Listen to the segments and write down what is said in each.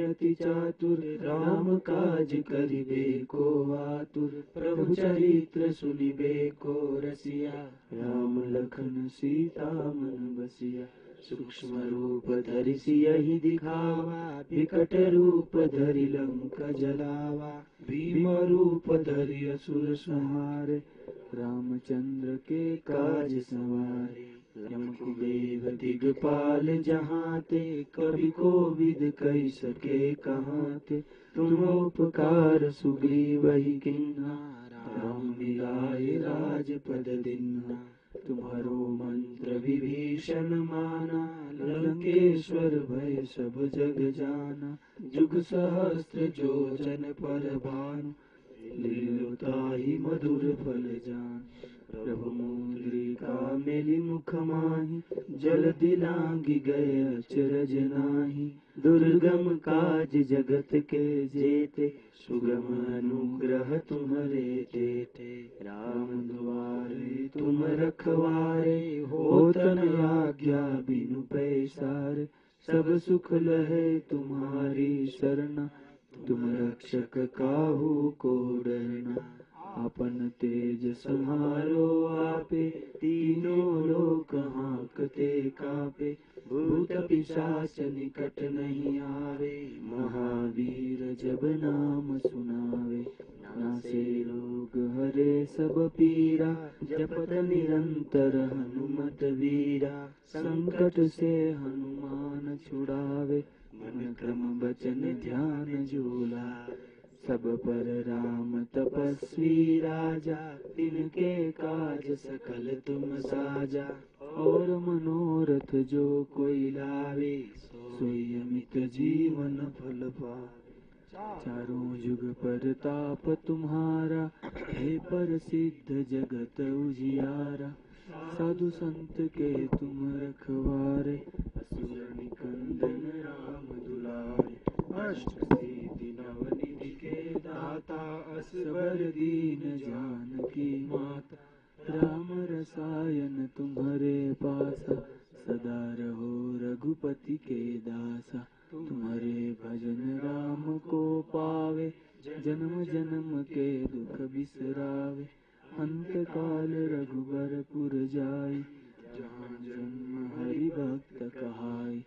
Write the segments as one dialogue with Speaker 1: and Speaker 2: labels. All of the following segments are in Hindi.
Speaker 1: अति चातुर, राम काज करिबे को आतुर। प्रभु चरित्र सुनिबे को रसिया। राम लखन सीता मन बसिया। सूक्ष्म रूप धरि सियहि दिखावा। विकट रूप धरि लंक जलावा। भीम रूप धरि असुर संहारे। रामचंद्र के काज सवारे। कुबेर दिगपाल जहाँ ते कवि को विद कही सके कहाँ ते तुम उपकार सुग्रीव ही किन्हा, राम मिलाए राजपद दिन्हा। तुम्हारो मंत्र विभीषण माना, लंकेश्वर भय सब जग जाना। जुग सहस्त्र जो जन पर भानु लीलुताहि मधुर फल जान। प्रभु मुद्रिका मेली मुख माही, जल दिलांगी गए अचरज नाही। दुर्गम काज जगत के जेते, सुगम अनुग्रह तुम्हारे देते। राम द्वारे तुम रखवारे हो तन आज्ञा बिनु पैसार। सब सुख लहे तुम्हारी शरणा, तुम रक्षक काहू को डरना। अपन तेज संहारो आपे, तीनों लोक हाँकते कापे। भूत पिशाच निकट नहीं आवे, महावीर जब नाम सुनावे। नासे रोग हरे सब पीरा, जपत निरंतर हनुमत वीरा। संकट से हनुमान छुड़ावे मन क्रम बचन ध्यान झूला। सब पर राम तपस्वी राजा तिनके काज सकल तुम साजा। और मनोरथ जो कोई लावे सोई अमित जीवन फल पा चारों युग पर ताप तुम्हारा, है पर सिद्ध जगत उजियारा। साधु संत के तुम रखवारे असुर निकंदन राम दुलारे। अष्ट दाता असबर दीन जानकी माता। राम रसायन तुम्हारे पासा, सदा रहो रघुपति के दासा। तुम्हारे भजन राम को पावे, जन्म जन्म के दुख बिसरावे। अंत काल रघुबर पुर जाय जहाँ जन्म हरि भक्त कहाय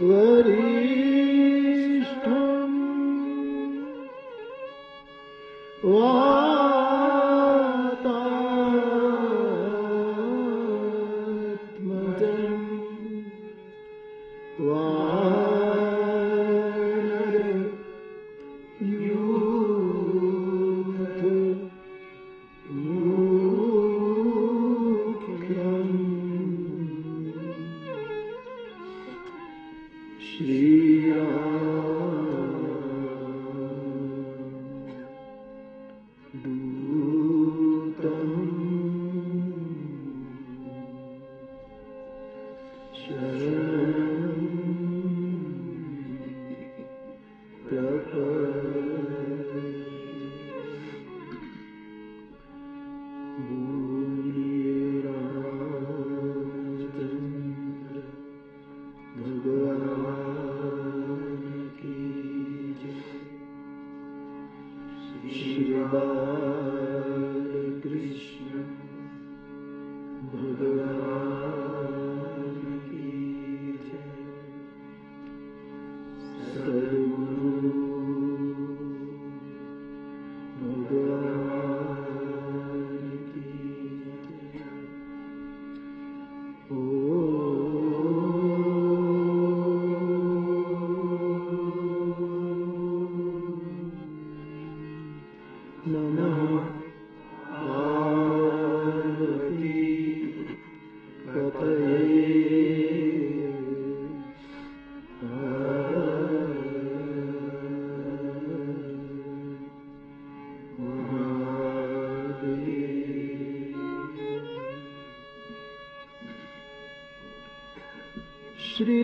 Speaker 2: Whoa. Shri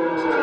Speaker 2: Thank you.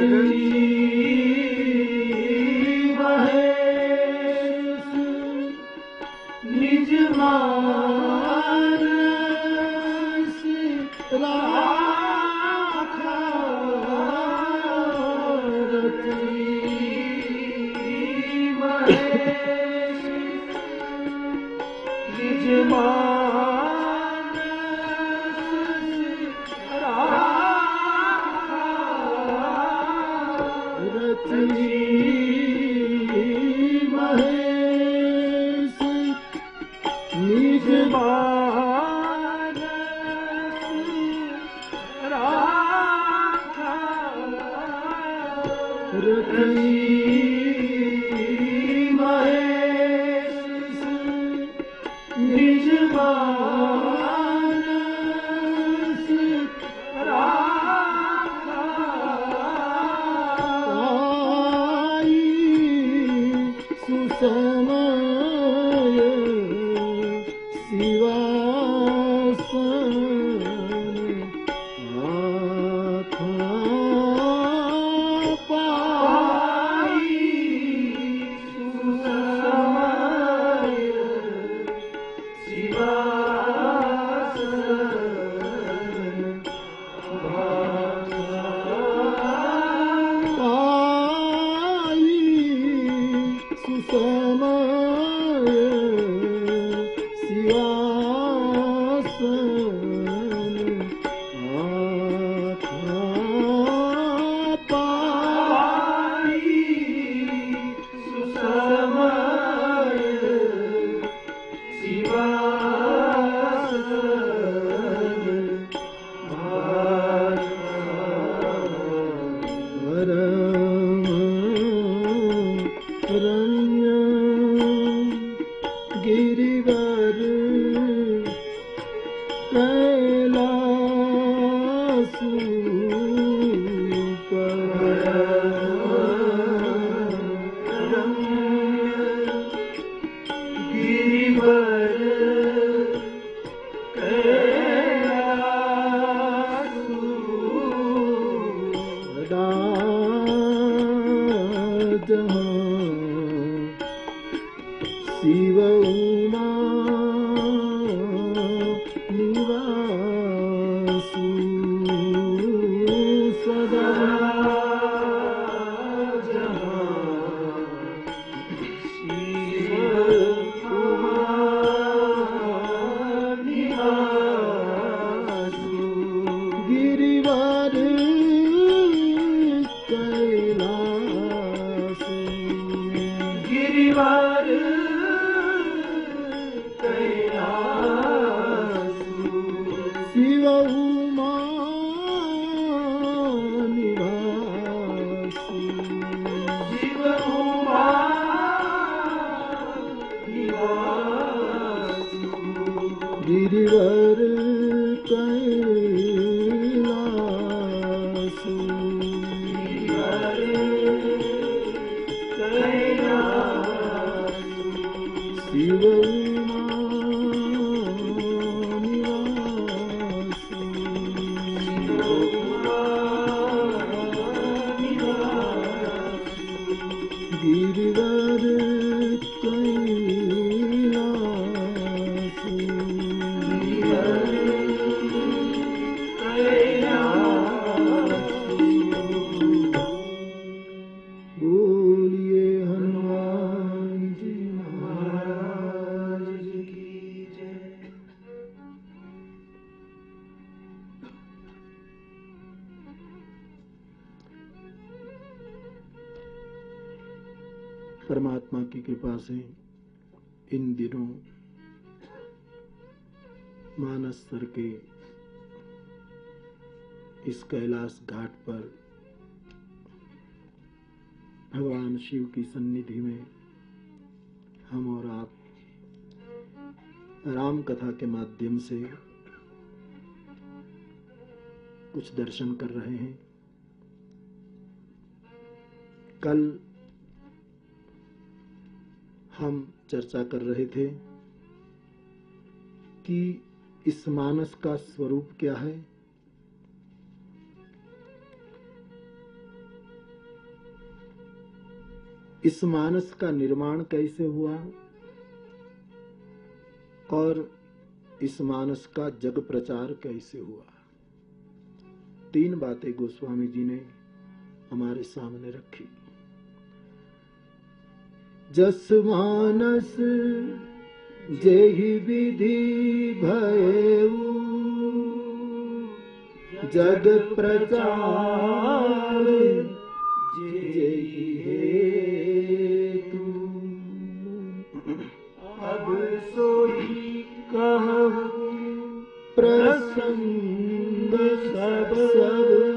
Speaker 2: निज शिव की सन्निधि में हम और आप राम कथा के माध्यम से कुछ दर्शन कर रहे हैं। कल हम चर्चा कर रहे थे कि इस मानस का स्वरूप क्या है? इस मानस का निर्माण कैसे हुआ? और इस मानस का जग प्रचार कैसे हुआ? तीन बातें गोस्वामी जी ने हमारे सामने रखी। जस मानस जेहि विधि भयऊ जग प्रचार प्रसंग सब सब।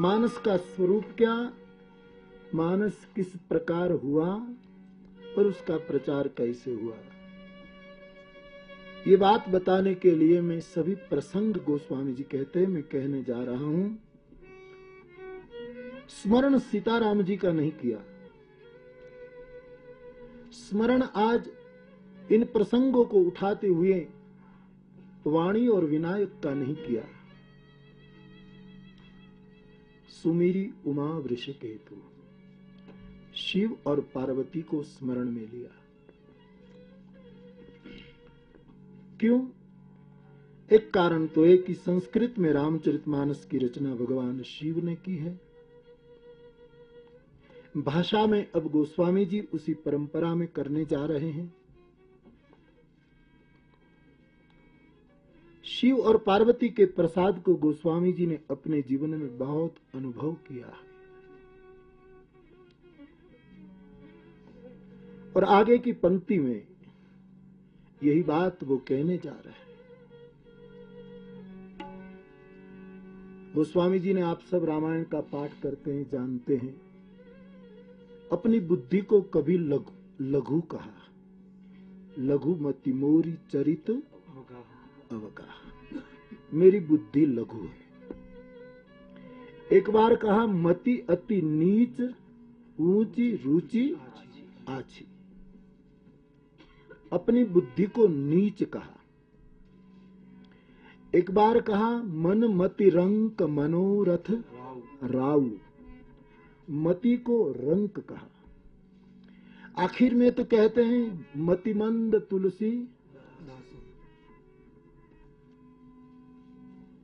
Speaker 2: मानस का स्वरूप क्या? मानस किस प्रकार हुआ? और उसका प्रचार कैसे हुआ? ये बात बताने के लिए मैं सभी प्रसंग गोस्वामी जी कहते हैं, मैं कहने जा रहा हूँ। स्मरण सीताराम जी का नहीं किया। स्मरण आज इन प्रसंगों को उठाते हुए वाणी और विनायक का नहीं किया। सुमेरी उमा वृषकेतु, शिव और पार्वती को स्मरण में लिया। क्यों? एक कारण तो है कि संस्कृत में रामचरितमानस की रचना भगवान शिव ने की है। भाषा में अब गोस्वामी जी उसी परंपरा में करने जा रहे हैं। शिव और पार्वती के प्रसाद को गोस्वामी जी ने अपने जीवन में बहुत अनुभव किया और आगे की पंक्ति में यही बात वो कहने जा रहे हैं। गोस्वामी जी ने आप सब रामायण का पाठ करते हैं, जानते हैं। अपनी बुद्धि को कभी लघु लघु कहा। लघु मति मोरी चरित अवगाह। मेरी बुद्धि लघु है। एक बार कहा, मति अति नीच, ऊँची, रुचि, आछी। अपनी बुद्धि को नीच कहा। एक बार कहा, मन मति रंक मनोरथ राउ मति को रंक कहा। आखिर में तो कहते हैं, मतिमंद तुलसी।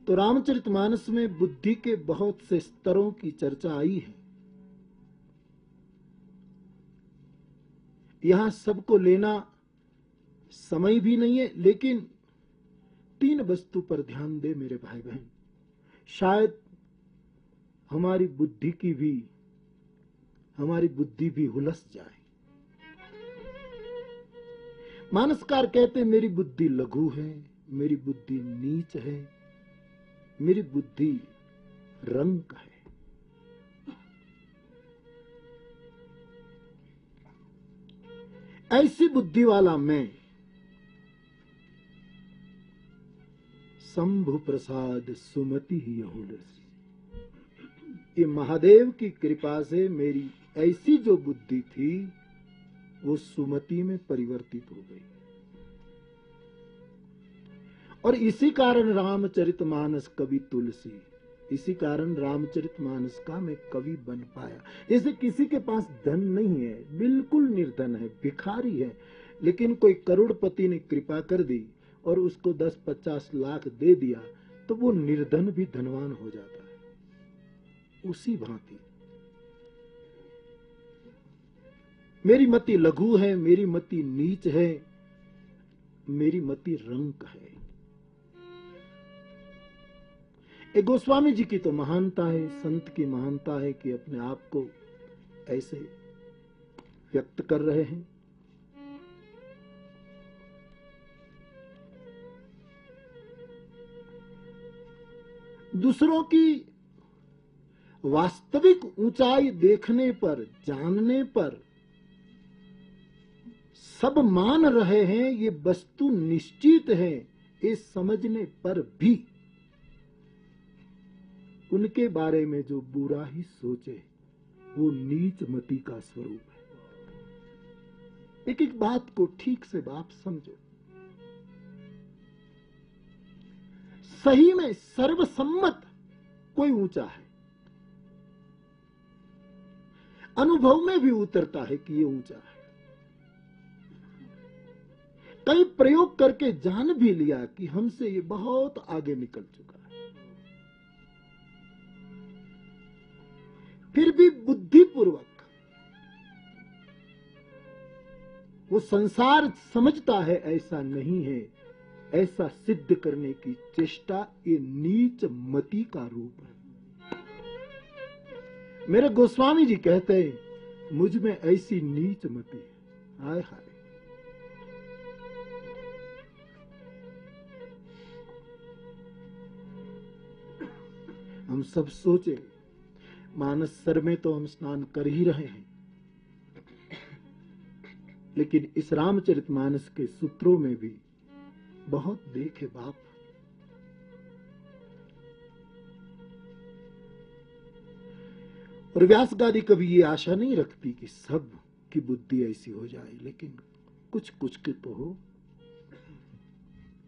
Speaker 2: तो रामचरितमानस में बुद्धि के बहुत से स्तरों की चर्चा आई है। यहाँ सबको लेना समय भी नहीं है, लेकिन तीन वस्तु पर ध्यान दे मेरे भाई बहन शायद हमारी बुद्धि की भी, हमारी बुद्धि भी हुलस जाए। मानसकार कहते मेरी बुद्धि लघु है, मेरी बुद्धि नीच है, मेरी बुद्धि रंग है। ऐसी बुद्धि वाला मैं शंभु प्रसाद सुमति ही ये महादेव की कृपा से मेरी ऐसी जो बुद्धि थी, वो सुमति में परिवर्तित हो गई। और इसी कारण रामचरितमानस कवि तुलसी, इसी कारण रामचरितमानस का मैं कवि बन पाया। जैसे किसी के पास धन नहीं है, बिल्कुल निर्धन है, भिखारी है, लेकिन कोई करोड़पति ने कृपा कर दी और उसको दस पचास लाख दे दिया तो वो निर्धन भी धनवान हो जाता है। उसी भांति। मेरी मति लघु है, मेरी मति नीच है, मेरी मति रंक है। एक गोस्वामी जी की तो महानता है, संत की महानता है कि अपने आप को ऐसे व्यक्त कर रहे हैं। दूसरों की वास्तविक ऊंचाई देखने पर, जानने पर सब मान रहे हैं, ये वस्तु निश्चित है इस समझने पर भी। उनके बारे में जो बुरा ही सोचे, वो नीच मति का स्वरूप है। एक एक बात को ठीक से बाप समझो। सही में सर्वसम्मत कोई ऊँचा है। अनुभव में भी उतरता है कि ये ऊँचा है। कई प्रयोग करके जान भी लिया कि हमसे ये बहुत आगे निकल चुका है। फिर भी बुद्धिपूर्वक वो संसार समझता है ऐसा नहीं है ऐसा सिद्ध करने की चेष्टा ये नीच मति का रूप है। मेरे गोस्वामी जी कहते हैं, मुझमें ऐसी नीच मति है। हाय हाय। हम सब सोचे, मानस सर में तो हम स्नान कर ही रहे हैं। लेकिन इस रामचरित मानस के सूत्रों में भी बहुत देखे बाप। और व्यास गादी कभी ये आशा नहीं रखती कि सब की बुद्धि ऐसी हो जाए, लेकिन कुछ कुछ के तो हो।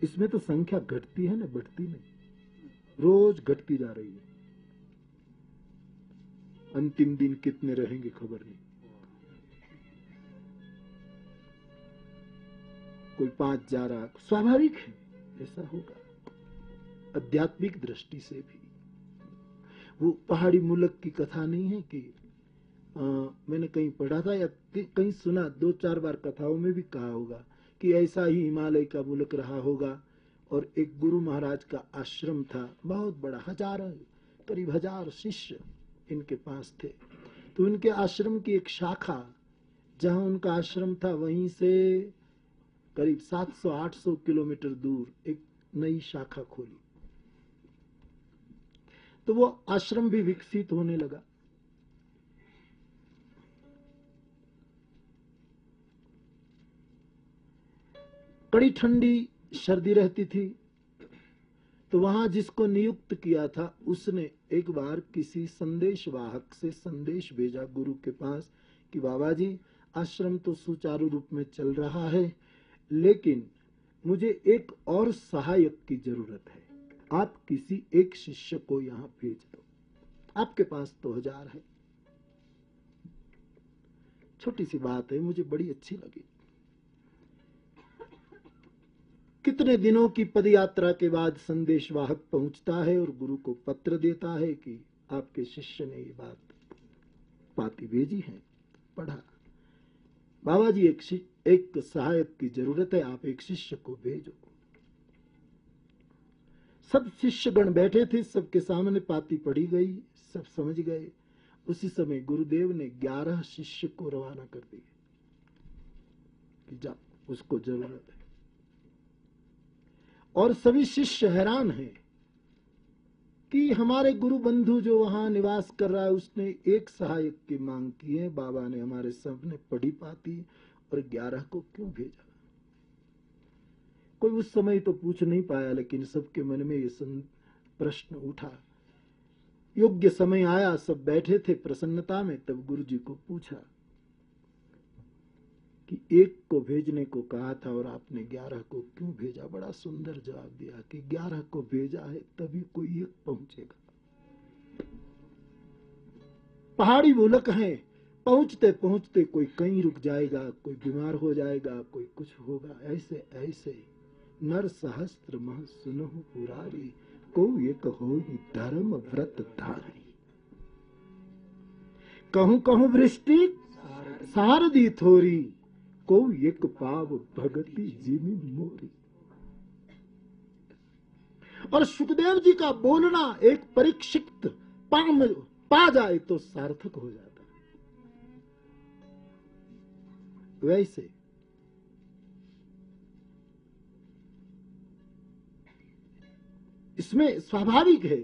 Speaker 2: इसमें तो संख्या घटती है ना, बढ़ती नहीं। रोज घटती जा रही है। अंतिम दिन कितने रहेंगे खबर नहीं। कोई पाँच जा रहा स्वाभाविक है ऐसा होगा। आध्यात्मिक दृष्टि से भी। वो पहाड़ी मुल्क की कथा नहीं है कि आ, मैंने कहीं पढ़ा था या कहीं सुना दो चार बार कथाओं में भी कहा होगा कि ऐसा ही हिमालय का मुल्क रहा होगा और एक गुरु महाराज का आश्रम था बहुत बड़ा हज़ार करीब हज़ार शिष्य इनके पास थे। तो इनके आश्रम की एक शाखा जहाँ उनका आश्रम था वहीं से करीब 700-800 किलोमीटर दूर एक नई शाखा खोली। तो वो आश्रम भी विकसित होने लगा। कड़ी ठंडी, सर्दी रहती थी तो वहाँ जिसको नियुक्त किया था, उसने एक बार किसी संदेश वाहक से संदेश भेजा गुरु के पास कि, बाबा जी, आश्रम तो सुचारू रूप में चल रहा है लेकिन मुझे एक और सहायक की ज़रूरत है। आप किसी एक शिष्य को यहाँ भेज दो। आपके पास तो हज़ार है। छोटी सी बात है, मुझे बड़ी अच्छी लगी। कितने दिनों की पदयात्रा के बाद संदेश वाहक पहुँचता है और गुरु को पत्र देता है कि आपके शिष्य ने ये बात पाती भेजी है, पढ़ा। बाबा जी एक एक सहायक की ज़रूरत है, आप एक शिष्य को भेजो। सब शिष्य गण बैठे थे, सबके सामने पाती पड़ी गई, सब समझ गए। उसी समय गुरुदेव ने ग्यारह शिष्य को रवाना कर दिए कि जा, उसको ज़रूरत है। और सभी शिष्य हैरान हैं। कि हमारे गुरु बंधु जो वहाँ निवास कर रहा है, उसने एक सहायक की मांग की है। बाबा ने हमारे सबने पढ़ी पाती और ग्यारह को क्यों भेजा? कोई उस समय तो पूछ नहीं पाया, लेकिन सबके मन में ये प्रश्न उठा। योग्य समय आया, सब बैठे थे प्रसन्नता में, तब गुरु जी को पूछा कि एक को भेजने को कहा था और आपने ग्यारह को क्यों भेजा? बड़ा सुंदर जवाब दिया कि ग्यारह को भेजा है तभी कोई एक पहुंचेगा। पहाड़ी मुलक है, पहुँचते पहुँचते कोई कहीं रुक जाएगा, कोई बीमार हो जाएगा, कोई कुछ होगा। ऐसे ऐसे नर सहस्त्र मह सुनो पुरारी को एक हो धर्म व्रत धारी। कहूँ कहूँ वृष्टि सारदी थोरी को एक पाव भगती जिमी मोरी। और सुखदेव जी का बोलना एक परीक्षित पाम पा जाए तो सार्थक हो जाता। वैसे इसमें स्वाभाविक है,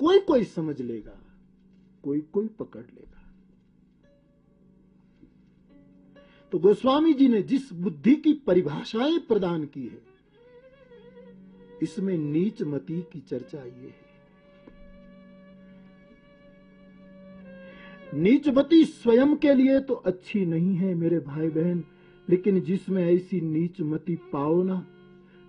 Speaker 2: कोई कोई समझ लेगा, कोई कोई पकड़ लेगा। तो गोस्वामी जी ने जिस बुद्धि की परिभाषाएँ प्रदान की है, इसमें नीच मति की चर्चा ये है। नीच मति स्वयं के लिए तो अच्छी नहीं है मेरे भाई बहन लेकिन जिसमें ऐसी नीच मति पाओ ना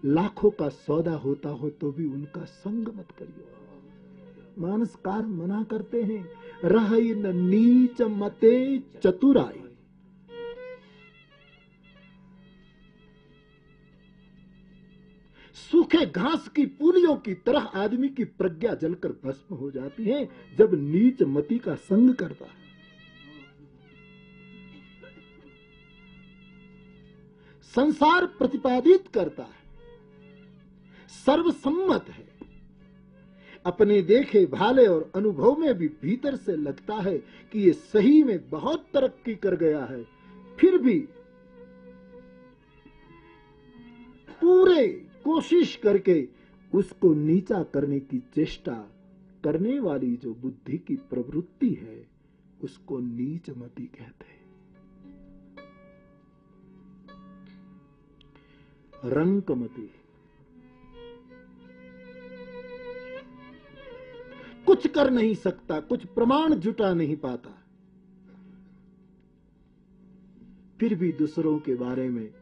Speaker 2: लाखों का सौदा होता हो तो भी उनका संग मत करियो। मानसकार मना करते हैं, रह नीच मते चतुराई। सूखे घास की पुलियों की तरह आदमी की प्रज्ञा जलकर भस्म हो जाती है जब नीच मति का संग करता है। संसार प्रतिपादित करता है। सर्वसम्मत है। अपने देखे भाले और अनुभव में भी भीतर से लगता है कि ये सही में बहुत तरक्की कर गया है। फिर भी पूरे कोशिश करके उसको नीचा करने की चेष्टा करने वाली जो बुद्धि की प्रवृत्ति है, उसको नीच मती कहते हैं। रंकमती कुछ कर नहीं सकता, कुछ प्रमाण जुटा नहीं पाता। फिर भी दूसरों के बारे में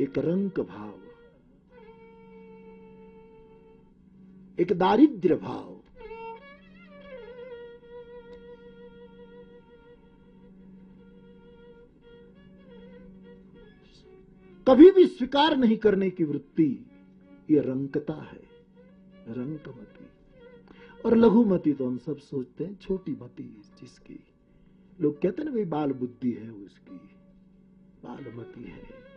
Speaker 2: एक रंक भाव, एक दारिद्र्य भाव, कभी भी स्वीकार नहीं करने की वृत्ति, ये रंकता है रंकमती और लघुमती तो हम सब सोचते हैं, छोटी मती जिसकी। लोग कहते हैं ना, भाई बाल बुद्धि है उसकी बालमती है।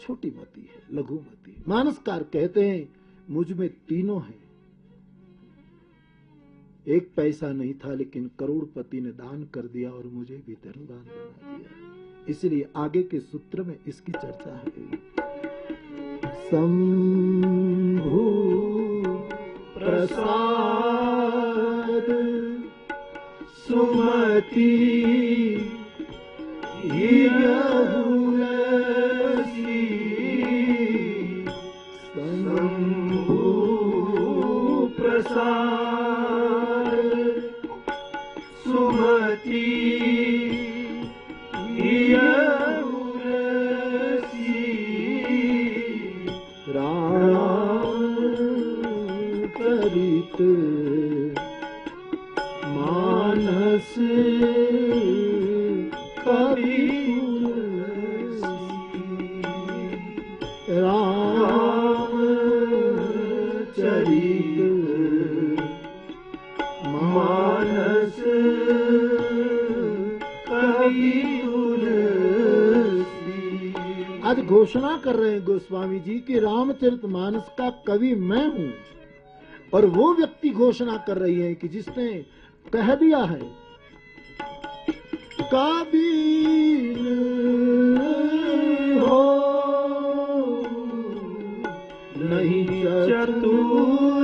Speaker 2: छोटी मती है लघुमती मानसकार कहते हैं, मुझमें तीनों हैं। एक पैसा नहीं था, लेकिन करोड़पति ने दान कर दिया और मुझे भी धर्मदान बना दिया। इसलिए आगे के सूत्र में इसकी चर्चा है शंभु प्रसाद सुमति शंभु घोषणा कर रहे हैं गोस्वामी जी कि रामचरित मानस का कवि मैं हूँ। और वो व्यक्ति घोषणा कर रही है कि जिसने कह दिया है, काबिल हो, नहीं चतुर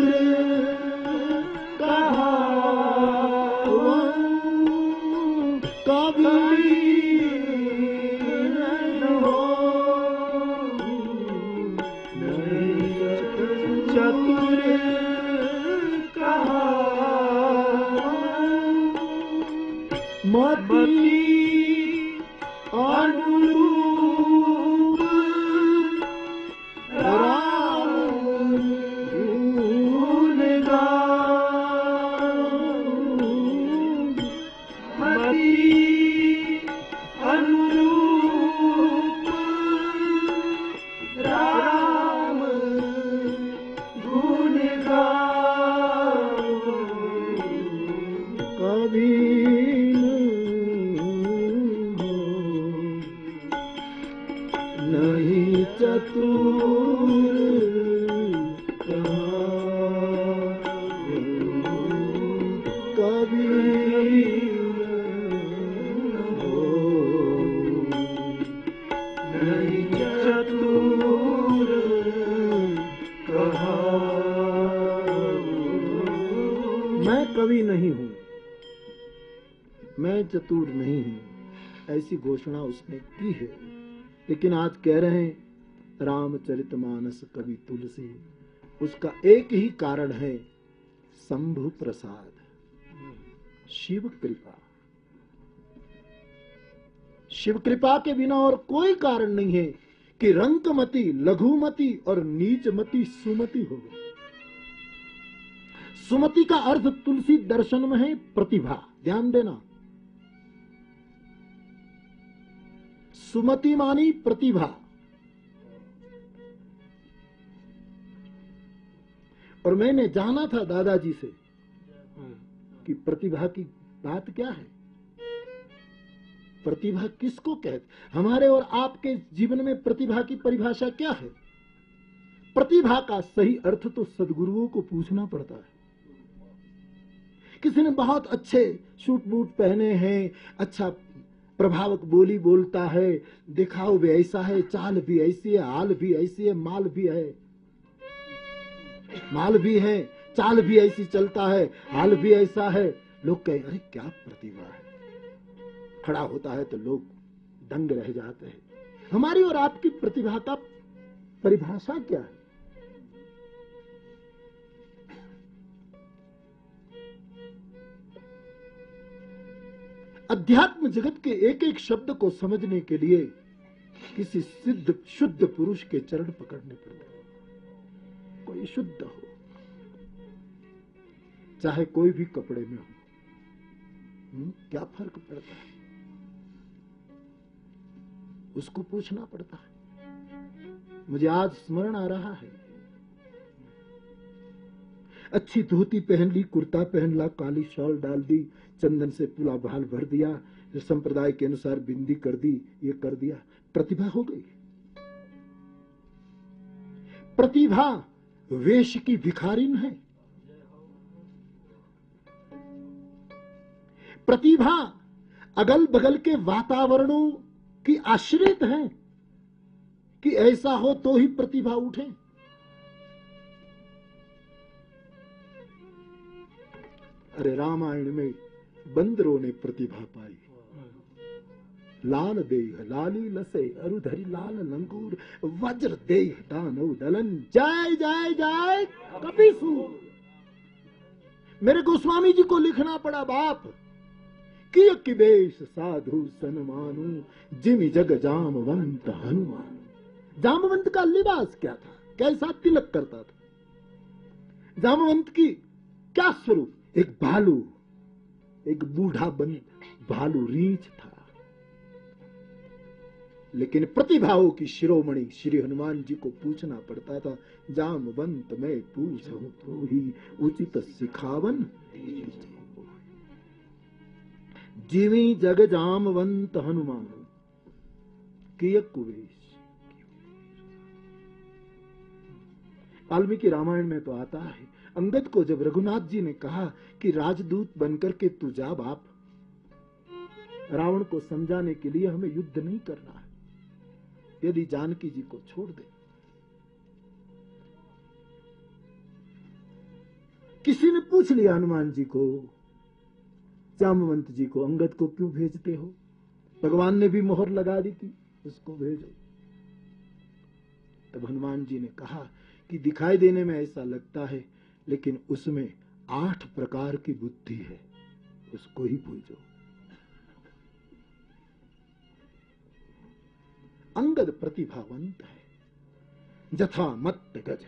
Speaker 2: घोषणा उसने की है। लेकिन आज कह रहे हैं रामचरितमानस कवि तुलसी, उसका एक ही कारण है, शंभु प्रसाद। शिव कृपा। शिव कृपा के बिना और कोई कारण नहीं है कि रंकमती लघुमती और नीचमती सुमति हो। गई सुमति का अर्थ तुलसी दर्शन में है प्रतिभा। ध्यान देना सुमति मानी प्रतिभा। और मैंने जाना था दादाजी से कि प्रतिभा की बात क्या है? प्रतिभा किसको कहते हमारे और आपके जीवन में प्रतिभा की परिभाषा क्या है? प्रतिभा का सही अर्थ तो सदगुरुओं को पूछना पड़ता है। किसी ने बहुत अच्छे सूट बूट पहने हैं अच्छा प्रभावक बोली बोलता है, दिखाओ भी ऐसा है, चाल भी ऐसी है, हाल भी ऐसी है, माल भी है। माल भी है, चाल भी ऐसी चलता है, हाल भी ऐसा है। लोग कहे, अरे, क्या प्रतिभा है? खड़ा होता है तो लोग दंग रह जाते हैं। हमारी और आपकी प्रतिभा का परिभाषा क्या है? अध्यात्म जगत के एक एक शब्द को समझने के लिए किसी सिद्ध, शुद्ध पुरुष के चरण पकड़ने पड़ते कोई शुद्ध हो, चाहे कोई भी कपड़े में हो क्या फ़र्क पड़ता है? उसको पूछना पड़ता है। मुझे आज स्मरण आ रहा है अच्छी धोती पहन ली, कुर्ता पहन ला, काली शॉल डाल दी, चंदन से पूरा भाल भर दिया, संप्रदाय के अनुसार बिंदी कर दी, ये कर दिया। प्रतिभा हो गई। प्रतिभा वेश की भिखारिन है। प्रतिभा अगल बगल के वातावरणों की आश्रित है कि ऐसा हो तो ही प्रतिभा उठे। अरे रामायण में बंदरों ने प्रतिभा पाई। लाल देह, लाली लसे, अरुधरी लाल लंगूर, वज्र देह दानव दलन जय जय जय कपिसु मेरे गोस्वामी जी को लिखना पड़ा बाप। किय किबेश साधु सनमानु जिमि जग जामवंत हनुमान। जामवंत का लिबास क्या था? कैसा तिलक करता था? जामवंत की क्या स्वरूप एक भालू, एक बूढ़ा बन भालू रीछ था। लेकिन प्रतिभाओं की शिरोमणि श्री हनुमान जी को पूछना पड़ता था जामवंत में पूछो तो ही उचित सिखावन जीवी जग जामवंत हनुमान किय कुवेश। वाल्मीकि रामायण में तो आता है अंगद को जब रघुनाथ जी ने कहा कि राजदूत बनकर के तू जा बाप, रावण को समझाने के लिए हमें युद्ध नहीं करना है। यदि जानकी जी को छोड़ दे। किसी ने पूछ लिया हनुमान जी को, जामवंत जी को, अंगद को क्यों भेजते हो? भगवान ने भी मोहर लगा दी थी, उसको भेजो। तब हनुमान जी ने कहा कि दिखाई देने में ऐसा लगता है लेकिन उसमें आठ प्रकार की बुद्धि है। उसको ही पूजो। अंगद प्रतिभावंत है। जथा मत गज।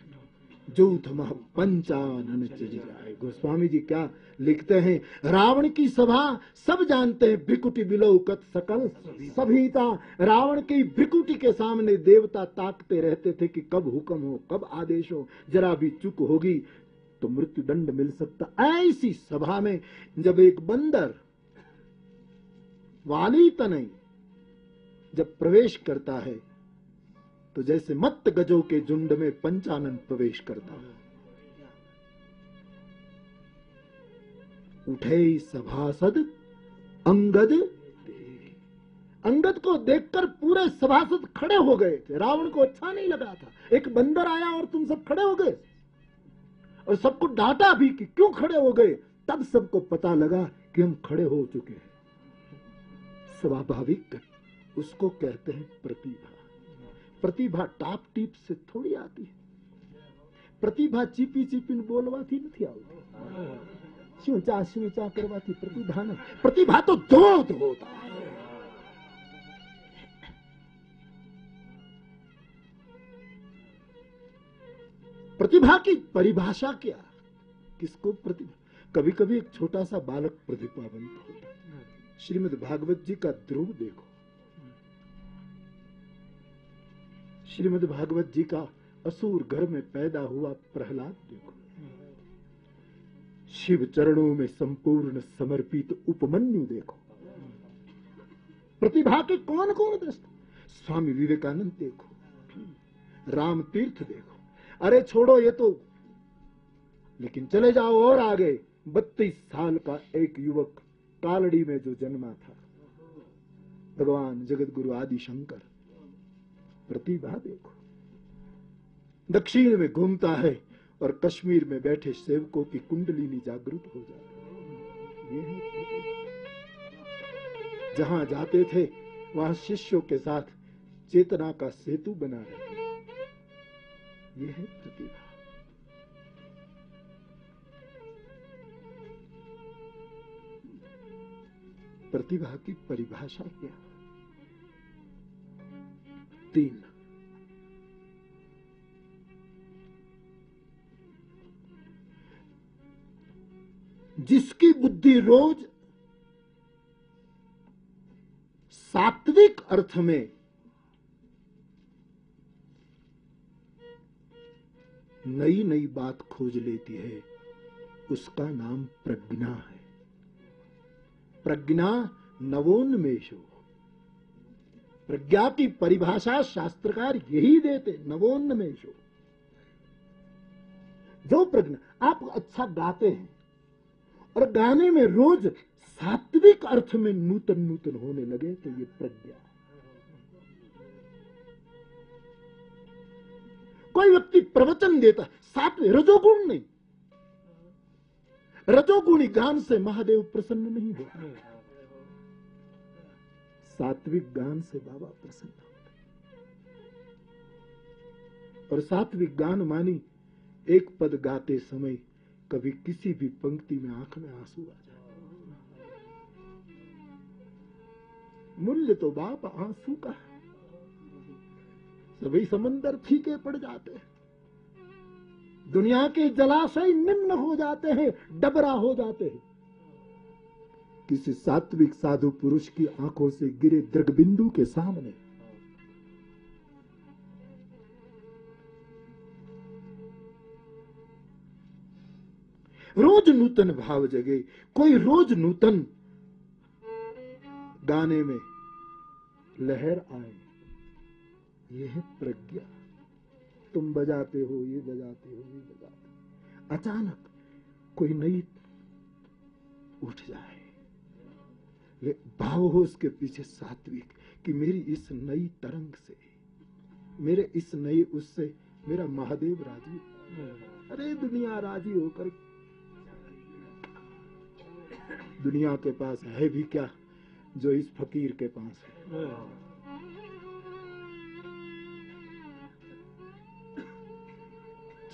Speaker 2: जूथ मह पंचानन जाए। गोस्वामी जी क्या लिखते हैं? रावण की सभा सब जानते हैं। भ्रिकुटी बिलोकत सकल। सभीता रावण की भ्रिकुटी के सामने देवता ताकते रहते थे कि कब हुक्म हो, कब आदेश हो। जरा भी चुक होगी तो मृत्यु दंड मिल सकता ऐसी सभा में जब एक बंदर वाली तनई जब प्रवेश करता है तो जैसे मत गजों के झुंड में पंचानन प्रवेश करता है। उठे सभासद अंगद अंगद को देखकर पूरे सभासद खड़े हो गए थे। रावण को अच्छा नहीं लगा था। एक बंदर आया और तुम सब खड़े हो गए। और सबको डांटा भी कि क्यों खड़े हो गए तब सबको पता लगा कि हम खड़े हो चुके हैं स्वाभाविक उसको कहते हैं प्रतिभा प्रतिभा टाप टीप से थोड़ी आती है प्रतिभा चीपी चीपी बोलवाती नहीं આવતી શું ચા શું ચા કરવાથી પ્રતિભા ને પ્રતિભા તો ધોધ હોતા प्रतिभा की परिभाषा क्या? किसको प्रतिभा? कभी कभी एक छोटा सा बालक प्रतिभावंत होता है। श्रीमद भागवत जी का ध्रुव देखो। श्रीमद भागवत जी का असुर घर में पैदा हुआ प्रहलाद देखो। शिव चरणों में संपूर्ण समर्पित उपमन्यु देखो। प्रतिभा के कौन कौन दृष्ट स्वामी विवेकानंद देखो। राम तीर्थ देखो। अरे छोड़ो ये तो। लेकिन चले जाओ और आगे। बत्तीस साल का एक युवक कालड़ी में जो जन्मा था। भगवान जगत गुरु आदि शंकर प्रतिभा देखो। दक्षिण में घूमता है और कश्मीर में बैठे सेवकों की कुंडलिनी जागृत हो जाती। जहाँ जाते थे, वहाँ शिष्यों के साथ चेतना का सेतु बना रहे ये है प्रतिभा प्रतिभा की परिभाषा क्या? तीन। जिसकी बुद्धि रोज सात्विक अर्थ में नई नई बात खोज लेती है। उसका नाम प्रज्ञा है। प्रज्ञा नवोन्मेषो। प्रज्ञा की परिभाषा शास्त्रकार यही देते नवोन्मेषो। जो प्रज्ञा, आप अच्छा गाते हैं और गाने में रोज सात्विक अर्थ में नूतन नूतन होने लगे तो ये प्रज्ञा। कोई व्यक्ति प्रवचन देता सात्विक रजोगुण नहीं। रजोगुणी गान से महादेव प्रसन्न नहीं होता सात्विक गान से बाबा प्रसन्न होते। और सात्विक गान मानी, एक पद गाते समय कभी किसी भी पंक्ति में आँख में आँसू आ जाए। मूल्य तो बाप आँसू का है। सभी समंदर फीके पड़ जाते हैं। दुनिया के जलाशय निम्न हो जाते हैं, डबरा हो जाते हैं। किसी सात्विक साधु पुरुष की आँखों से गिरे दृग बिंदु के सामने। रोज नूतन भाव जगे, कोई रोज नूतन। गाने में लहर आए। यह है प्रज्ञा। तुम बजाते हो, ये बजाते हो, ये बजाते अचानक कोई नई उठ जाए। ये भाव हो उसके पीछे सात्विक कि मेरी इस नई तरंग से, मेरे इस नई उससे मेरा महादेव राज़ी अरे, दुनिया राज़ी होकर दुनिया के पास है भी क्या जो इस फकीर के पास है?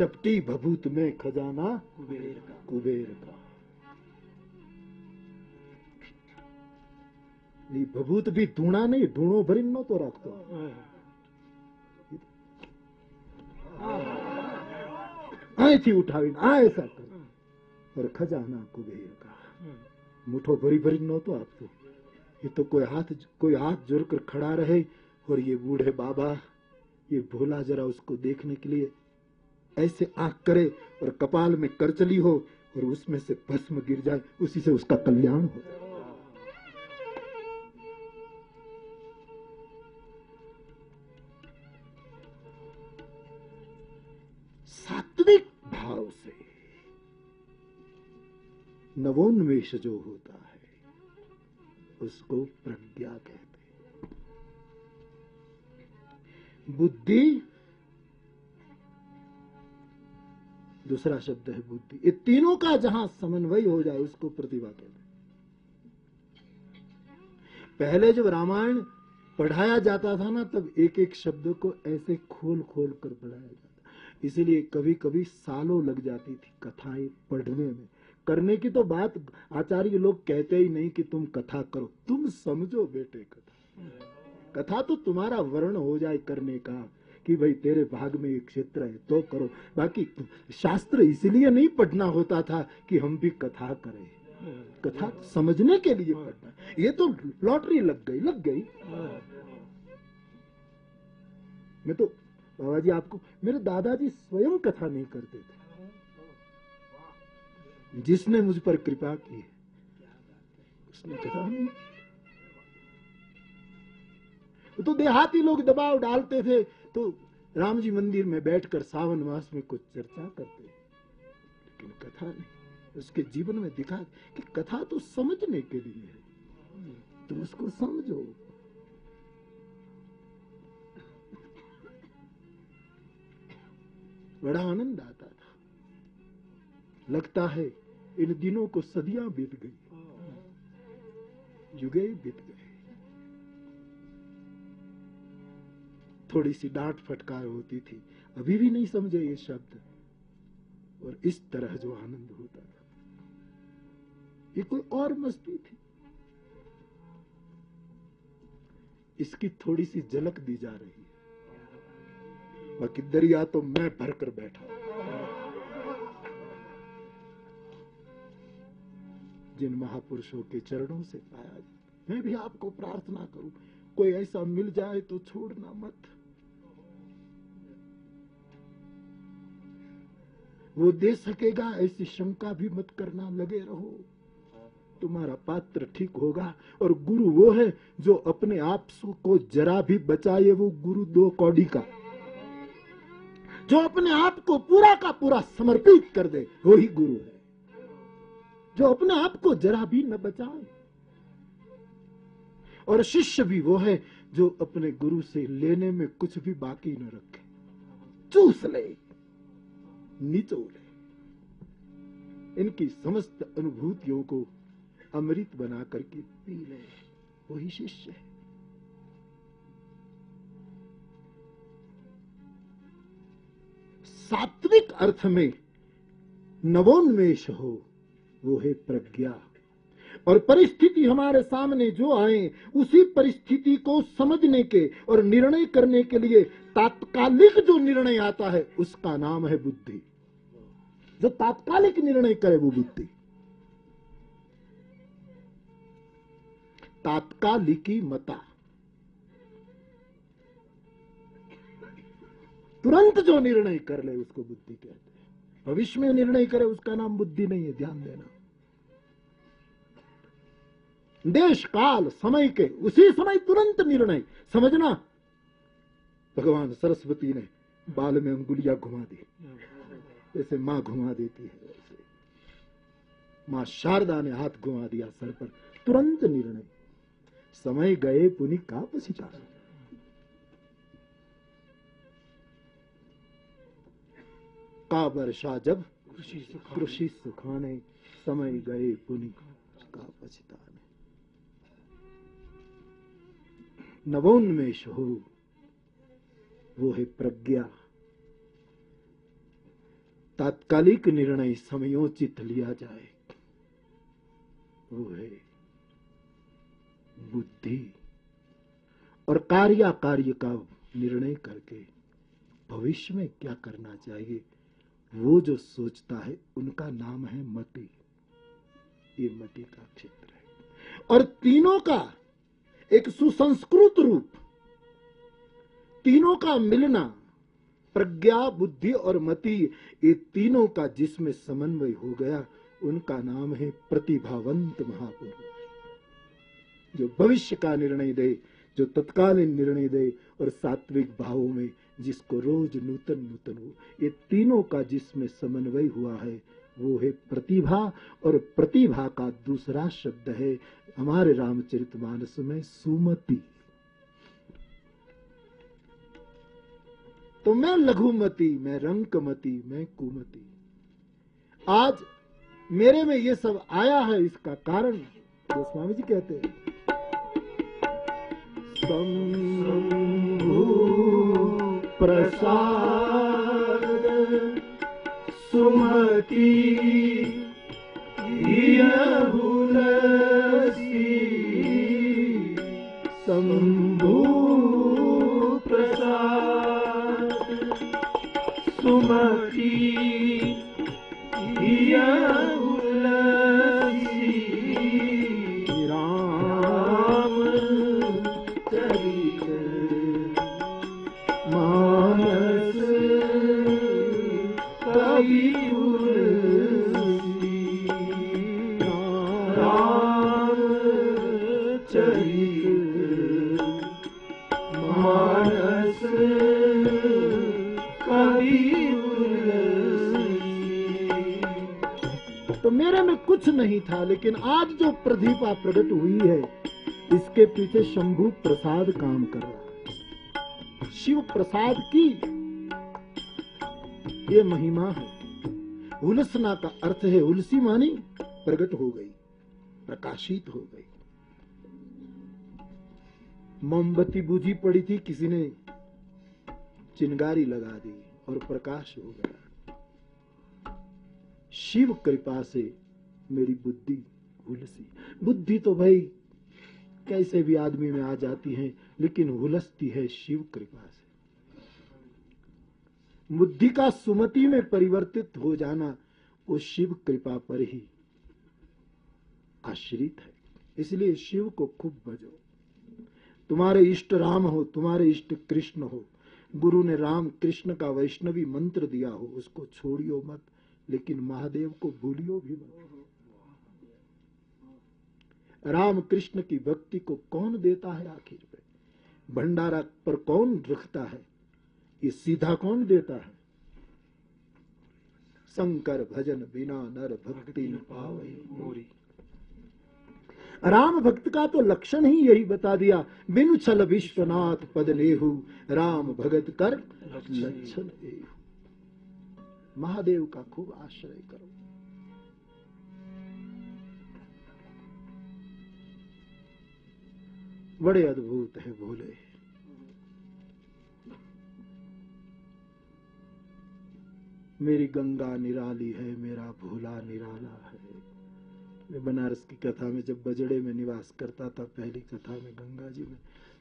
Speaker 2: चपटी भभूत में खजाना
Speaker 3: कुबेर का
Speaker 2: कुबेर का ये भभूत भी धूणा नहीं ढूंढो भरी नो तो रख दो અહીંથી ઉઠાવીને આ એસા કર और खजाना कुबेर का मुठो भरी भरी नौतो आपको ये तो कोई हाथ कोई हाथ जोड़कर खड़ा रहे और ये बूढ़े बाबा ये भोला जरा उसको देखने के लिए ऐसे आँख करे और कपाल में करचली हो और उसमें से भस्म गिर जाए, उसी से उसका कल्याण हो। सात्विक भाव से नवोन्मेष जो होता है, उसको प्रज्ञा कहते बुद्धि दूसरा शब्द है बुद्धि। ये तीनों का जहाँ समन्वय हो जाए, उसको प्रतिभा कहते हैं। पहले जब रामायण पढ़ाया जाता था ना, तब एक एक शब्द को ऐसे खोल खोल कर पढ़ाया जाता इसीलिए कभी कभी सालों लग जाती थी कथाएँ पढ़ने में। करने की तो बात आचार्य लोग कहते ही नहीं कि तुम कथा करो। तुम समझो बेटे कथा। कथा तो तुम्हारा वर्ण हो जाए करने का। कि भाई तेरे भाग में एक क्षेत्र है तो करो। बाकी शास्त्र इसलिए नहीं पढ़ना होता था कि हम भी कथा करें। कथा समझने के लिए पढ़ना। ये तो लॉटरी लग गई लग गई। मैं तो बाबा जी आपको, मेरे दादाजी स्वयं कथा नहीं करते थे। जिसने मुझ पर कृपा की, उसने कथा नहीं तो देहाती लोग दबाव डालते थे तो राम जी मंदिर में बैठकर सावन मास में कुछ चर्चा करते लेकिन कथा नहीं उसके जीवन में दिखा कि कथा तो समझने के लिए है। तुम उसको समझो। बड़ा आनंद आता था। लगता है इन दिनों को सदियाँ बीत गई। युगे बीत गए थोड़ी सी डांट फटकार होती थी। अभी भी नहीं समझे ये शब्द। और इस तरह जो आनंद होता था। ये कोई और मस्ती थी। इसकी थोड़ी सी झलक दी जा रही है। बाकी दरिया तो मैं भरकर बैठा जिन महापुरुषों के चरणों से पाया मैं भी आपको प्रार्थना करूँ, कोई ऐसा मिल जाए तो छोड़ना मत। वो दे सकेगा, ऐसी शंका भी मत करना, लगे रहो। तुम्हारा पात्र ठीक होगा, और गुरु वो है जो अपने आप को जरा भी बचाए, वो गुरु दो कौड़ी का। जो अपने आप को पूरा का पूरा समर्पित कर दे, वो ही गुरु है। जो अपने आप को जरा भी न बचाए, और शिष्य भी वो है जो अपने गुरु से लेने में कुछ भी बाकी न रखे। चूस ले। निचोड़े इनकी समस्त अनुभूतियों को अमृत बना करके पी ले। वही शिष्य है। सात्विक अर्थ में नवोन्मेष हो, वो है प्रज्ञा। और परिस्थिति हमारे सामने जो आए, उसी परिस्थिति को समझने के और निर्णय करने के लिए तात्कालिक जो निर्णय आता है, उसका नाम है बुद्धि। जो तात्कालिक निर्णय करे वो बुद्धि तात्कालिकी मता। तुरंत जो निर्णय कर ले उसको बुद्धि कहते हैं। भविष्य में निर्णय करे उसका नाम बुद्धि नहीं है, ध्यान देना। देश, काल, समय के उसी समय तुरंत निर्णय। समझना? भगवान सरस्वती ने बाल में अंगुलियाँ घुमा दी। जैसे माँ घुमा देती है वैसे। माँ शारदा ने हाथ घुमा दिया सर पर। तुरंत निर्णय। समय गए पुनि का पसीता का वर्षा जब कृषि सुखाने। समय गए पुनि का पछताने नवोन्मेष हो वो है प्रज्ञा। तात्कालिक निर्णय समयोचित लिया जाए। वो है बुद्धि और कार्य कार्य का निर्णय करके भविष्य में क्या करना चाहिए, वो जो सोचता है, उनका नाम है मति। ये मति का क्षेत्र है। और तीनों का एक सुसंस्कृत रूप, तीनों का मिलना प्रज्ञा, बुद्धि और मति, ये तीनों का जिसमें समन्वय हो गया, उनका नाम है प्रतिभावंत महापुरुष। जो भविष्य का निर्णय दे, जो तत्कालीन निर्णय दे और सात्विक भावों में जिसको रोज नूतन नूतन हो, ये तीनों का जिसमें समन्वय हुआ है, वो है प्रतिभा और प्रतिभा का दूसरा शब्द है हमारे रामचरितमानस में सुमति। तो मैं लघुमती, मैं रंकमती मैं कुमती। आज मेरे में ये सब आया है, इसका कारण गोस्वामी जी कहते हैं। प्रसाद सुमति शंभु प्रसाद सुमति राम कुछ नहीं था, लेकिन आज जो प्रदीपा प्रकट हुई है, इसके पीछे शंभु प्रसाद काम कर रहा है। शिव प्रसाद की ये महिमा है। उलसना का अर्थ है उलसी मानी प्रकट हो गई, प्रकाशित हो गई। मोमबत्ती बुझी पड़ी थी किसी ने, चिंगारी लगा दी और प्रकाश हो गया। शिव कृपा से मेरी बुद्धि? हुलसी। बुद्धि तो भाई कैसे भी आदमी में आ जाती है, लेकिन हुलसती है शिव कृपा से। बुद्धि का सुमति में परिवर्तित हो जाना वो शिव कृपा पर ही आश्रित है। इसलिए शिव को खूब भजो तुम्हारे इष्ट राम हो, तुम्हारे इष्ट कृष्ण हो। गुरु ने राम कृष्ण का वैष्णवी मंत्र दिया हो, उसको छोड़ियो मत, लेकिन महादेव को भूलियो भी मत। राम कृष्ण की भक्ति को कौन देता है आखिर में भंडारा पर कौन रखता है? ये सीधा कौन देता है? शंकर भजन बिना नर भक्ति न मोरी। राम भक्त का तो लक्षण ही यही बता दिया। बिनु छल विश्वनाथ पद लेहु, राम भगत कर लक्षण महादेव का खूब आश्रय करो। बड़े अद्भुत है भोले। मेरी गंगा निराली है, मेरा भोला निराला है। मैं बनारस की कथा में जब बजड़े में निवास करता था, पहली कथा में गंगा जी में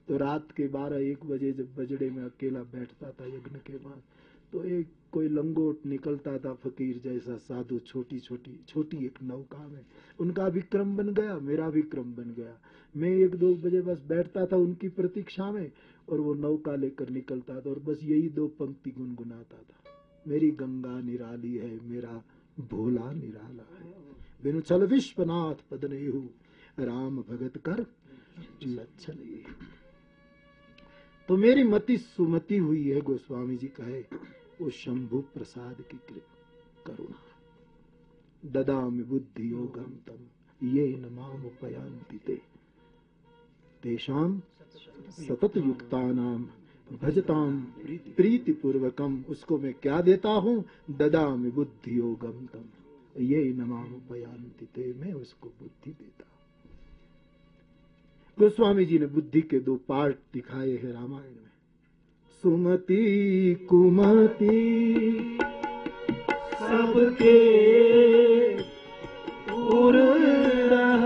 Speaker 2: तो रात के बारह एक बजे जब बजड़े में अकेला बैठता था यज्ञ के बाद तो एक कोई लंगोट निकलता था फकीर जैसा साधु छोटी छोटी छोटी एक नौका में। उनका भी क्रम बन गया, मेरा भी क्रम बन गया। मैं एक दो बजे बस बैठता था उनकी प्रतीक्षा में और वो नौका लेकर निकलता था और बस यही दो पंक्ति गुनगुनाता था। मेरी गंगा निराली है, मेरा भोला निराला है। बिनु चल विश्वनाथ पदनेहु, राम भगत कर लक्षण तो मेरी मति सुमति हुई है, गोस्वामी जी कहे। वो शंभु प्रसाद की कृपा करुणा। ददामि बुद्धि योगम तम, ये नमाम उपयांति तेषाम सतत युक्तानाम भजताम प्रीति पूर्वकम उसको मैं क्या देता हूँ? ददामि बुद्धि योगम तम, ये नमाम उपयांति ते, मैं उसको बुद्धि देता गोस्वामी जी ने बुद्धि के दो पार्ट दिखाए हैं रामायण में। सुमति कुमति। सबके उड़ रही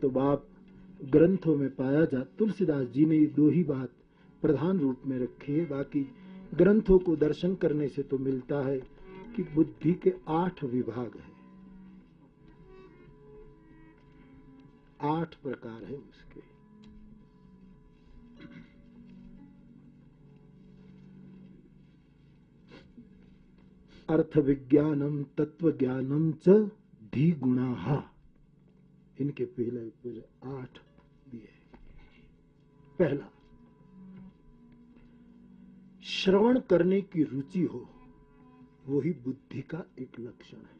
Speaker 2: तो बाप ग्रंथों में पाया जा तुलसीदास जी ने दो ही बात प्रधान रूप में रखी है। बाकी ग्रंथों को दर्शन करने से तो मिलता है कि बुद्धि के आठ विभाग है। आठ प्रकार है उसके। अर्थ विज्ञानम तत्व ज्ञानम च धी गुणा इनके पहले पहले आठ दिए पहला, श्रवण करने की रुचि हो, वही बुद्धि का एक लक्षण है।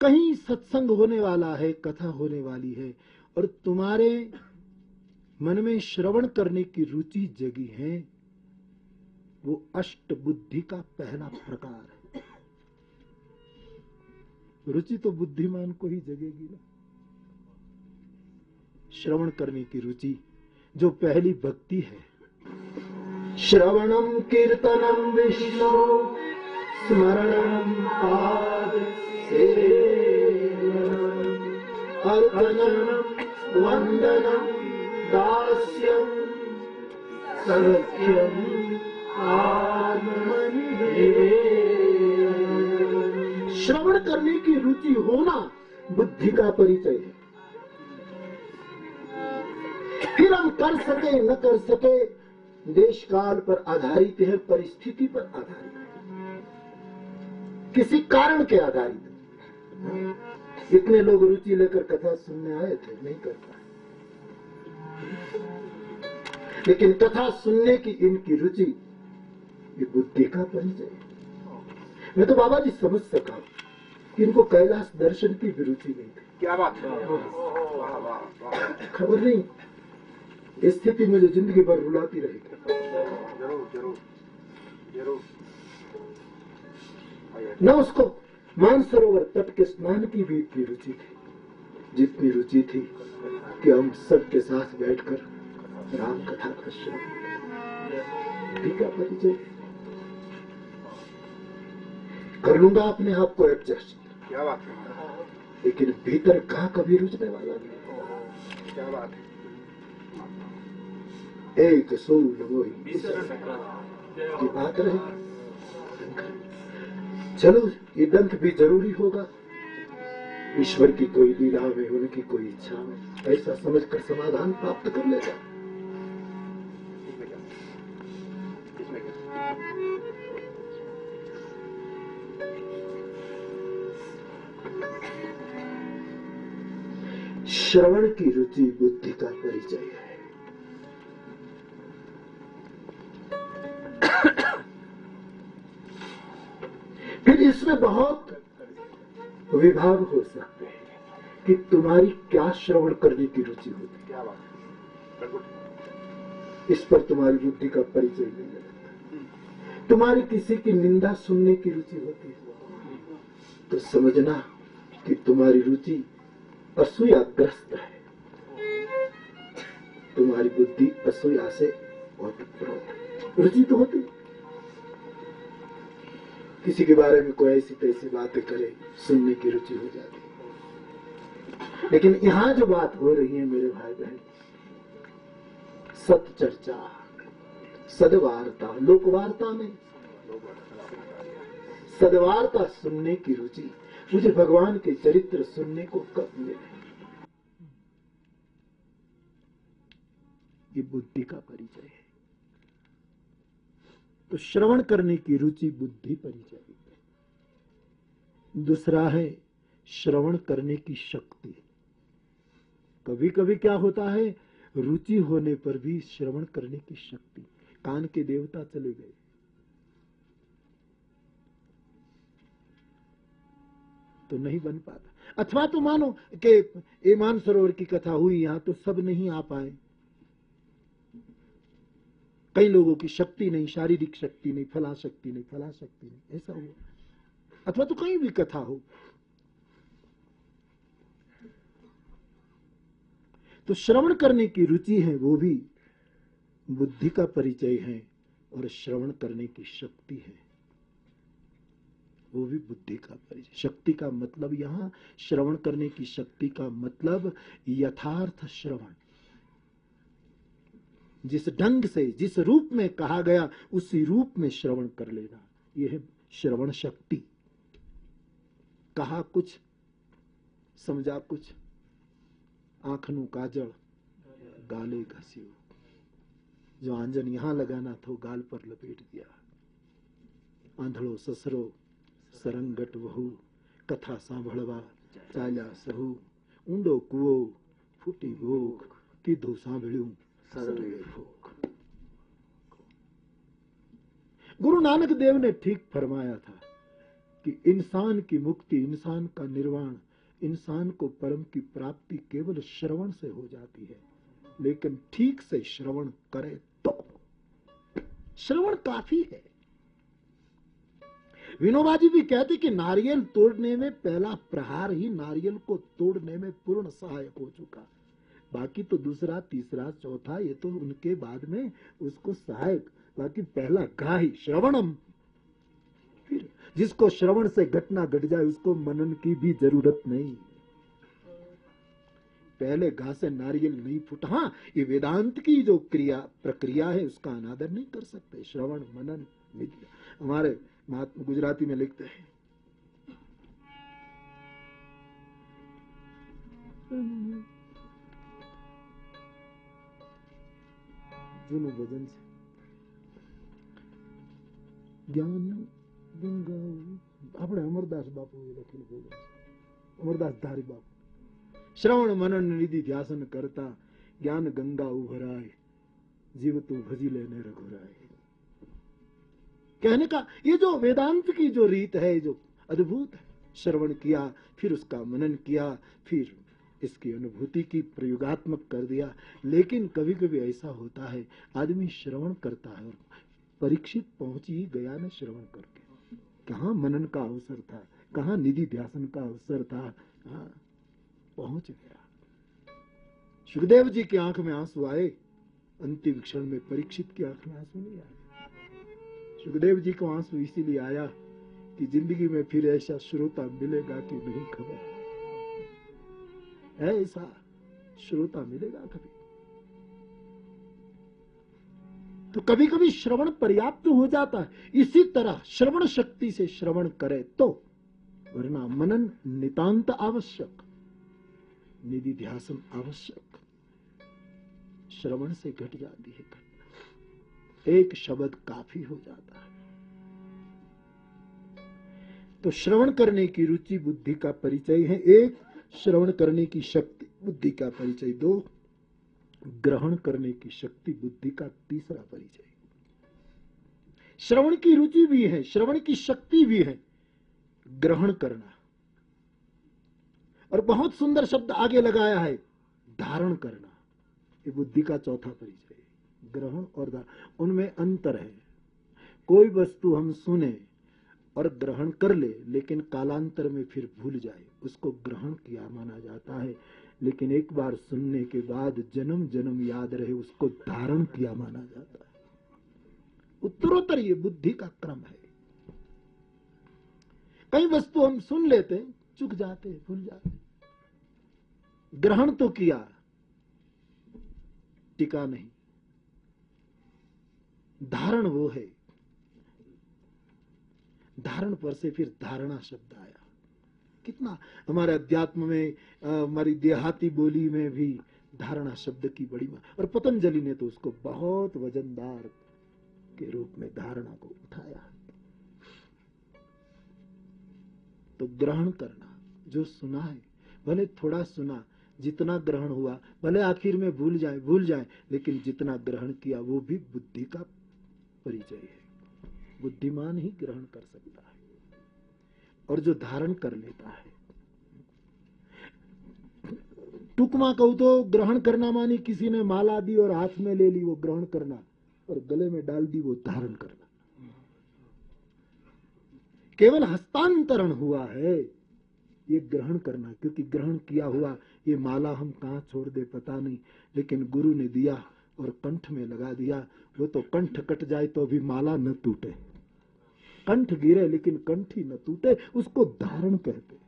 Speaker 2: कहीं सत्संग होने वाला है, कथा होने वाली है, और तुम्हारे मन में श्रवण करने की रुचि जगी है, वो अष्ट बुद्धि का पहला प्रकार है। रुचि तो बुद्धिमान को ही जगेगी ना। श्रवण करने की रुचि जो पहली भक्ति है। श्रवणम कीर्तनम विष्णु स्मरणम वंदनम दास्यम सख्यम श्रवण करने की रुचि होना बुद्धि का परिचय है। फिर हम कर सके, न कर सके देश काल पर आधारित है, परिस्थिति पर आधारित है। किसी कारण के आधारित इतने लोग रुचि लेकर कथा सुनने आए थे, नहीं कर पाए। लेकिन कथा सुनने की इनकी रुचि, ये बुद्धि का परिचय है। मैं तो बाबा जी समझ सका कि इनको कैलाश दर्शन की भी रुचि नहीं थी।
Speaker 3: क्या बात है? वाह।
Speaker 2: खबर नहीं। इस स्थिति मुझे ज़िंदगी भर रुलाती रहेगी
Speaker 3: ज़रूर ज़रूर ज़रूर।
Speaker 2: न उसको मानसरोवर तट के स्नान की भी इतनी रुचि थी जितनी रुचि थी कि हम सबके साथ बैठकर राम कथा का श्रवण ठीक है परिचय? कर लूँगा अपने आप को एडजस्ट
Speaker 3: क्या बात है?
Speaker 2: लेकिन भीतर कहा कभी रुचने वाला नहीं?
Speaker 3: क्या बात है?
Speaker 2: एक सोल की बात रही? चलो ये दंत भी ज़रूरी होगा। ईश्वर की कोई लीला में उनकी कोई इच्छा में ऐसा समझकर समाधान प्राप्त कर लेगा। श्रवण की रुचि बुद्धि का परिचय है। फिर इसमें बहुत विभाग हो सकते हैं कि तुम्हारी क्या श्रवण करने की रुचि होती है। इस पर तुम्हारी बुद्धि का परिचय नहीं लगता तुम्हारी किसी की निंदा सुनने की रुचि होती है। तो समझना कि तुम्हारी रुचि असूयाग्रस्त है। तुम्हारी बुद्धि असूया से बहुत रुचि तो होती किसी के बारे में कोई ऐसी तैसी बातें करे, सुनने की रुचि हो जाती लेकिन यहाँ जो बात हो रही है मेरे भाई बहन सत चर्चा, सदवार्ता, लोकवार्ता में। सदवार्ता सुनने की रुचि मुझे भगवान के चरित्र सुनने को कब मिले? ये बुद्धि का परिचय है। तो श्रवण करने की रुचि बुद्धि परिचय है। दूसरा है, श्रवण करने की शक्ति। कभी कभी क्या होता है, रुचि होने पर भी श्रवण करने की शक्ति। कान के देवता चले गए। तो नहीं बन पाता। अथवा तो मानो कि ये मानसरोवर की कथा हुई, यहाँ तो सब नहीं आ पाए। कई लोगों की शक्ति नहीं, शारीरिक शक्ति नहीं, फला शक्ति नहीं, फला शक्ति नहीं, ऐसा हुआ। अथवा तो कहीं भी कथा हो। तो श्रवण करने की रुचि है, वो भी बुद्धि का परिचय है और श्रवण करने की शक्ति है। वो भी बुद्धि का परिचय, शक्ति का मतलब। यहाँ श्रवण करने की शक्ति का मतलब यथार्थ श्रवण। जिस ढंग से, जिस रूप में कहा गया, उसी रूप में श्रवण कर लेना। यह है श्रवण शक्ति। कहा कुछ, समझा कुछ। आंखनु काजल गाले घस्यो जो आंजन यहाँ लगाना था गाल पर लपेट दिया। आंधड़ो, ससरो कथा सांभळवा, चाल्या सहु ऊंडो कुओ फूटी भोग कीधु सांभळ्યું सरवे भोग गुरु नानक देव ने ठीक फरमाया था कि इंसान की मुक्ति, इंसान का निर्वाण, इंसान को परम की प्राप्ति केवल श्रवण से हो जाती है, लेकिन ठीक से श्रवण करे तो। श्रवण काफ़ी है। विनोबा जी भी कहते कि नारियल तोड़ने में पहला प्रहार ही नारियल को तोड़ने में पूर्ण सहायक हो चुका। बाकी तो दूसरा, तीसरा, चौथा, ये तो उनके बाद में उसको सहायक, बाकी पहला घा ही श्रवणम। फिर जिसको श्रवण से घटना घट गट जाए, उसको मनन की भी ज़रूरत नहीं। पहले घा से नारियल नहीं फूटा। हाँ ये वेदांत की जो क्रिया, प्रक्रिया है, उसका अनादर नहीं कर सकते। श्रवण, मनन हमारे महात्मा गुजराती में लिखते हैं જૂનું ભજન છે જ્ઞાન ગંગા આપણે અમરદાસ બાપુ લખેલું ભજન છે અમરદાસ ધારી બાપુ શ્રવણ મનન નિધિ ધ્યાસન કરતા જ્ઞાન ગંગા ઉભરાય जीव तू भजी लेने रघुराय कहने का, ये जो वेदांत की जो रीत है जो अद्भुत श्रवण किया, फिर उसका मनन किया, फिर इसकी अनुभूति की प्रयोगात्मक कर दिया। लेकिन कभी कभी ऐसा होता है, आदमी श्रवण करता है और परीक्षित पहुँच ही गया न श्रवण करके। कहा मनन का अवसर था, कहा निधि ध्यान का अवसर था हाँ पहुँच गया। सुखदेव जी की आँख में आँसू आए, अंतिम क्षण में परीक्षित की आँख में आँसू नहीं आए। सुखदेव जी को आँसू इसीलिए आया कि ज़िंदगी में फिर ऐसा श्रोता मिलेगा कि नहीं खबर। है ऐसा श्रोता मिलेगा कभी। तो कभी कभी श्रवण पर्याप्त हो जाता है। इसी तरह श्रवण शक्ति से श्रवण करे तो वरना मनन नितांत आवश्यक निधि ध्यासन आवश्यक। श्रवण से घट जाती है घटना एक शब्द काफ़ी हो जाता है। तो श्रवण करने की रुचि बुद्धि का परिचय है, एक श्रवण करने की शक्ति बुद्धि का परिचय, दो ग्रहण करने की शक्ति बुद्धि का तीसरा परिचय। श्रवण की रुचि भी है, श्रवण की शक्ति भी है, ग्रहण करना। और बहुत सुंदर शब्द आगे लगाया है, धारण करना। ये बुद्धि का चौथा परिचय। ग्रहण और उनमें अंतर है। कोई वस्तु हम सुने और ग्रहण कर ले, लेकिन कालांतर में फिर भूल जाए। उसको ग्रहण किया माना जाता है। लेकिन एक बार सुनने के बाद जन्म जन्म याद रहे, उसको धारण किया माना जाता है। उत्तरोत्तर ये बुद्धि का क्रम है। कई वस्तु हम सुन लेते, चुक जाते, भूल जाते। ग्रहण तो किया, टिका नहीं। धारण वो है। धारण पर से फिर धारणा शब्द आया। कितना हमारे अध्यात्म में हमारी देहाती बोली में भी धारणा शब्द की बड़ी और पतंजलि ने तो उसको बहुत वजनदार के रूप में धारणा को उठाया। तो ग्रहण करना, जो सुना है भले थोड़ा सुना, जितना ग्रहण हुआ, भले आखिर में भूल जाए भूल जाए, लेकिन जितना ग्रहण किया, वो भी बुद्धि का परिचय है। बुद्धिमान ही ग्रहण कर सकता है और जो धारण कर लेता है। टुकमा कहू तो ग्रहण करना मानी किसी ने माला दी और हाथ में ले ली, वो ग्रहण करना और गले में डाल दी, वो धारण करना। केवल हस्तांतरण हुआ है, ये ग्रहण करना, क्योंकि ग्रहण किया हुआ, ये माला हम कहा छोड़ दे पता नहीं, लेकिन गुरु ने दिया और कंठ में लगा दिया वो तो कंठ कट जाए तो भी माला न टूटे। कंठ गिरे लेकिन कंठ ही न टूटे, उसको धारण कहते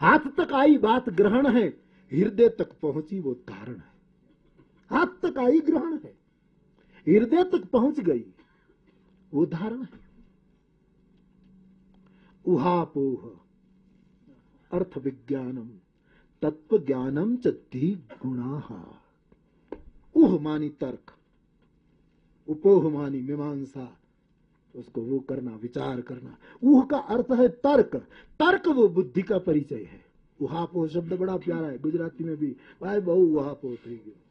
Speaker 2: हाथ तक आई बात ग्रहण है, हृदय तक पहुँची वो धारण है। हाथ तक आई ग्रहण है, हृदय तक पहुँच गई, वो धारण है। उहापोह अर्थ विज्ञानम तत्व ज्ञानम च गुणा। उह मानी तर्क उपोह मानी मीमांसा उसको वो करना विचार करना उह का अर्थ है तर्क तर्क वो बुद्धि का परिचय है उहापोह शब्द बड़ा प्यारा है गुजराती में भी भाई बहु उहापोह થઈ ગયો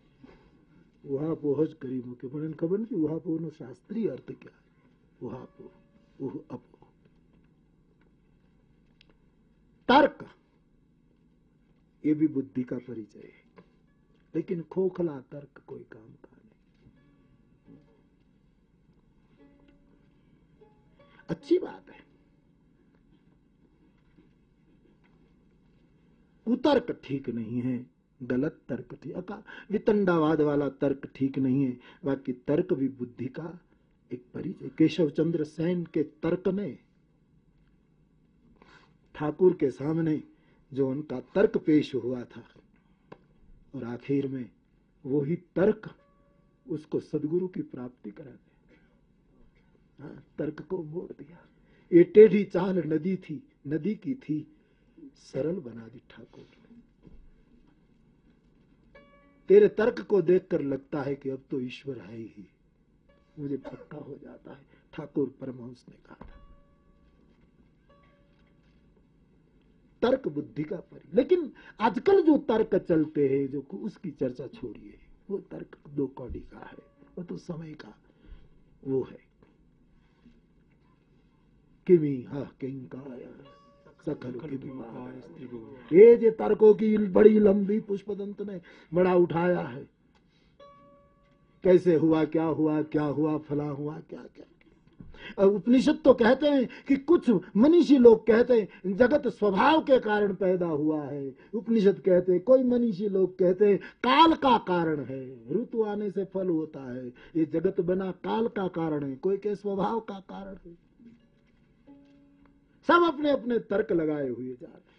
Speaker 2: ઉહાપોહ જ કરી મૂકે પણ એને ખબર નથી ઉહાપોહનો શાસ્ત્રીય અર્થ क्या है ઉહાપોહ ઉહ અપોહ तर्क ये भी बुद्धि का परिचय है लेकिन खोखला तर्क कोई काम का नहीं। अच्छी बात है। कुतर्क ठीक नहीं है, गलत तर्क ठीक अका, वितंडावाद वाला तर्क ठीक नहीं है। बाकी तर्क भी बुद्धि का एक परिचय। केशव चंद्र सेन के तर्क ने ठाकुर के सामने जो उनका तर्क पेश हुआ था और आखिर में वो ही तर्क उसको सदगुरु की प्राप्ति करा दे। हाँ, तर्क को मोड़ दिया। ये टेढ़ी चाल नदी थी नदी की थी सरल बना दी ठाकुर ने। तेरे तर्क को देखकर लगता है कि अब तो ईश्वर है ही। मुझे पक्का हो जाता है ठाकुर परमहंस ने कहा था। तर्क बुद्धि का परि लेकिन आजकल जो तर्क चलते हैं जो उसकी चर्चा छोड़िए। वो तर्क दो कौड़ी का है वो तो समय का वो है। किमी हा किंकाय ये जे तर्कों की बड़ी लंबी पुष्पदंत ने बड़ा उठाया है। कैसे हुआ क्या हुआ क्या हुआ फला हुआ क्या क्या उपनिषद तो कहते हैं कि कुछ मनीषी लोग कहते हैं, जगत स्वभाव के कारण पैदा हुआ है। उपनिषद कहते हैं, कोई मनीषी लोग कहते हैं, काल का कारण है, ऋतु आने से फल होता है। ये जगत बना काल का कारण है, कोई के स्वभाव का कारण है। सब अपने अपने तर्क लगाए हुए जा रहे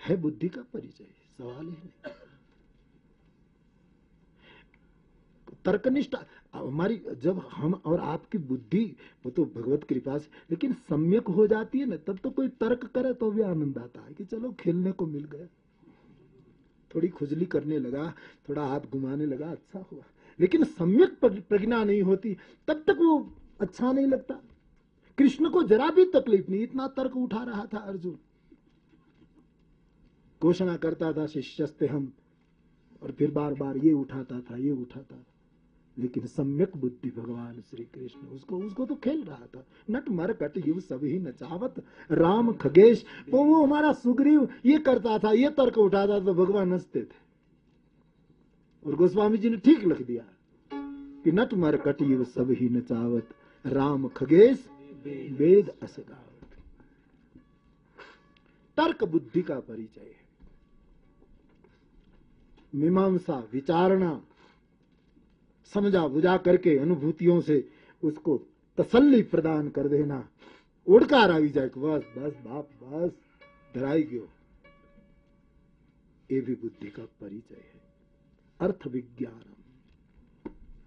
Speaker 2: है बुद्धि का परिचय, सवाल ही नहीं। तर्कनिष्ठा हमारी, जब हम और आपकी बुद्धि, वो तो भगवत कृपा से, लेकिन सम्यक हो जाती है ना, तब तो कोई तर्क करे तो भी आनंद आता है कि चलो खेलने को मिल गया। थोड़ी खुजली करने लगा, थोड़ा हाथ घुमाने लगा अच्छा हुआ। लेकिन सम्यक प्रज्ञा नहीं होती, तब तक वो अच्छा नहीं लगता। कृष्ण को जरा भी तकलीफ़ नहीं, इतना तर्क उठा रहा था अर्जुन। घोषणा करता था, शिष्यस्ते हम, और फिर बार बार ये उठाता था, ये उठाता था। लेकिन सम्यक बुद्धि भगवान श्री कृष्ण उसको उसको तो खेल रहा था। नट मर कट युव सभी नचावत। राम खगेश तो वो हमारा सुग्रीव, ये करता था, ये तर्क उठाता तो भगवान हँसते थे। और गोस्वामी जी ने ठीक लिख दिया कि नट मर कट युव सभी नचावत। राम खगेश, वेद असगावत। तर्क बुद्धि का परिचय है। मीमांसा, विचारणा समझा बुझा करके अनुभूतियों से उसको तसल्ली प्रदान कर देना उड़कार આવી જાય કે બસ બસ બાપ બસ ધરાઈ ગયો ये भी बुद्धि का परिचय है अर्थ विज्ञान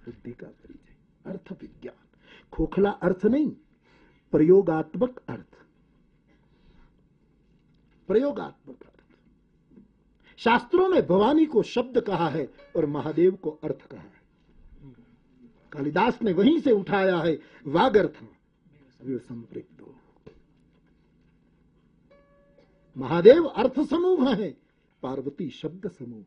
Speaker 2: बुद्धि का परिचय अर्थ विज्ञान खोखला अर्थ नहीं प्रयोगात्मक अर्थ प्रयोगात्मक अर्थ शास्त्रों में भवानी को शब्द कहा है और महादेव को अर्थ कहा है कालिदास ने वहीं से उठाया है। वागर्थ संपृक्त महादेव अर्थ समूह है। पार्वती शब्द समूह।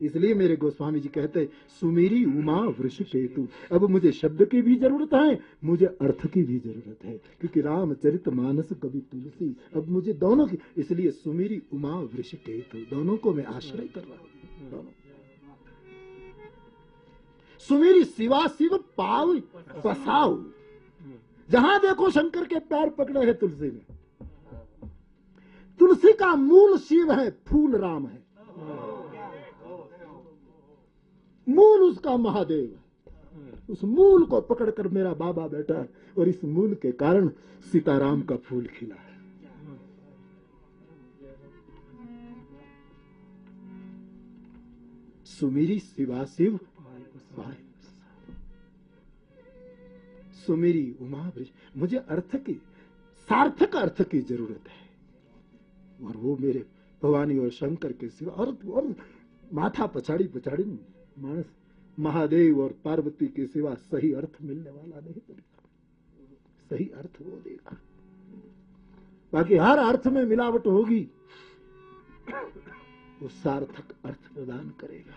Speaker 2: इसलिए मेरे गोस्वामी जी कहते, सुमेरी उमा वृष केतु अब मुझे शब्द की भी ज़रूरत है, मुझे अर्थ की भी ज़रूरत है, क्योंकि रामचरित मानस कवि तुलसी, अब मुझे दोनों की, इसलिए सुमेरी उमा वृष केतु दोनों को मैं आश्रय कर रहा हूँ। सुमेरी शिवा शिव पाव पसाऊ जहाँ देखो शंकर के पैर पकड़े हैं तुलसी में। तुलसी का मूल शिव है, फूल राम है। मूल उसका महादेव है। उस मूल को पकड़कर मेरा बाबा बैठा है और इस मूल के कारण सीताराम का फूल खिला है। सुमेरी शिवा शिव सुमेरी उमा ब्रिज मुझे अर्थ की सार्थक अर्थ की ज़रूरत है। और वो मेरे भवानी और शंकर के सिवा और, और माथा पछाड़ी पछाड़ी मानस महादेव और पार्वती के सिवा सही अर्थ मिलने वाला नहीं मिलेगा सही अर्थ वो देगा बाकी हर अर्थ में मिलावट होगी। वो सार्थक अर्थ प्रदान करेगा।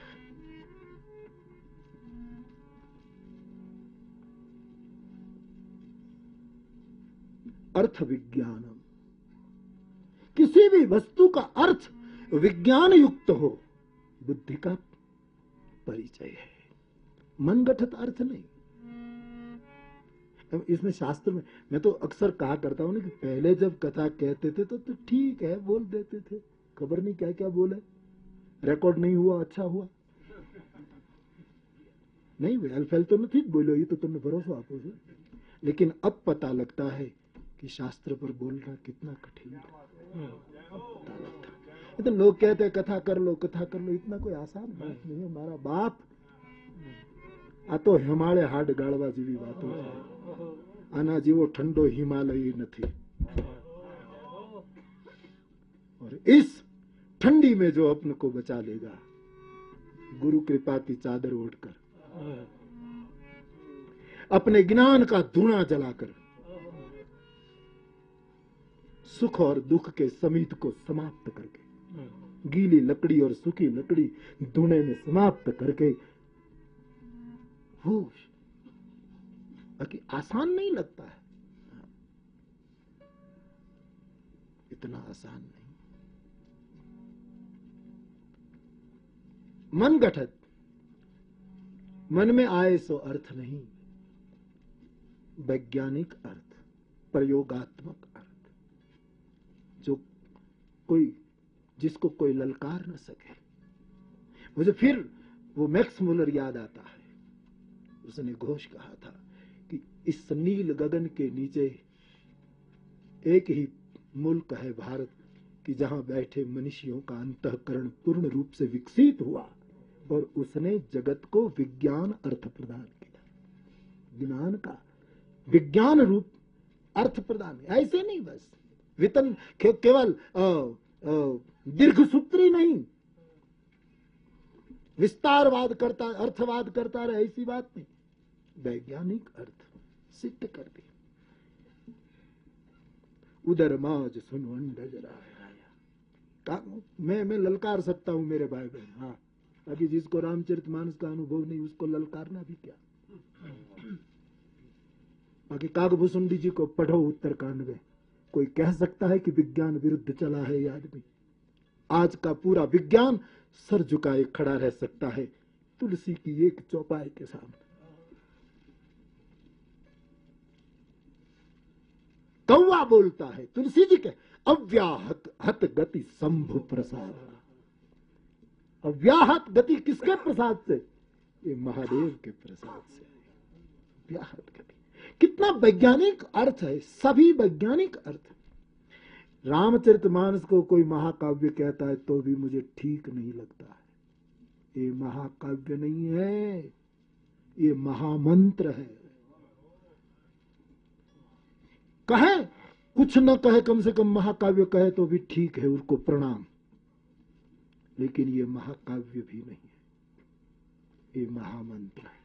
Speaker 2: अर्थ विज्ञानम किसी भी वस्तु का अर्थ विज्ञान युक्त हो बुद्धि का परिचय है। मनगठित अर्थ नहीं। इसमें शास्त्र में मैं तो अक्सर कहा करता हूँ ना कि पहले जब कथा कहते थे तो, तो ठीक है बोल देते थे। खबर नहीं क्या क्या बोले। रिकॉर्ड नहीं हुआ अच्छा हुआ। नहीं वेल फेल तो नहीं बोलो ये तो तुमने भरोसा आपो लेकिन अब पता लगता है कि शास्त्र पर बोलना कितना कठिन है पता लगता है तो लोग कहते हैं कथा कर लो कथा कर लो इतना कोई आसान बात नहीं है हमारा बाप આ તો હિમાલય હાડ ગાળવા જેવી વાતો છે આના જેવો ઠંડો હિમાલય નથી और इस ठंडी में जो अपने को बचा लेगा गुरु कृपा की चादर ओढ़कर अपने ज्ञान का धुआं जलाकर सुख और दुख के समीत को समाप्त करके गीली लकड़ी और सूखी लकड़ी धुने में समाप्त करके वो आसान नहीं लगता है। इतना आसान नहीं। मन गठत मन में आए सो अर्थ नहीं वैज्ञानिक अर्थ प्रयोगात्मक कोई, जिसको कोई ललकार न सके। मुझे फिर वो मैक्स मुलर याद आता है। उसने घोष कहा था कि इस नील गगन के नीचे एक ही मुल्क है भारत, कि जहाँ बैठे मनुष्यों का अंतकरण पूर्ण रूप से विकसित हुआ और उसने जगत को विज्ञान अर्थ प्रदान किया। ज्ञान का, विज्ञान रूप अर्थ प्रदान, ऐसे नहीं बस। वितन के, केवल दीर्घ सूत्री नहीं। विस्तारवाद करता अर्थवाद करता रहे ऐसी बात नहीं। वैज्ञानिक अर्थ सिद्ध कर दी। उधर माज सुनो राया मैं मैं ललकार सकता हूँ मेरे भाई बहन हाँ। अभी जिसको रामचरित मानस का अनुभव नहीं उसको ललकारना भी क्या? बाकी कागभूषुंडी जी को पढ़ो उत्तरकांड में। कोई कह सकता है कि विज्ञान विरुद्ध चला है ये आदमी। आज का पूरा विज्ञान सर झुकाए खड़ा रह सकता है, तुलसी की एक चौपाई के सामने। कौवा बोलता है, तुलसी जी के, अव्याहत हत गति संभु प्रसाद। अव्याहत गति किसके प्रसाद से? ये महादेव के प्रसाद से। व्याहत गति। कितना वैज्ञानिक अर्थ है, सभी वैज्ञानिक अर्थ रामचरित मानस को कोई महाकाव्य कहता है तो भी मुझे ठीक नहीं लगता है। ये महाकाव्य नहीं है, ये महामंत्र है। कहे, कुछ न कहे, कम से कम महाकाव्य कहे तो भी ठीक है उसको प्रणाम। लेकिन ये महाकाव्य भी नहीं है, ये महामंत्र है।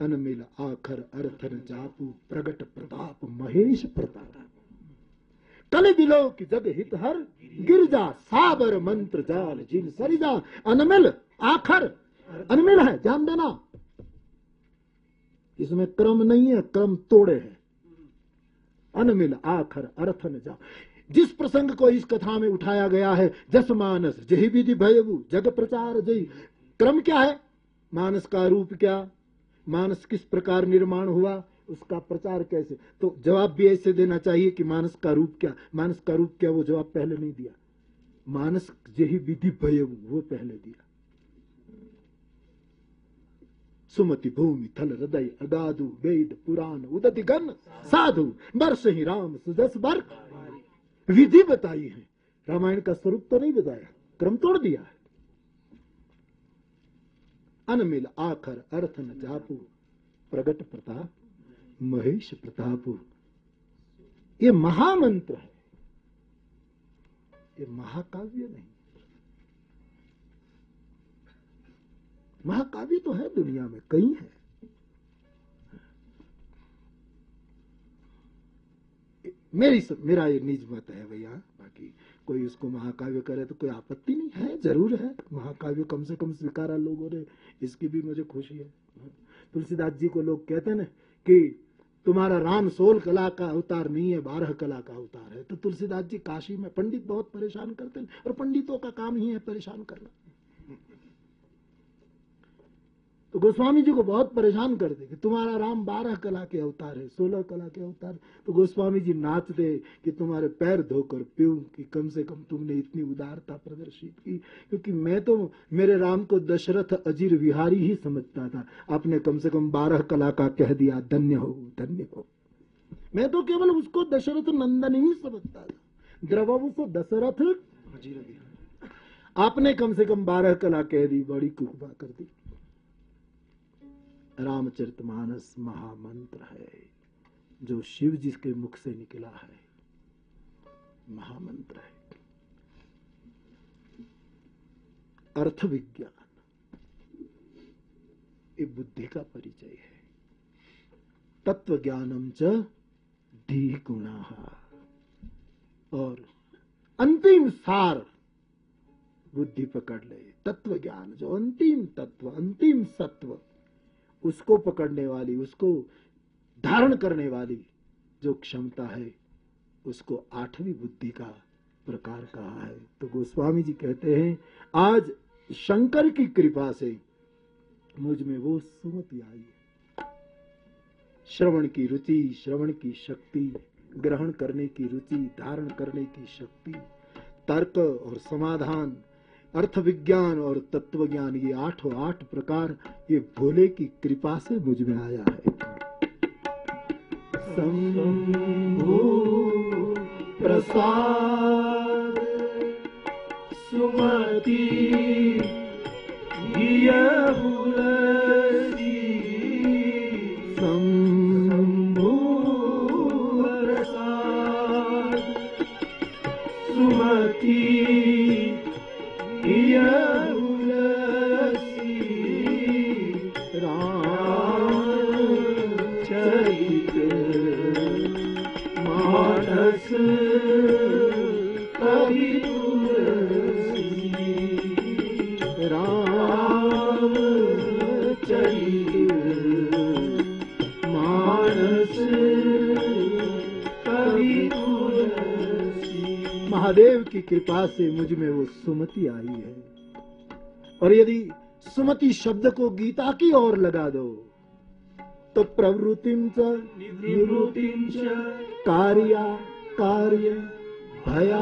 Speaker 2: अनमिल आखर अर्थन जापू, प्रगट प्रताप, महेश प्रताप। कल बिलो की जग हित हर, गिरजा साबर मंत्र जाल जिन सरिजा। अनमिल आखर, अनमिल है, जान देना। इसमें क्रम नहीं है, क्रम तोड़े है। अनमिल आखर अर्थन जा। जिस प्रसंग को इस कथा में उठाया गया है, जस मानस, जही विधि भयबु जग प्रचार जय क्रम क्या है? मानस का रूप क्या? मानस किस प्रकार निर्माण हुआ, उसका प्रचार कैसे? तो जवाब भी ऐसे देना चाहिए कि मानस का रूप क्या? मानस का रूप क्या वो जवाब पहले नहीं दिया। मानस यही विधि भय वो पहले दिया। सुमति भूमि, थल हृदय, अगाधु, वेद, पुराण, उदति गण, साधु वर्ष ही राम सुदस बर विधि बताई है। रामायण का स्वरूप तो नहीं बताया, क्रम तोड़ दिया है। अनमिल आखर अर्थ न जापू। प्रगट प्रताप महेश प्रताप। ये महामंत्र है। ये महाकाव्य नहीं। महाकाव्य तो है दुनिया में कई है। मेरी सब, मेरा ये निज मत है भैया बाकी कोई उसको महाकाव्य करे तो कोई आपत्ति नहीं, है, ज़रूर है। महाकाव्य कम से कम स्वीकारा लोगों ने, इसकी भी मुझे खुशी है। तुलसीदास जी को लोग कहते ना कि तुम्हारा राम सोल कला का अवतार नहीं है, बारह कला का अवतार है। तो तुलसीदास जी काशी में पंडित बहुत परेशान करते हैं और पंडितों का काम ही है परेशान करना। तो गोस्वामी जी को बहुत परेशान कर दे कि तुम्हारा राम बारह कला के अवतार है सोलह कला के अवतार तो गोस्वामी जी नाचते कि तुम्हारे पैर धोकर पीऊं कि कम से कम तुमने इतनी उदारता प्रदर्शित की। क्योंकि मैं तो मेरे राम को दशरथ अजीर विहारी ही समझता था। आपने कम से कम बारह कला का कह दिया धन्य हो धन्य हो। मैं तो केवल उसको दशरथ नंदन ही समझता था। द्रवु को दशरथ आपने कम से कम बारह कला कह दी बड़ी कृपा कर दी। रामचरितमानस महामंत्र है, जो शिव जी के मुख से निकला है। महामंत्र है। अर्थ विज्ञान ये बुद्धि का परिचय है। तत्व ज्ञानम च गुणा और अंतिम सार बुद्धि पकड़ ले। तत्व ज्ञान जो अंतिम तत्व, अंतिम सत्व। उसको पकड़ने वाली, उसको धारण करने वाली जो क्षमता है, उसको आठवीं बुद्धि का प्रकार कहा है। तो गोस्वामी जी कहते हैं, आज शंकर की कृपा से मुझमें वो सुमति आई है। श्रवण की रुचि, श्रवण की शक्ति, ग्रहण करने की रुचि, धारण करने की शक्ति, तर्क और समाधान अर्थ विज्ञान और तत्व ज्ञान ये आठों आठ प्रकार, ये भोले की कृपा से मुझमें आया है। प्रसाद सुमति की कृपा से मुझमें वो सुमति आई है। और यदि सुमति शब्द को गीता की ओर लगा दो तो प्रवृत्तिम च च, कार्या, कार्य भया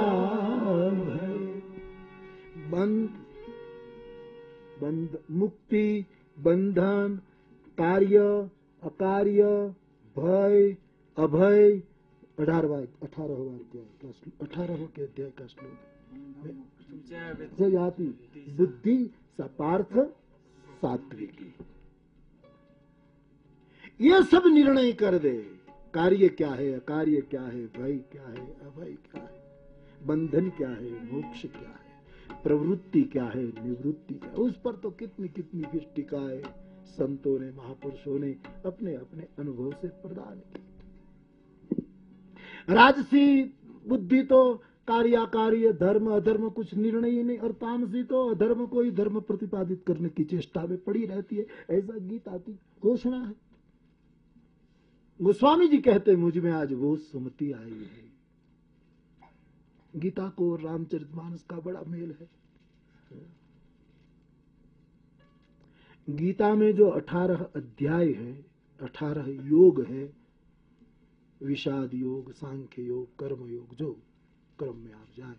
Speaker 2: बंध बंध मुक्ति, बंधन, कार्य, अकार्य, भय, अभय अठारहवा अठारहवा अध्याय का श्लोक अठारह के अध्याय का श्लोक। जाति बुद्धि सपार्थ सात्विकी। ये सब निर्णय कर दे। कार्य क्या है अकार्य क्या है भय क्या है अभय क्या है बंधन क्या है मोक्ष क्या है प्रवृत्ति क्या है निवृत्ति क्या है। उस पर तो कितनी कितनी विष्टिकाएँ संतों ने महापुरुषों ने अपने अपने अनुभव से प्रदान की। राजसी बुद्धि तो कार्याकार्य धर्म अधर्म कुछ निर्णय ही नहीं और तामसी तो अधर्म को ही धर्म प्रतिपादित करने की चेष्टा में पड़ी रहती है। ऐसा गीता की घोषणा है। गोस्वामी जी कहते हैं, मुझमें आज वो सुमति आई है। गीता को और रामचरितमानस का बड़ा मेल है। गीता में जो अठारह अध्याय है, अठारह योग है विषाद योग, सांख्य योग, कर्म योग, जो क्रम में आप जाए।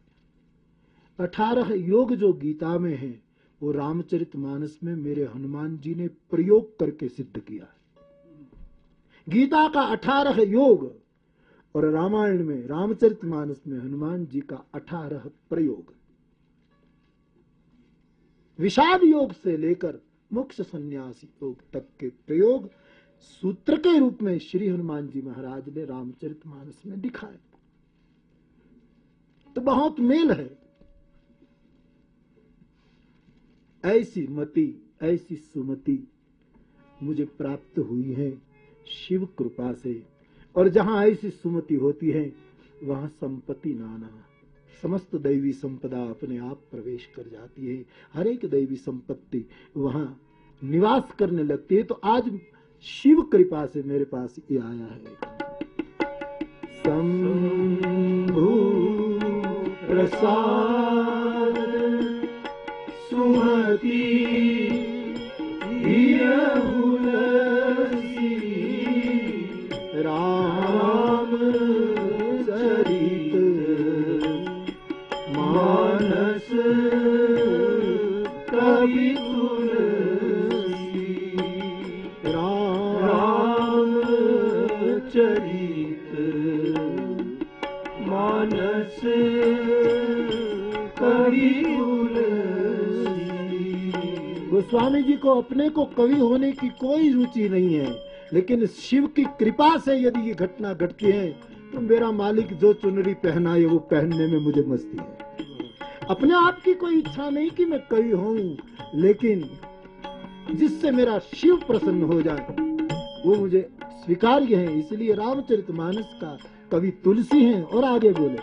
Speaker 2: अठारह योग जो गीता में है, वो रामचरित मानस में मेरे हनुमान जी ने प्रयोग करके सिद्ध किया है। गीता का अठारह योग और रामायण में, रामचरित मानस में हनुमान जी का अठारह प्रयोग। विषाद योग से लेकर मोक्ष संन्यासी योग तक के प्रयोग सूत्र के रूप में श्री हनुमान जी महाराज ने रामचरित मानस में दिखाए तो बहुत मेल है। ऐसी मति, ऐसी सुमति मुझे प्राप्त हुई है शिव कृपा से। और जहाँ ऐसी सुमति होती है, वहाँ संपत्ति नाना, समस्त दैवी संपदा अपने आप प्रवेश कर जाती है। हर एक दैवी संपत्ति वहाँ निवास करने लगती है। तो आज शिव कृपा से मेरे पास ये आया है। शंभु प्रसाद सुमति गोस्वामी जी को अपने को कवि होने की कोई रुचि नहीं है, लेकिन शिव की कृपा से यदि ये घटना घटती है तो मेरा मालिक जो चुनरी पहनाए वो पहनने में मुझे मस्ती है। अपने आप की कोई इच्छा नहीं कि मैं कवि हूँ लेकिन जिससे मेरा शिव प्रसन्न हो जाए, वो मुझे स्वीकार्य है। इसलिए रामचरित मानस का कवि तुलसी है और आगे बोले।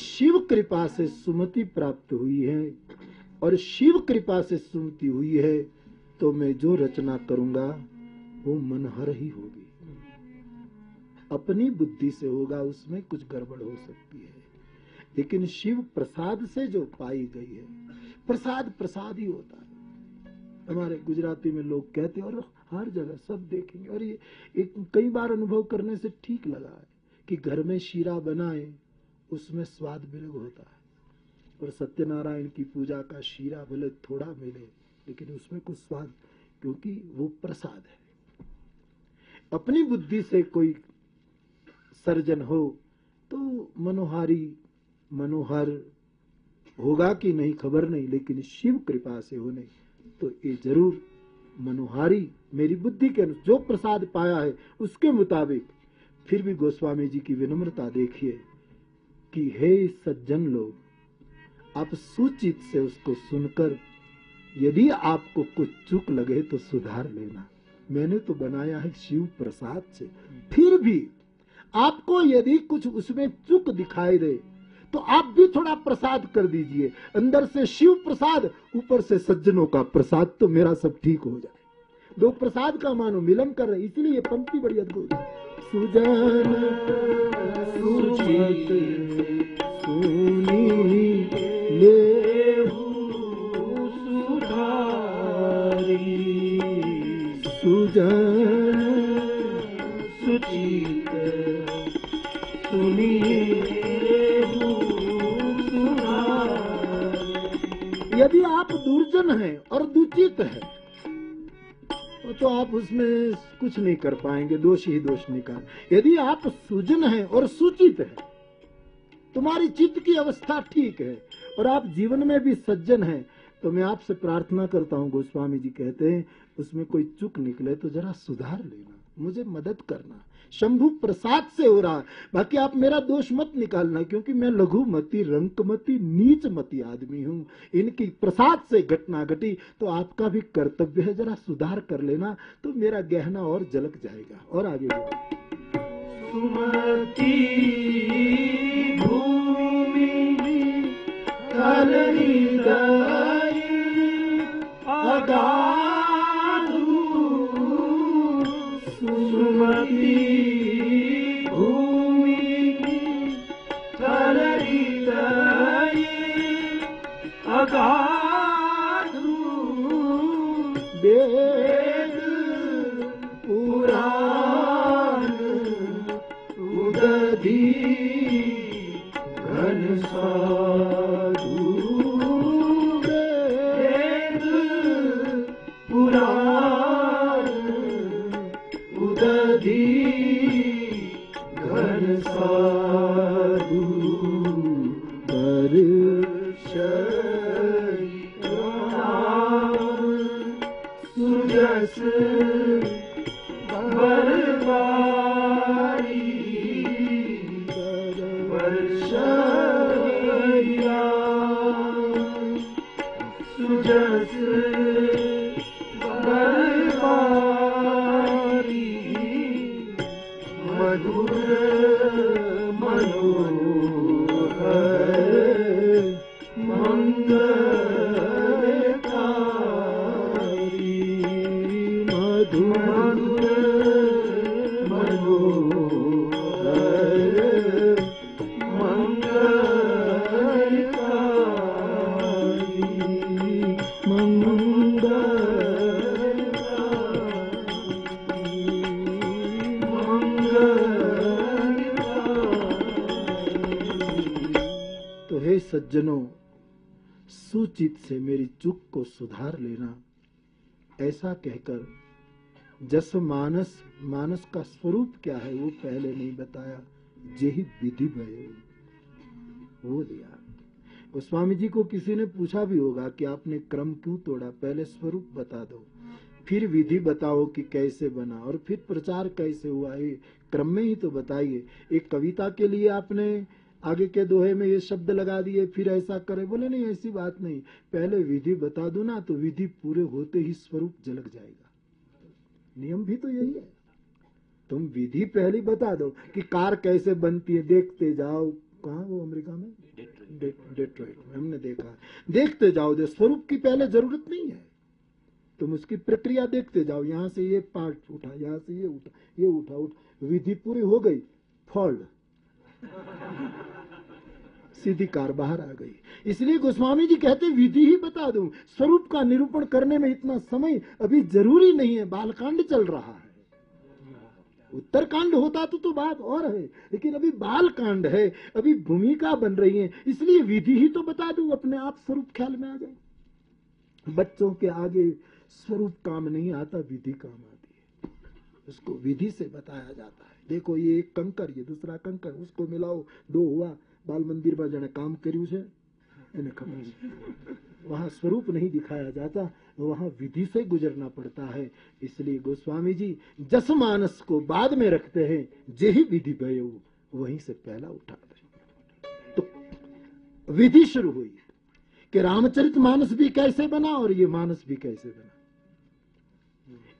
Speaker 2: शिव कृपा से सुमति प्राप्त हुई है। और शिव कृपा से सुमति हुई है तो मैं जो रचना करूँगा, वो मनहर ही होगी। अपनी बुद्धि से होगा, उसमें कुछ गड़बड़ हो सकती है। लेकिन शिव प्रसाद से जो पाई गई है, प्रसाद प्रसाद ही होता है। हमारे गुजराती में लोग कहते हैं, और हर जगह सब देखेंगे। और ये एक कई बार अनुभव करने से ठीक लगा है कि घर में शीरा बनाए उसमें स्वाद बिलग होता है। और सत्यनारायण की पूजा का शीरा भले थोड़ा मिले, लेकिन उसमें कुछ स्वाद, क्योंकि वो प्रसाद है। अपनी बुद्धि से कोई सर्जन हो तो मनोहारी, मनोहर होगा कि नहीं खबर नहीं, लेकिन शिव कृपा से होने तो ये ज़रूर मनोहारी मेरी बुद्धि के अनुसार, जो प्रसाद पाया है, उसके मुताबिक फिर भी गोस्वामी जी की विनम्रता देखिए। कि हे सज्जन लोग, आप सूचित से उसको सुनकर, यदि आपको कुछ चुक लगे तो सुधार लेना। मैंने तो बनाया है शिव प्रसाद से। फिर भी आपको यदि कुछ उसमें चुक दिखाई दे तो आप भी थोड़ा प्रसाद कर दीजिए। अंदर से शिव प्रसाद, ऊपर से सज्जनों का प्रसाद तो मेरा सब ठीक हो जाए। दो प्रसाद का मानो मिलन कर रहे इसलिए ये पंक्ति बड़ी अद्भुत सुजन यदि आप दुर्जन हैं और दुचित है तो आप उसमें कुछ नहीं कर पाएँगे, दोष ही दोष निकाल। यदि आप सुजन हैं और सूचित हैं, तुम्हारी चित्त की अवस्था ठीक है और आप जीवन में भी सज्जन हैं तो मैं आपसे प्रार्थना करता हूँ, गोस्वामी जी कहते हैं, उसमें कोई चुक निकले तो जरा सुधार लेना। मुझे मदद करना। शंभु प्रसाद से हो रहा। बाकी आप मेरा दोष मत निकालना, क्योंकि मैं लघुमती रंकमती नीचमती आदमी हूँ। इनकी प्रसाद से घटना घटी तो आपका भी कर्तव्य है जरा सुधार कर लेना तो मेरा गहना और जलक जाएगा। और आगे भूमि सुमति सूचित से मेरी चूक को सुधार लेना। ऐसा कहकर जस मानस मानस का स्वरूप क्या है वो पहले नहीं बताया। यही विधि भय। वो दिया। गोस्वामी जी को किसी ने पूछा भी होगा कि आपने क्रम क्यों तोड़ा? पहले स्वरूप बता दो। फिर विधि बताओ कि कैसे बना और फिर प्रचार कैसे हुआ? ये क्रम में ही तो बताइए। एक कविता के लिए आपने आगे के दोहे में ये शब्द लगा दिए फिर ऐसा करे। बोले नहीं ऐसी बात नहीं। पहले विधि बता दो ना तो विधि पूरे होते ही स्वरूप झलक जाएगा। नियम भी तो यही है। तुम विधि पहले बता दो कि कार कैसे बनती है। देखते जाओ। कहा वो अमेरिका में? डेट्रॉइट में। हमने देखा देखते जाओ दे स्वरूप की पहले ज़रूरत नहीं है। तुम उसकी प्रक्रिया देखते जाओ। यहाँ से ये पार्ट उठा यहाँ से ये उठा ये उठा उठा। विधि पूरी हो गई। फॉल्ट। सीधी कार बाहर आ गई। इसलिए गोस्वामी जी कहते, विधि ही बता दूँ, स्वरूप का निरूपण करने में इतना समय अभी ज़रूरी नहीं है, बालकांड चल रहा है। उत्तरकांड होता तो तो बात और है, लेकिन अभी बाल कांड है, अभी भूमिका बन रही है, इसलिए विधि ही तो बता दूँ, अपने आप स्वरूप ख्याल में आ जाए। बच्चों के आगे स्वरूप काम नहीं आता, विधि काम आती है। उसको विधि से बताया जाता है। देखो ये एक कंकर ये दूसरा कंकर उसको मिलाओ दो हुआ बाल मंदिर में जने काम કર્યું છે એને ખબર છે वहाँ स्वरूप नहीं दिखाया जाता वहाँ विधि से गुजरना पड़ता है इसलिए गोस्वामी जी जस मानस को बाद में रखते हैं जेही विधि भयो वहीं से पहला उठा दे तो विधि शुरू हुई कि रामचरित मानस भी कैसे बना और ये मानस भी कैसे बना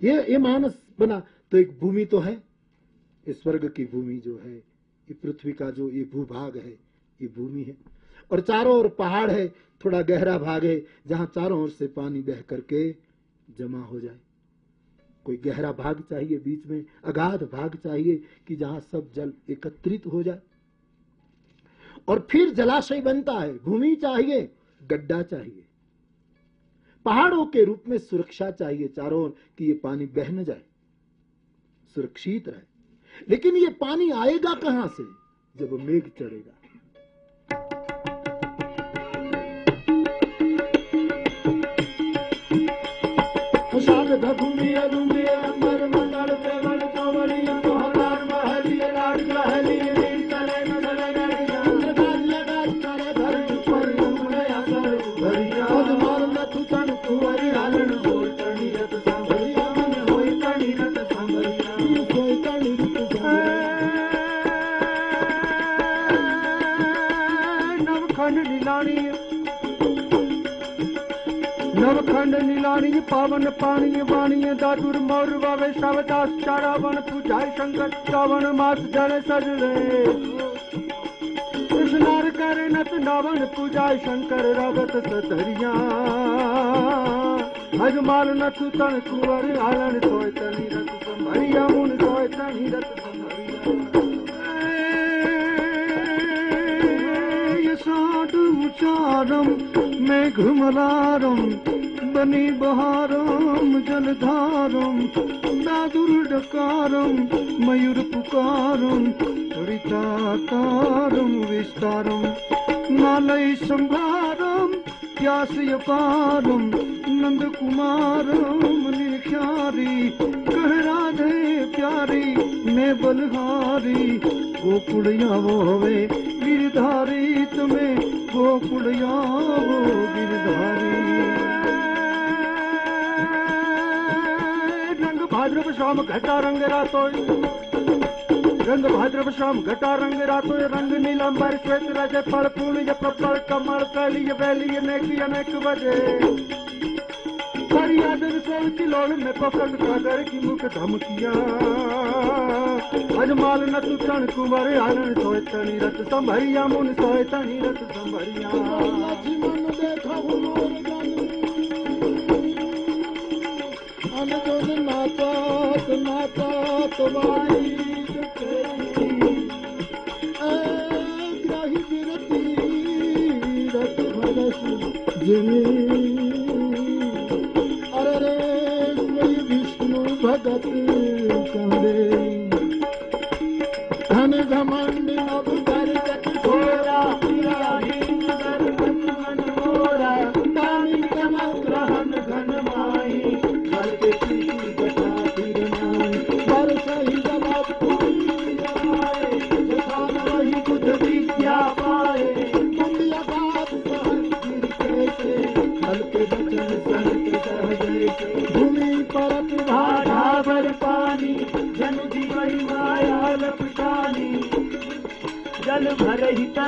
Speaker 2: ये ये मानस बना तो एक भूमि तो है स्वर्ग की भूमि जो है, ये पृथ्वी का जो ये भूभाग है, ये भूमि है। और चारों ओर पहाड़ है, थोड़ा गहरा भाग है, जहाँ चारों ओर से पानी बह करके जमा हो जाए। कोई गहरा भाग चाहिए बीच में, अगाध भाग चाहिए कि जहाँ सब जल एकत्रित हो जाए। और फिर जलाशय बनता है, भूमि चाहिए, गड्ढा चाहिए। पहाड़ों के रूप में सुरक्षा चाहिए चारों ओर कि ये पानी बह न जाए। सुरक्षित रहे। लेकिन ये पानी आएगा कहाँ से? जब मेघ चढ़ेगा।
Speaker 4: नीलानी पावन पानी वाणी दादुर मौर वावे श्रवदास चारा पूजाय शंकर श्रावण मास जल सजले। स्नार कर नत नावन पूजाय शंकर रागत सतरिया। हजमाल नथु तन कुंवर आलन सोय तनी रत संभरिया, मुन सोय तनी रत संभरिया। साध उचारम मेघमलारम बनी बहारम जलधारम दादुर्डकारम मयूर पुकारम हरिताकारम विस्तारम, नालय संभारम प्यासय पारम नंद कुमारम निख्यारी कह राधे प्यारी, मैं बलहारी, गोकुल आवोवे गिरधारी, तुम्हें गोकुल आवो गिरधारी। भाद्रव श्याम घटा रंग रातो रंग भाद्रव श्याम घटा रंग रातो रंग नीलंबर श्वेत रज, फल पूर्ण जप फल कमल, कली बैली अनेक अनेक बजे। फरियादन सोल की लोड़ में पकड़ सागर की मुख धमकिया। अजमाल न तू तन कुंवर आनन सोय तनी रत संभरिया, मुन सोय तनी रत संभरिया।
Speaker 2: अरे विष्णु भगती कंदे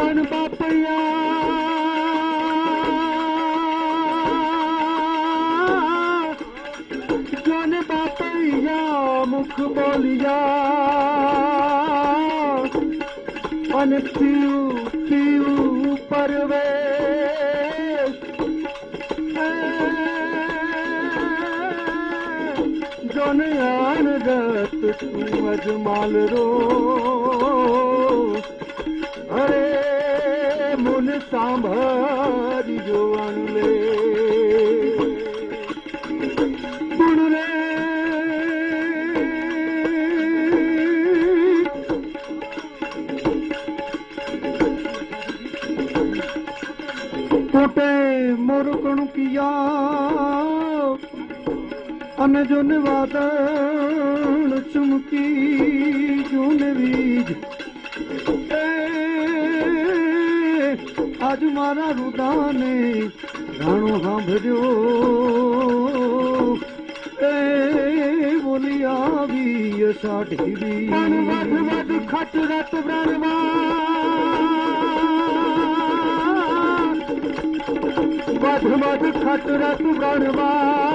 Speaker 2: आवो
Speaker 4: तन बापैया जन बापैया मुख बोलिया पन पीऊ पीऊ परवे जन आन रत तू મન જોન વાદળ ચુમકી જોન વીજ આજ મારા રુદાને રાણો સાંભળ્યો એ બોલી આવી સાઠી વધ વધ ખટ રત બ્રણવા વધ વધ ખટ રત બ્રણવા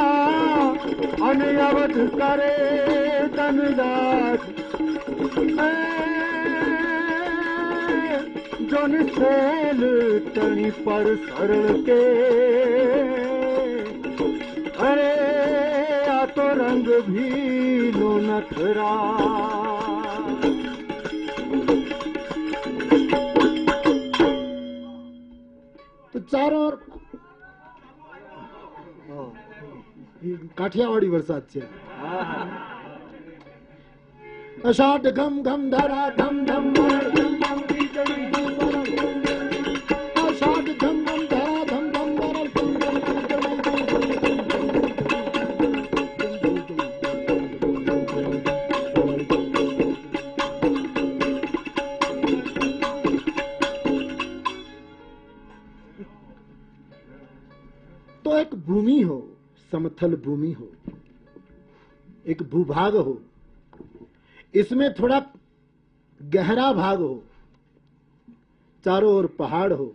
Speaker 4: अनावत करे धनदास जन सेल तरी पर सरल के।
Speaker 2: अरे रंग भी કાઠિયાવાડી વરસાદ છે અષાઢ ઘમ ઘમ ધરા ધમ ધમ અષાઢ ઘમ ઘમ ધરા ધમ ધમ तो एक भूमि हो समथल भूमि हो, एक भूभाग हो, इसमें थोड़ा गहरा भाग हो, चारों ओर पहाड़ हो,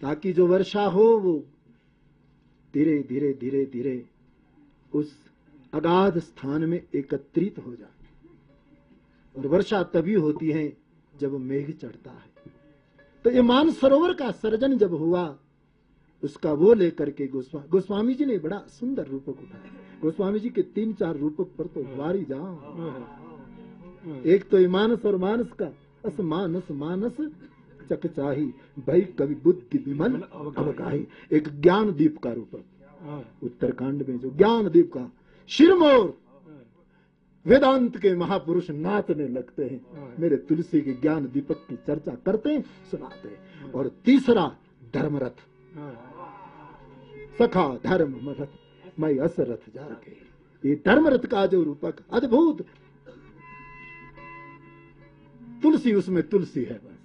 Speaker 2: ताकि जो वर्षा हो वो धीरे धीरे धीरे धीरे उस अगाध स्थान में एकत्रित हो जाए। और वर्षा तभी होती है जब मेघ चढ़ता है। तो ये मान सरोवर का सर्जन जब हुआ उसका वो लेकर के गोस्वा, गोस्वामी जी ने बड़ा सुंदर रूपक उठाया। गोस्वामी जी के तीन चार रूपक पर तो वारी जाओ एक तो मानस और मानस का, अस मानस मानस, चकचाही, भाई कवि बुद्धि विमल, अवगाही। एक ज्ञान दीप का रूपक। उत्तरकांड में जो ज्ञान दीप का शिरमोर, वेदांत के महापुरुष नाचने लगते हैं। मेरे तुलसी के ज्ञान दीपक की चर्चा करते हैं, सुनाते हैं। और तीसरा धर्मरथ। सखा धर्म रथ मैं असरथ जाके ये धर्मरथ का जो रूपक अद्भुत। तुलसी उसमें तुलसी है बस।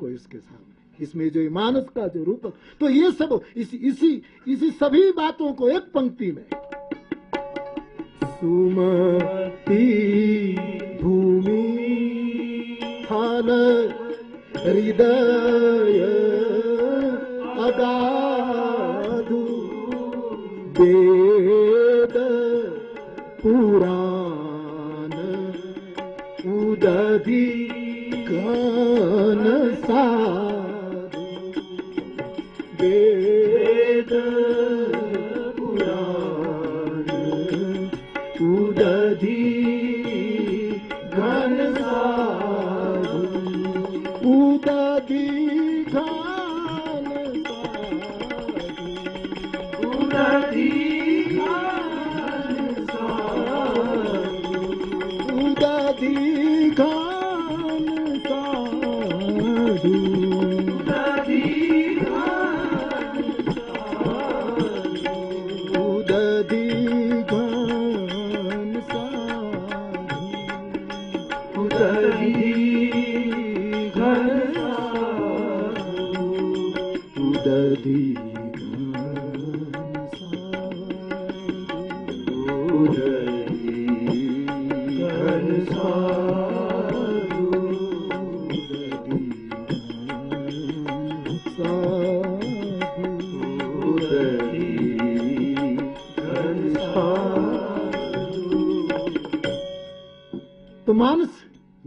Speaker 2: कोई उसके सामने। इसमें जो मानस का जो रूपक तो ये सब इसी इसी इसी सभी बातों को एक पंक्ति में। सुमति भूमि फल हृदय अगाधु वेद पुराण उदधि घन साधु। वेद पुराण उदधि घन साधु। उदधि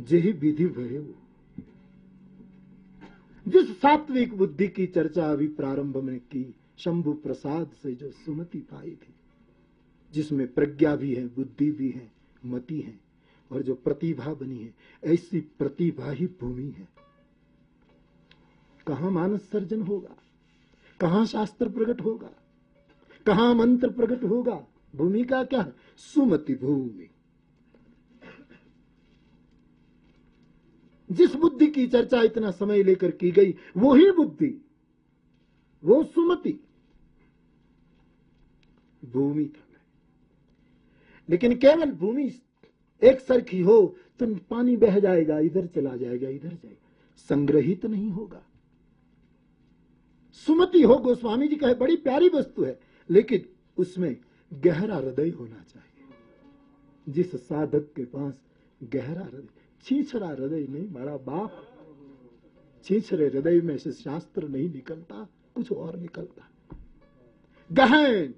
Speaker 2: जेहि विधि भय जिस सात्विक बुद्धि की चर्चा अभी प्रारंभ में की, शंभु प्रसाद से जो सुमति पाई थी, जिसमें प्रज्ञा भी है, बुद्धि भी है, मति है, और जो प्रतिभा बनी है, ऐसी प्रतिभा ही भूमि है। कहा मानस सर्जन होगा? कहा शास्त्र प्रकट होगा? कहा मंत्र प्रकट होगा? भूमि का क्या है? सुमति भूमि। जिस बुद्धि की चर्चा इतना समय लेकर की गई वो ही बुद्धि, वो सुमति। भूमि है लेकिन केवल भूमि एक सरखी हो तो पानी बह जाएगा, इधर चला जाएगा, इधर जाएगा। संग्रहित तो नहीं होगा। सुमति हो, गोस्वामी जी कहे, बड़ी प्यारी वस्तु है, लेकिन उसमें गहरा हृदय होना चाहिए। जिस साधक के पास गहरा हृदय छीछरा हृदय नहीं मारा बाप। छीछरे हृदय में से शास्त्र नहीं निकलता, कुछ और निकलता। गहन!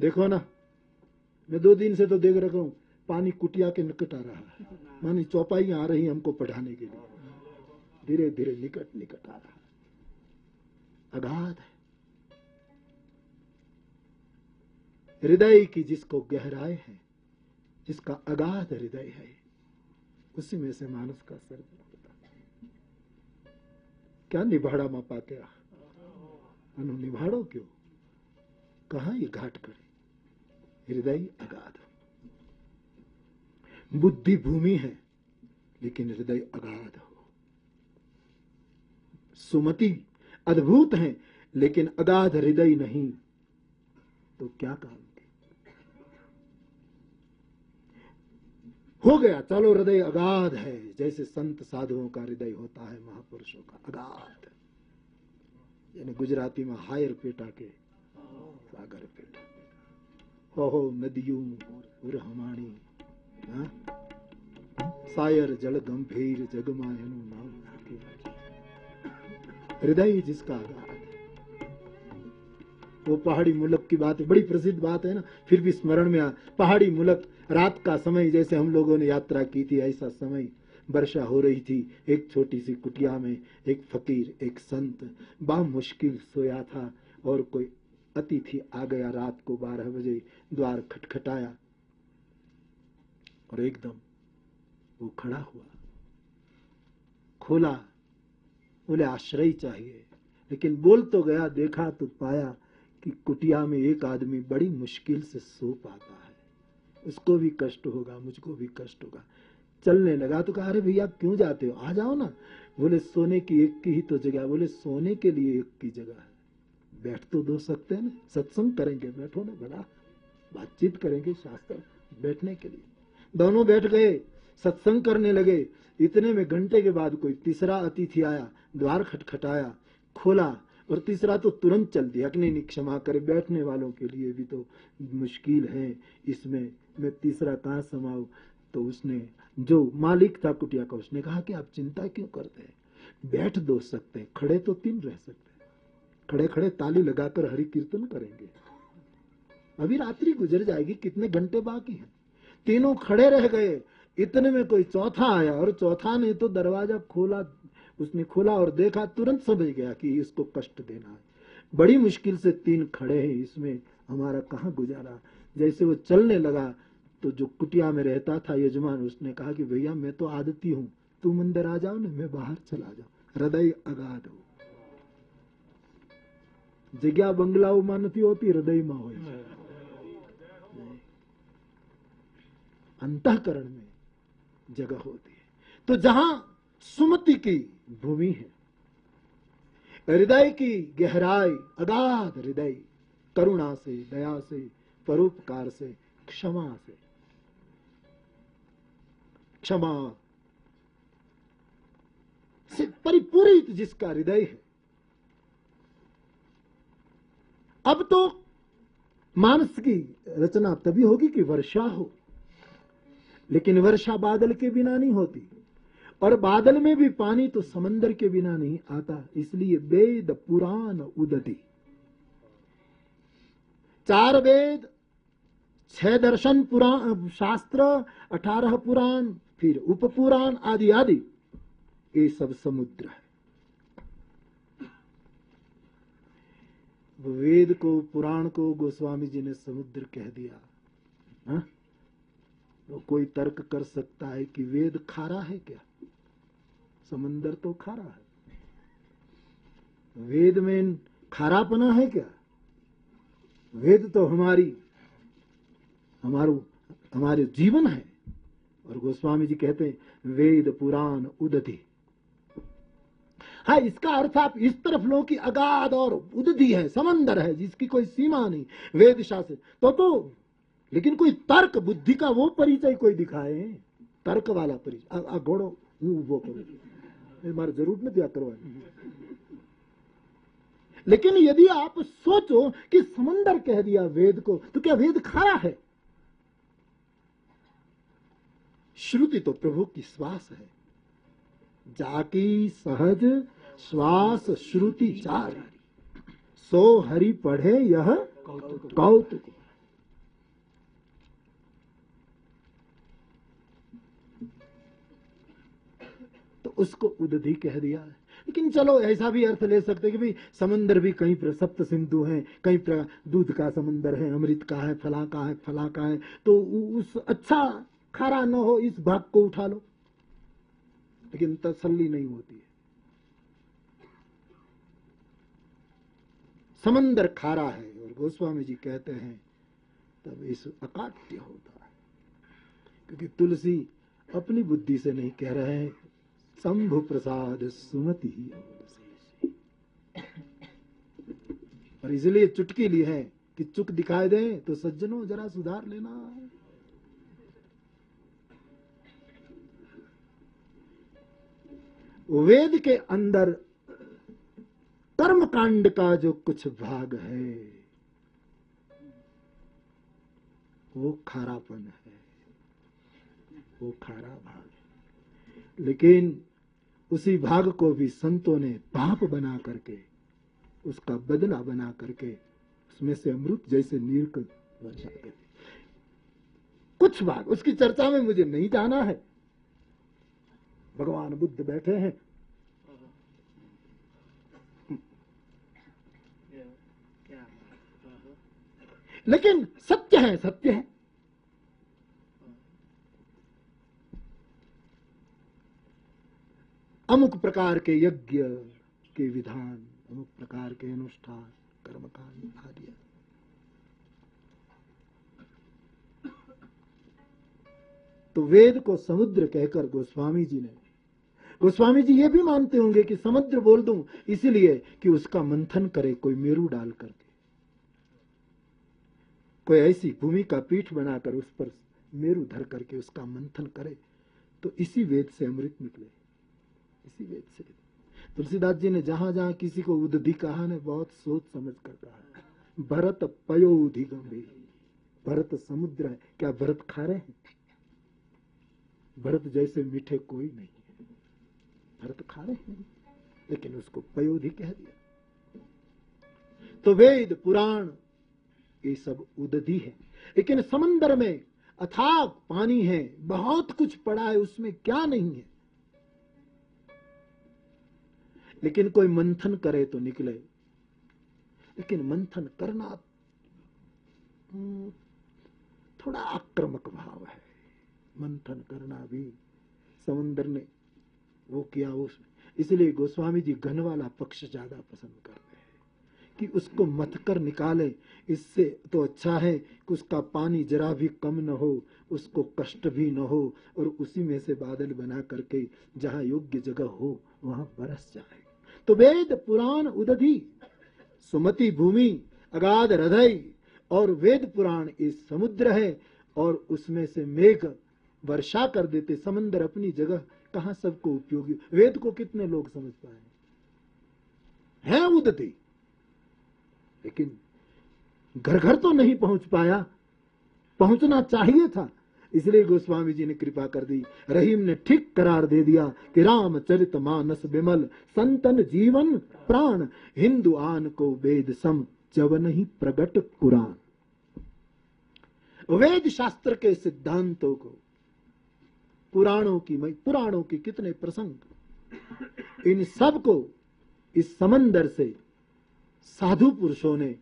Speaker 2: देखो ना, मैं दो दिन से तो देख रखा हूँ, पानी कुटिया के निकट आ रहा है। मानी चौपाई आ रही हमको पढ़ाने के लिए। धीरे धीरे निकट निकट आ रहा है। अगाध है। हृदय की जिसको गहराए है, जिसका अगाध हृदय है उसी में से मानस का सर्ग होता क्या निभाड़ा मापा पाते अनु निभाड़ो क्यों? कहा ये घाट करे? हृदय अगाध। बुद्धि भूमि है, लेकिन हृदय अगाध हो। सुमति अद्भुत है, लेकिन अगाध हृदय नहीं। तो क्या काम के हो गया, चलो हृदय अगाध है, जैसे संत साधुओं का हृदय होता है, महापुरुषों का अगाध। यानी गुजराती में हायर पेटा के सागर पेटा। हो हो, नदियों हमाणी हाँ? सायर, जल, गंभीर, जगमायनु, नाम हृदय जिसका आगाध है वो पहाड़ी मुल्क की बात है, बड़ी प्रसिद्ध बात है ना, फिर भी स्मरण में आ, पहाड़ी मुल्क, रात का समय जैसे हम लोगों ने यात्रा की थी, ऐसा समय वर्षा हो रही थी, एक छोटी सी कुटिया में एक फकीर, एक संत बा मुश्किल सोया था, और कोई अतिथि आ गया रात को बारह बजे, द्वार खटखटाया, और एकदम वो खड़ा हुआ, खोला, बोले, आश्रय चाहिए। लेकिन बोल तो गया, देखा तो पाया कि कुटिया में एक आदमी बड़ी मुश्किल से सो पाता है। उसको भी कष्ट होगा, मुझको भी कष्ट होगा। चलने लगा तो कहा, अरे भैया क्यों जाते हो? आ जाओ ना। बोले, सोने की एक की ही तो जगह बोले, सोने के लिए एक की जगह है। बैठ तो दो सकते हैं ना। सत्संग करेंगे, बैठो ना, बड़ा बातचीत करेंगे शास्त्र बैठने के लिए। दोनों बैठ गए, सत्संग करने लगे। इतने में घंटे के बाद कोई तीसरा अतिथि आया, द्वार खटखटाया, खोला और तीसरा तो तुरंत चल दिया कि नहीं क्षमा करे, बैठने वालों के लिए भी तो मुश्किल है इसमें। मैं तीसरा कहाँ समाऊ तो उसने, जो मालिक था कुटिया का, उसने कहा कि आप चिंता क्यों करते हैं? बैठ दो सकते हैं, खड़े तो तीन रह सकते हैं। खड़े खड़े ताली लगाकर हरि कीर्तन करेंगे। अभी रात्रि गुजर जाएगी, कितने घंटे बाकी हैं? तीनों खड़े रह गए, इतने में कोई चौथा आया, और चौथा ने तो दरवाज़ा खोला उसने खोला और देखा तुरंत समझ गया कि इसको कष्ट देना है बड़ी मुश्किल से तीन खड़े हैं इसमें हमारा कहाँ गुजारा जैसे वो चलने लगा तो जो कुटिया में रहता था यजमान उसने कहा कि भैया मैं तो आदती हूँ तुम अंदर आ जाओ ना मैं बाहर चला जाऊं हृदय अगाध हो जगह બંગલાઓ માં નથી હોતી હૃદયમાં હોય છે अंतकरण में जगह होती है तो जहां सुमति की भूमि है। हृदय की गहराई, अगाध हृदय, करुणा से, दया से, परोपकार से, क्षमा से। क्षमा से परिपूरित जिसका हृदय है। अब तो मानस की रचना तभी होगी कि वर्षा हो, लेकिन वर्षा बादल के बिना नहीं होती। और बादल में भी पानी तो समंदर के बिना नहीं आता, इसलिए वेद पुराण उदति चार वेद, छह दर्शन पुराण, शास्त्र, अठारह पुराण, फिर उप पुराण आदि आदि, ये सब समुद्र है। वेद को, पुराण को गोस्वामी जी ने समुद्र कह दिया। हा? तो कोई तर्क कर सकता है कि वेद खारा है क्या? समंदर तो खारा है। वेद में खारापना है क्या? वेद तो हमारी, हमारो, हमारे जीवन है। और गोस्वामी जी कहते हैं, वेद पुराण उदधि। हाँ इसका अर्थ आप इस तरफ़ लो कि अगाध और उदधि है, समंदर है, जिसकी कोई सीमा नहीं। वेद शास्त्र तो तो लेकिन कोई तर्क बुद्धि का वो परिचय कोई दिखाए? तर्क वाला परिचय। घोड़ो वो करो। मारे ज़रूर नहीं दिया करवा लेकिन यदि आप सोचो कि समंदर कह दिया वेद को तो क्या वेद खारा है? श्रुति तो प्रभु की श्वास है। जाकी सहज श्वास श्रुति चार। सो हरि पढ़े यह कौतुक। उसको उदधि कह दिया है। लेकिन चलो, ऐसा भी अर्थ ले सकते कि भाई, समंदर भी कहीं पर, सप्त सिंधु हैं, कहीं पर, दूध का समंदर है, अमृत का है, फला का है, फला का है तो उस अच्छा खारा न हो, इस भाग को उठा लो। लेकिन तसल्ली नहीं होती है। समंदर खारा है, और गोस्वामी जी कहते हैं, तब इस अकाट्य होता है। क्योंकि तुलसी अपनी बुद्धि से नहीं कह रहे हैं शंभु प्रसाद सुमति ही और इसलिए चुटकी ली है कि चुक दिखाई दे तो सज्जनों जरा सुधार लेना। वेद के अंदर कर्म कांड का जो कुछ भाग है, वो खारापन है, वो खारा भाग है। लेकिन उसी भाग को भी संतों ने पाप बना करके, उसका बदला बना करके, उसमें से अमृत जैसे नीर कुछ भाग उसकी चर्चा में मुझे नहीं जाना है। भगवान बुद्ध बैठे हैं। लेकिन सत्य है सत्य है। अमुक प्रकार के यज्ञ के विधान, अमुक प्रकार के अनुष्ठान, कर्मकांड आदि। तो वेद को समुद्र कहकर गोस्वामी जी ने, गोस्वामी जी ये भी मानते होंगे कि समुद्र बोल दूँ, इसलिए कि उसका मंथन करे कोई मेरू डाल करके। कोई ऐसी भूमि का पीठ बनाकर उस पर मेरू धर करके उसका मंथन करे तो इसी वेद से अमृत निकले। इसी वेद से तुलसीदास जी ने जहाँ जहाँ किसी को उदधि कहा, ने बहुत सोच समझ कर कहा भरत पयोधि गंभीर। भरत समुद्र है। क्या भरत खा रहे हैं? भरत जैसे मीठे कोई नहीं है। भरत खा रहे हैं, लेकिन उसको पयोधि कह दिया। तो वेद, पुराण, ये सब उदधि है। लेकिन समंदर में अथाक पानी है, बहुत कुछ पड़ा है, उसमें क्या नहीं है। लेकिन कोई मंथन करे तो निकले। लेकिन मंथन करना थोड़ा आक्रमक भाव है। मंथन करना भी समुद्र ने वो किया उसमें इसलिए गोस्वामी जी घन वाला पक्ष ज़्यादा पसंद करते हैं कि उसको मथ कर निकाले। इससे तो अच्छा है कि उसका पानी जरा भी कम न हो, उसको कष्ट भी न हो और उसी में से बादल बना करके जहाँ योग्य जगह हो, वहाँ बरस जाए। तो वेद पुराण उदधि, सुमति भूमि, अगाध हृदय, और वेद पुराण इस समुद्र है, और उसमें से मेघ वर्षा कर देते समंदर अपनी जगह, कहा सबको उपयोगी। वेद को कितने लोग समझ पाए है? उदति लेकिन घर घर तो नहीं पहुँच पाया। पहुँचना चाहिए था। इसलिए गोस्वामी जी ने कृपा कर दी। रहीम ने ठीक करार दे दिया कि राम चरित मानस विमल, संतन जीवन प्राण, हिंदू आन को वेद सम जब नहीं प्रगट पुराण। वेद शास्त्र के सिद्धांतों को, पुराणों की पुराणों के कितने प्रसंग, इन सबको इस समंदर से साधु पुरुषों ने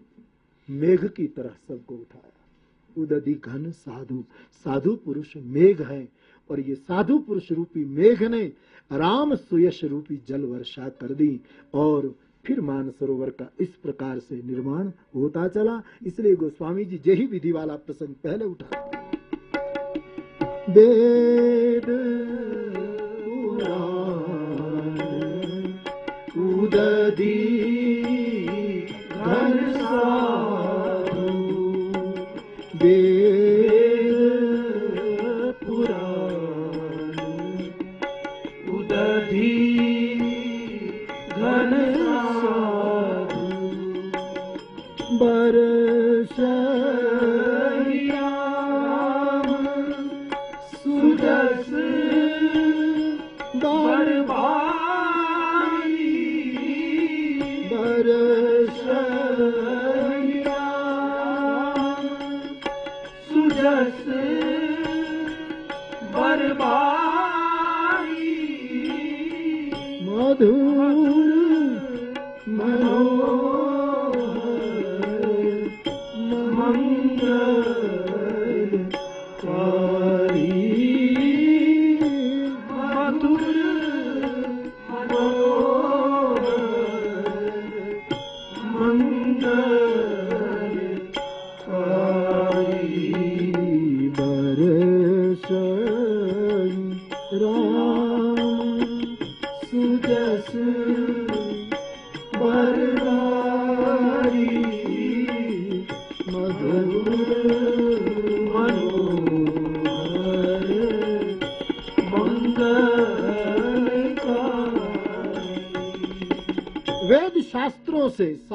Speaker 2: मेघ की तरह सबको उठाया। उदधि घन साधु साधु पुरुष मेघ है, और ये साधु पुरुष रूपी मेघ ने राम सुयश रूपी जल वर्षा कर दी, और फिर मान सरोवर का इस प्रकार से निर्माण होता चला। इसलिए गोस्वामी जी, यही विधि वाला प्रसंग पहले उठा। वेद उदधी घन साधु। वेद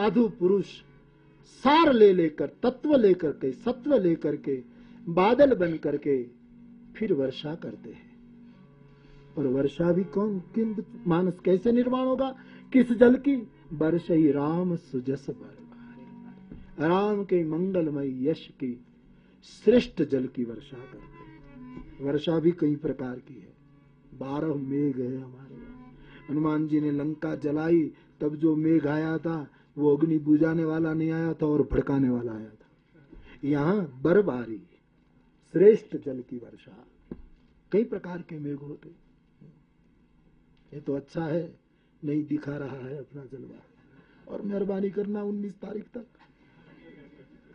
Speaker 2: साधु पुरुष सार ले लेकर, तत्व लेकर के, सत्व लेकर के, बादल बन करके फिर वर्षा करते हैं। और वर्षा भी कौन, किन मानस कैसे निर्माण होगा? किस जल की? वर्ष ही राम सुजस बर राम के मंगलमय यश की श्रेष्ठ जल की वर्षा करते। वर्षा भी कई प्रकार की है। बारह मेघ है हमारे हनुमान जी ने लंका जलाई, तब जो मेघ आया था वो अग्नि बुझाने वाला नहीं आया था और भड़काने वाला आया था। यहाँ बर्फबारी, श्रेष्ठ जल की वर्षा, कई प्रकार के मेघ होते। ये तो अच्छा है, नहीं दिखा रहा है अपना जलवा। और मेहरबानी करना उन्नीस तारीख तक।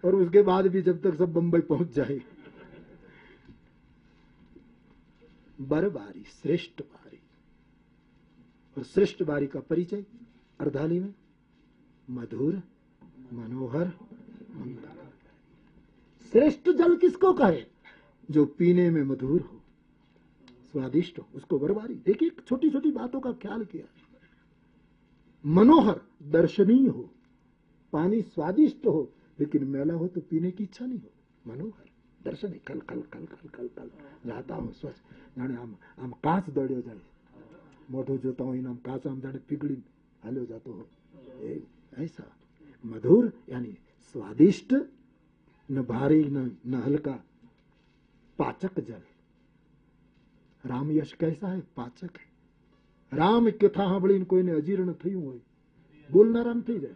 Speaker 2: और उसके बाद भी जब तक सब बंबई पहुँच जाए। बरबारी श्रेष्ठ बारी। और श्रेष्ठ बारी का परिचय अर्धाली में। मधुर, मनोहर श्रेष्ठ जल किसको कहे? जो पीने में मधुर हो। स्वादिष्ट हो, उसको बर्बारी देखिए छोटी छोटी बातों का ख्याल किया। मनोहर दर्शनीय हो, पानी स्वादिष्ट हो, लेकिन मेला हो तो पीने की इच्छा नहीं हो। मनोहर दर्शन कल कल कल कल कल कल जाता हूँ, स्वच्छ। जाने, आम आम कांच दौड़े जाए। मोटो जोता हूँ इन आम कांच आम जाने पिगड़ी, हलो जाते हो। ऐसा मधुर यानी स्वादिष्ट न भारी न न हल्का पाचक जल રામ યશ कैसा है પાચક है રામ કથા સાંભળીને કોઈને અજીર્ણ થયું હોય બોલનારામ થઈ જાય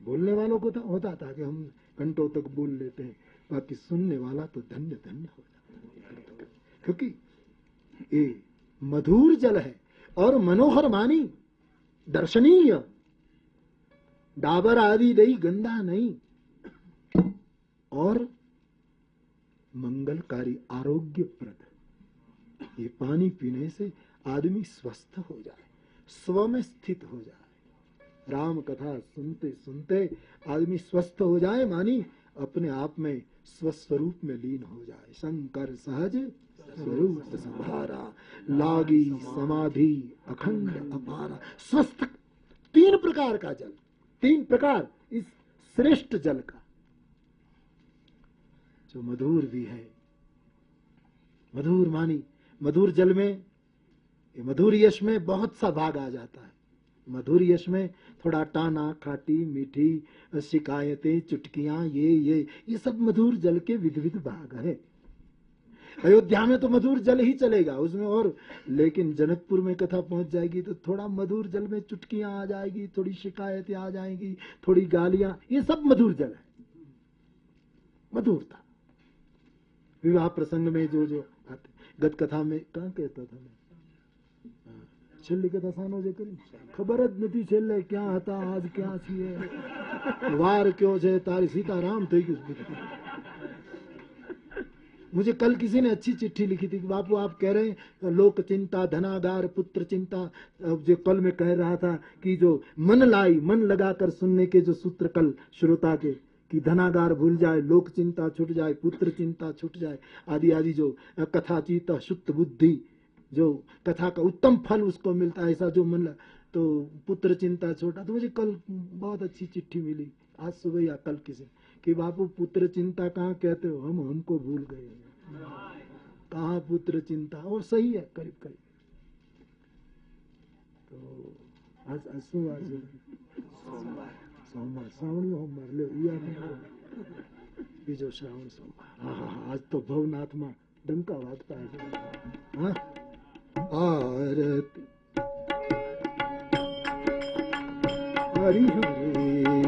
Speaker 2: बोलने वालों को तो होता था कि हम घंटों तक बोल लेते हैं बाकी सुनने वाला तो धन्य धन्य हो जाता है। क्योंकि ये मधुर जल है और मनोहर मानी दर्शनीय डाबर आदि नहीं गंदा नहीं। और मंगलकारी आरोग्यप्रद। ये पानी पीने से आदमी स्वस्थ हो जाए, स्व में स्थित हो जाए। राम कथा सुनते सुनते आदमी स्वस्थ हो जाए मानी अपने आप में स्वस्वरूप में लीन हो जाए। शंकर सहज स्वरूप संभारा लागी समाधि अखंड अपारा। स्वस्थ तीन प्रकार का जल। तीन प्रकार इस श्रेष्ठ जल का, जो मधुर भी है। मधुर मानी, मधुर जल में मधुर यश में बहुत सा भाग आ जाता है। मधुर यश में थोड़ा टाना, खाटी, मीठी शिकायतें चुटकियाँ, ये ये ये सब मधुर जल के विध विध भाग है। अयोध्या में तो मधुर जल ही चलेगा उसमें और लेकिन जनकपुर में कथा पहुंच जाएगी तो थोड़ा मधुर जल में चुटकियां आ जाएगी थोड़ी शिकायतें आ जाएंगी थोड़ी गालियां ये सब मधुर जल है मधुरता विवाह प्रसंग में जो जो आते गत कथा में कहा कहता था मैं हाँ, છેલ્લી કથા સાનો જે કરી ખબર જ નથી છેલ્લે ક્યાં હતા આજ ક્યાં છીએ વાર કયો છે તારી સીતારામ થઈ ગયું છે બધું. मुझे कल किसी ने अच्छी चिट्ठी लिखी थी कि बापू, आप कह रहे हैं, लोक चिंता धनागार पुत्र चिंता। जो कल में कह रहा था कि जो मन लाई, मन लगाकर सुनने के जो सूत्र कल श्रोता के, कि धनागार भूल जाए, लोक चिंता छूट जाए, पुत्र चिंता छूट जाए आदि आदि जो कथा चिता शुद्ध बुद्धि, जो कथा का उत्तम फल उसको मिलता है, ऐसा जो मन तो पुत्र चिंता छोटा तो मुझे कल बहुत अच्छी चिट्ठी मिली। आज सुबह या कल किसी कि बापू पुत्र चिंता कहाँ कहते हो हम हमको भूल गए कहाँ पुत्र चिंता और सही है करीब करीब तो आज असु आज
Speaker 3: सोमवार
Speaker 2: सोमवार श्रावणी सोमवार लो या બીજો શ્રાવણ સોમવાર હા હા આજ તો ભવનાથમાં ડંકા વાગતા હશે હા આરતી હરિ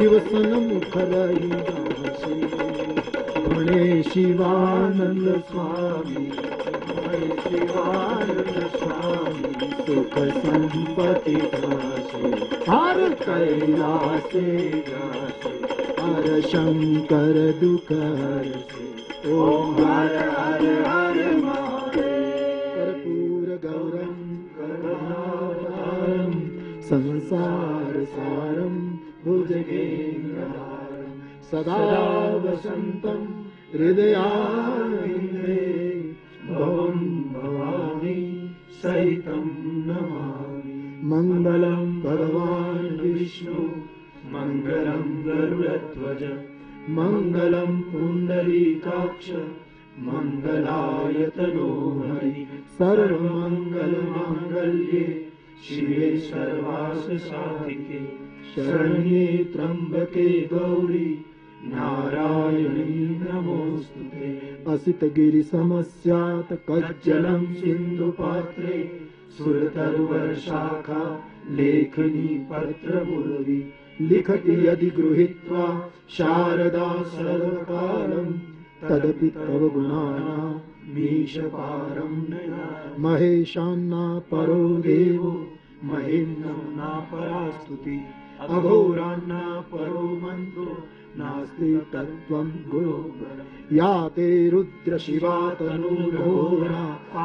Speaker 2: शिवसम् खलि मे शिवानन्द स्वामी। मे शिवानन्द स्वामी। सुख सम्पति सम्पत्सि हर कैलासे गा हर शंकर दुखे ओ हर हर हर कर्पूर गौरं करना संसार स्ार। सदा वसन्तम् हृदयाम् भवामि सहितम् नमामि। मङ्गलम् भगवान् विष्णु मङ्गलम् गरुडध्वज ध्वज मङ्गलम् पुण्डली मङ्गलायतनो हरि। सर्वमङ्गलमाङ्गल्ये शिवे श्रिवे साधिके शरण्ये त्र्यम्बके गौरी। नारायणी नमोऽस्तु ते। असितगिरिसमस्यात् कज्जलम् सिन्धुपात्रे। सुरतरुवरशाखा लेखनी पत्र लिखति यदि गृहीत्वा शारदा सर्वकालम् तदपि तव मीष पारम् महेशान्ना परो देवो। महेन्द्र नापरास्तुति। घोरान्न परो मन्त्रो नास्ति तत्त्वम् गुरु। याते रुद्रशिवा तनो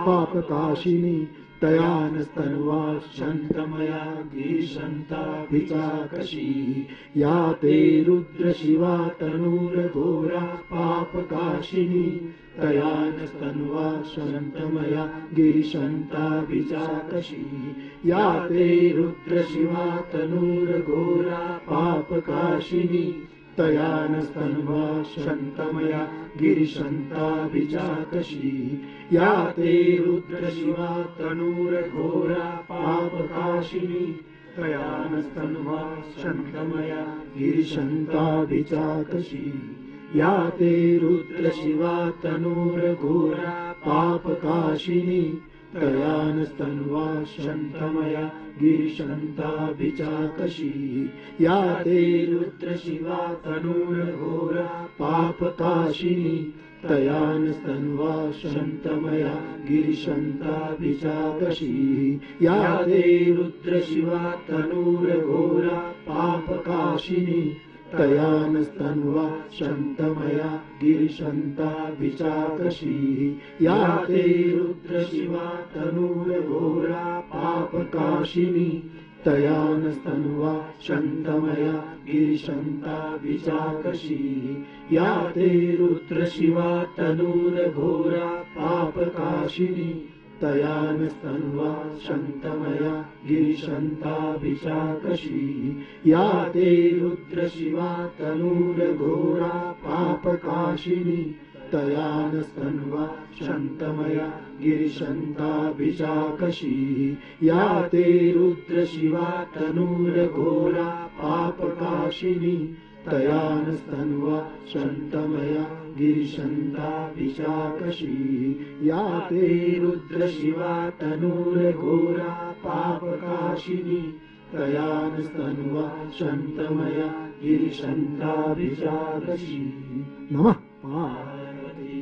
Speaker 2: पापकाशिनी तया नस्तन्वा शन्तमया गिरिषन्ताभिजाकशी या ते रुद्र शिवा तनुरघोरा पापकाशिनी। तयानस्तन्वा शन्तमया गिरिषन्ताभिचाकशी या ते रुद्रशिवा तनूरघोरा पापकाशिनी। तया न स्तन्वा शन्तमया गिरिशन्ताभिचाकी या ते रुद्रशिवा तनूरघोरा पापकाशिनी। तया न स्तन्वा शन्तमया गिरिशन्ताभिजाकी या ते रुद्रशिवा तनूरघोरा पापकाशिनी। यानस्तन्वा शन्तमया गिरिशन्ताभिचाकशी। या ते रुद्र शिवा तनुर्घोरा पाप काशिनि प्रयानस्तन्वा शन्तमया गिरिशन्ताभिचाकषीः यादेवद्रशिवा तनूरघोरा पापकाशिनी। तया तयानस्तन्वा शन्तमया गिरिशन्ता विचाकषीः या ते रुद्र शिवा तनुरघोरा पापकाशिनि। तयानस्तन्वा शन्तमया गिरिशन्ता विचाकषीः या ते रुद्रशिवा तनूरघोरा पापकाशिनी। तया न सन्वा शन्तमया गिरिशन्ताभिशाकशी। या ते रुद्रशिवा तनूरघोरा पापकाशिनी। तया न सन्वा शन्तमया गिरिशन्ताभिषाकशी या ते रुद्रशिवा तनूरघोरा पापकाशिनी। तया नस्तन्वा शन्तमया गिरिशन्ता पिशाकशी या ते तनूर घोरा पापकाशिनी। तया नस्तन्वा शन्तमया गिरिशन्ता पिशाकशी नमः। पार्वती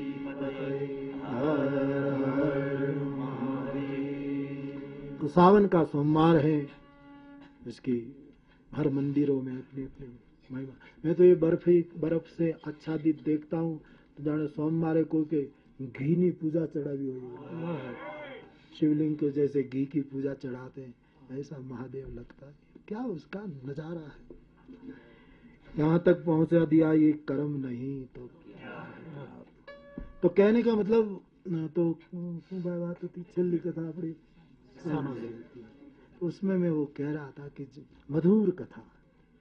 Speaker 2: तो सावन का सोमवार है। इसकी हर मंदिरों में अपने अपने महिमा। मैं तो ये बर्फ़ ही बर्फ़ से आच्छादित देखता हूँ तो जाने सोमवार को के घी नी पूजा चढ़ावी हुई शिवलिंग को जैसे घी की पूजा चढ़ाते हैं ऐसा महादेव लगता है। क्या उसका नज़ारा है? यहाँ तक पहुँचा दिया ये कर्म नहीं तो तो कहने का मतलब तो बात होती? छेल्ली कथा अपनी उसमें मैं वो कह रहा था कि मधुर कथा।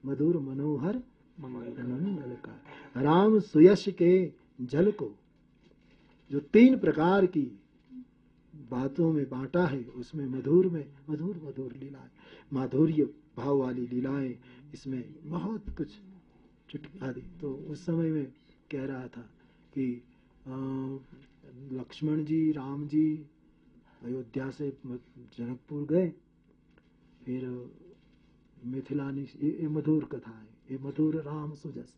Speaker 2: मधुर मनोहर मंगल का राम सुयश के जल को जो तीन प्रकार की बातों में बांटा है उसमें मधुर में मधुर मधुर लीलाएँ माधुर्य भाव वाली लीलाएँ इसमें बहुत कुछ चुटकी आदि। तो उस समय में कह रहा था कि लक्ष्मण जी राम जी अयोध्या से जनकपुर गए फिर मिथिलानी ये मधुर कथा है, ये मधुर राम सुजस।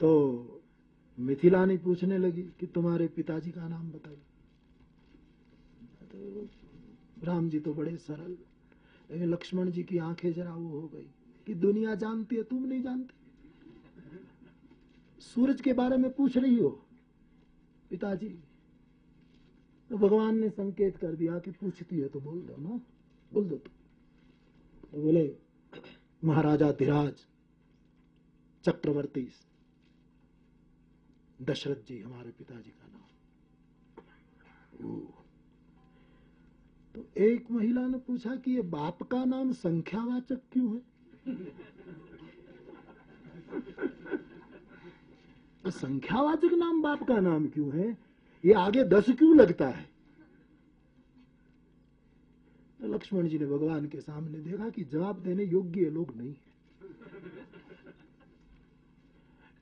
Speaker 2: तो मिथिलानी पूछने लगी कि तुम्हारे पिताजी का नाम बताइए। तो राम जी तो बड़े सरल, लेकिन लक्ष्मण जी की आँखें जरा वो हो गई कि दुनिया जानती है, तुम नहीं जानते। सूरज के बारे में पूछ रही हो, पिताजी। तो भगवान ने संकेत कर दिया कि पूछती है तो बोल दो ना। बोल दो तो बोले, महाराजा धीराज, चक्रवर्ती, दशरथ जी, हमारे पिताजी का नाम। तो एक महिला ने पूछा कि ये बाप का नाम संख्यावाचक क्यों है? तो संख्यावाचक नाम बाप का नाम क्यों है? ये आगे दस क्यों लगता है? तो लक्ष्मण जी ने भगवान के सामने देखा कि जवाब देने योग्य लोग नहीं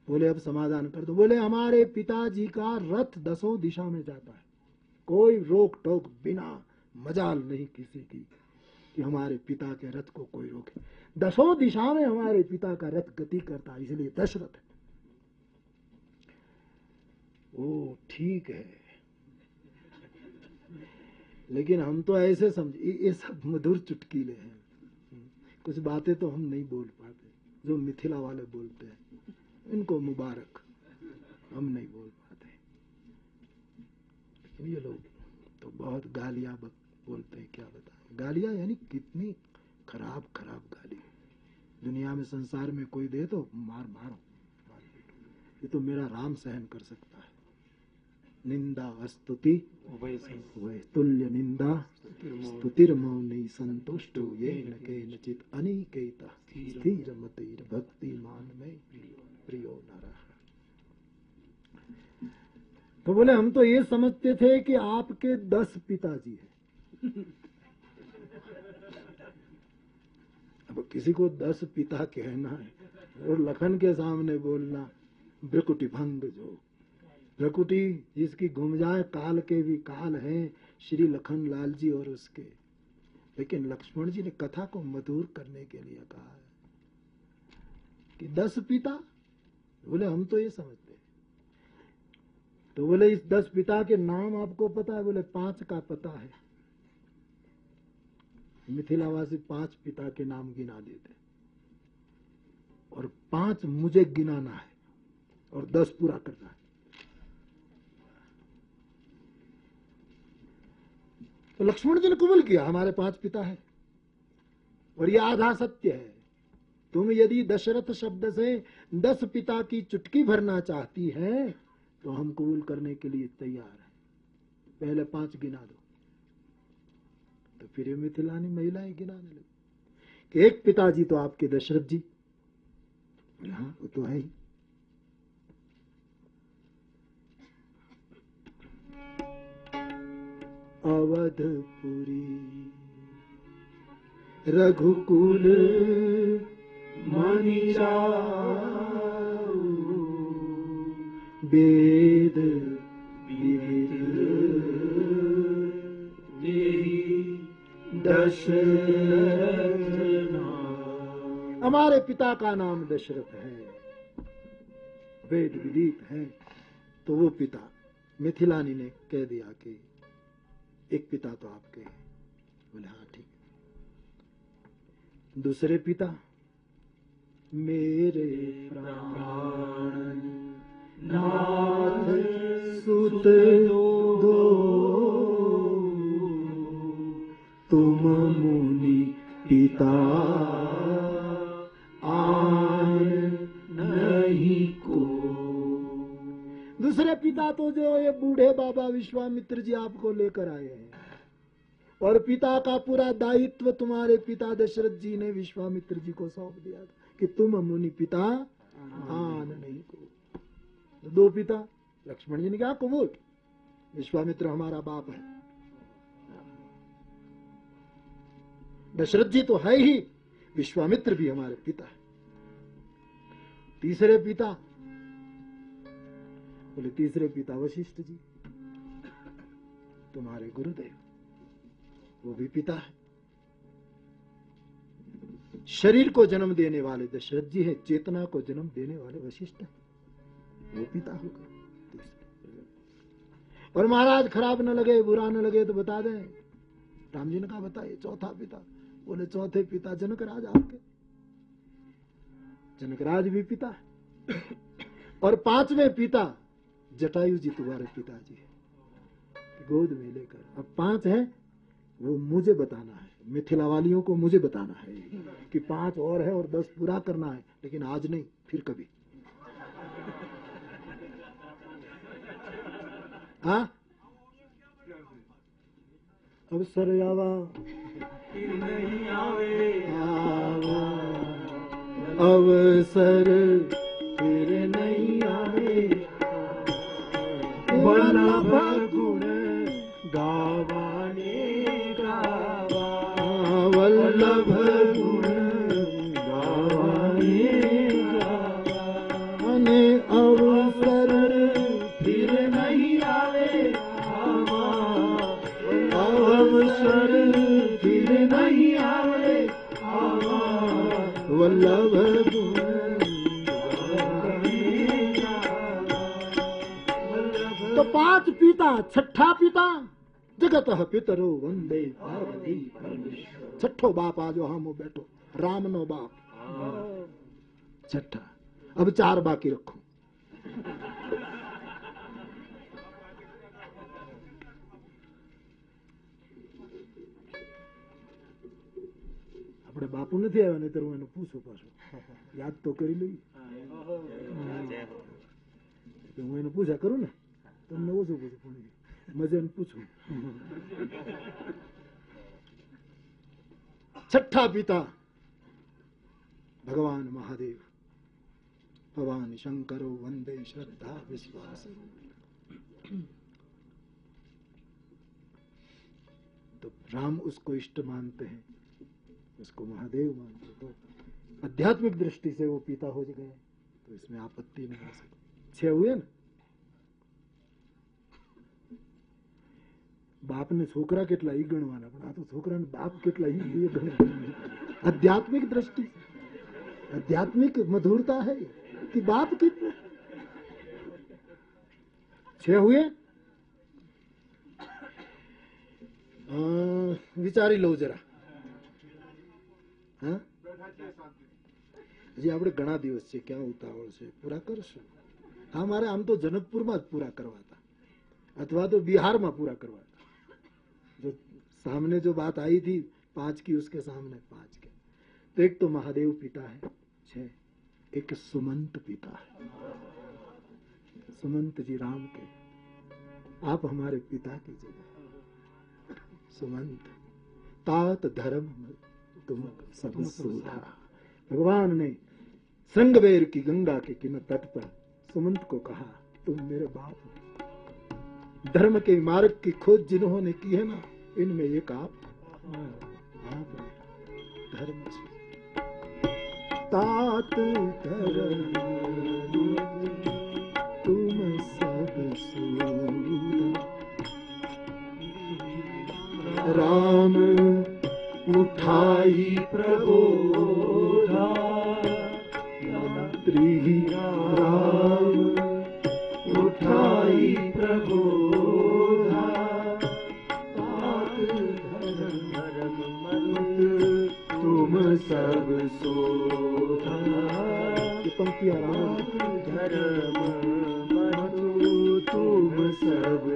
Speaker 2: बोले, अब समाधान कर दो। बोले, हमारे पिताजी का रथ दसों दिशा में जाता है। कोई रोक टोक बिना मजाल नहीं किसी की कि हमारे पिता के रथ को कोई रोके। दसों दिशा में हमारे पिता का रथ गति करता है, इसलिए दशरथ है। ओ, ठीक है। लेकिन हम तो ऐसे समझ, ये सब मधुर चुटकीले हैं। कुछ बातें तो हम नहीं बोल पाते, जो मिथिला वाले बोलते हैं। इनको मुबारक हम नहीं बोल पाते। ये लोग तो बहुत गालियाँ बोलते हैं, क्या बताए। गालियाँ यानी कितनी खराब खराब गाली। दुनिया में संसार में कोई दे तो मार मारो। ये तो मेरा राम सहन कर सकता है। निंदा स्तुति तुल्य निंदा। स्तुतिर्मौनी संतुष्ट ये न के नचित स्थिर मतिर भक्ति मान में प्रियो नर। तो बोले हम तो ये समझते थे कि आपके दस पिताजी हैं। अब किसी को दस पिता कहना है और लखन के सामने बोलना ब्रकुटी भंग जो जिसकी घूम जाए काल के भी काल हैं, श्री लखन लाल जी और उसके। लेकिन लक्ष्मण जी ने कथा को मधुर करने के लिए कहा है कि दस पिता, बोले, हम तो ये समझते तो बोले, इस दस पिता के नाम आपको पता है? बोले, पाँच का पता है। मिथिलावासी पाँच पिता के नाम गिना देते और पाँच मुझे गिनाना है और दस पूरा करना है। तो लक्ष्मण जी ने कबूल किया, हमारे पाँच पिता है। और यह आधा सत्य है। तुम यदि दशरथ शब्द से दस पिता की चुटकी भरना चाहती है तो हम कबूल करने के लिए तैयार है। पहले पाँच गिना दो। तो फिर मिथिलानी महिलाएँ गिनाने लगी। कि एक पिताजी तो आपके दशरथ जी। हाँ वो तो है ही। अवधपुरी। रघुकुल मणि वेद दशरथ हमारे पिता का नाम दशरथ है। वेद विदित है। तो वो पिता मिथिलानी ने कह दिया कि एक पिता तो आपके हैं। बोले हाँ ठीक दूसरे पिता, मेरे प्राण नाथ सुत दो। तुम मुनि पिता पिता तो जो ये बूढ़े बाबा विश्वामित्र जी आपको लेकर आए हैं। और पिता का पूरा दायित्व तुम्हारे पिता दशरथ जी ने विश्वामित्र जी को सौंप दिया था कि तुम मुनि पिता आन नहीं को दो पिता, लक्ष्मण जी ने कहा कबूल विश्वामित्र हमारा बाप है। दशरथ जी तो है ही, विश्वामित्र भी हमारे पिता है। तीसरे पिता बोले, तीसरे पिता वशिष्ठ जी, तुम्हारे गुरुदेव, वो भी पिता है। शरीर को जन्म देने वाले दशरथ जी है, चेतना को जन्म देने वाले वशिष्ठ है। वो पिता होगा। और महाराज, खराब न लगे, बुरा न लगे तो बता दें। राम जी ने कहा, बताइए, चौथा पिता। बोले, चौथे पिता जनक राज आपके। जनक राज भी पिता है। और पाँचवें पिता जटायु जी तुम्हारे पिताजी गोद में लेकर। अब पाँच है, वो मुझे बताना है। मिथिला वालियों को मुझे बताना है कि पाँच और है और दस पूरा करना है, लेकिन आज नहीं, फिर कभी। हाँ? अवसर आवा। आवा। अवसर फिर नहीं Vallabha पांच पिता छठा पिता जगत पितरो वंदे पार्वती परमेश्वर छठो बाप आ जो हम बैठो राम नो बाप छठा अब चार बाकी रखो આપણે બાપુ નથી આવ્યો નહીં હું એને પૂછું પાછું યાદ તો કરી લઈ હું એને પૂછા કરું ને તમને ઓછું પૂછું પણ મજાને પૂછું छठा पिता भगवान महादेव भगवान शंकरो वंदे श्रद्धा विश्वास तो राम उसको इष्ट मानते हैं उसको महादेव मानते हैं। तो आध्यात्मिक दृष्टि से वो पिता हो गए तो इसमें आपत्ति नहीं आ सकती छह हुए ना બાપને છોકરા કેટલા ઈ ગણવાના પણ આ તો છોકરાને બાપ કેટલા ઈ એ ગણવાના आध्यात्मिक दृष्टि आध्यात्मिक मधुरता है कि बाप कितना छह हुए अ, વિચારી લઉં જરા હા હજી આપણે ઘણા દિવસ છે ક્યાં ઉતાવળ છે પૂરા કરશું હા મારે આમ તો જનકપુરમાં જ પૂરા કરવા હતા अथवा तो बिहार में पूरा करवा था जो सामने जो बात आई थी, पाँच की उसके सामने पाँच के। तो एक तो महादेव पिता है, छह, एक सुमंत पिता है। सुमंत जी राम के, आप हमारे पिता की जगह सुमंत, तात धर्म तुम सब सुधा। भगवान ने संगवेर की गंगा के किन तट पर सुमंत को कहा, तुम मेरे बाप धर्म के मार्ग की खोज जिन्होंने की है ना इनमें एक आप। धर्म
Speaker 4: तात धर्म। तुम सब राम उठाई प्रबोधा। राम। प्या धर्म सब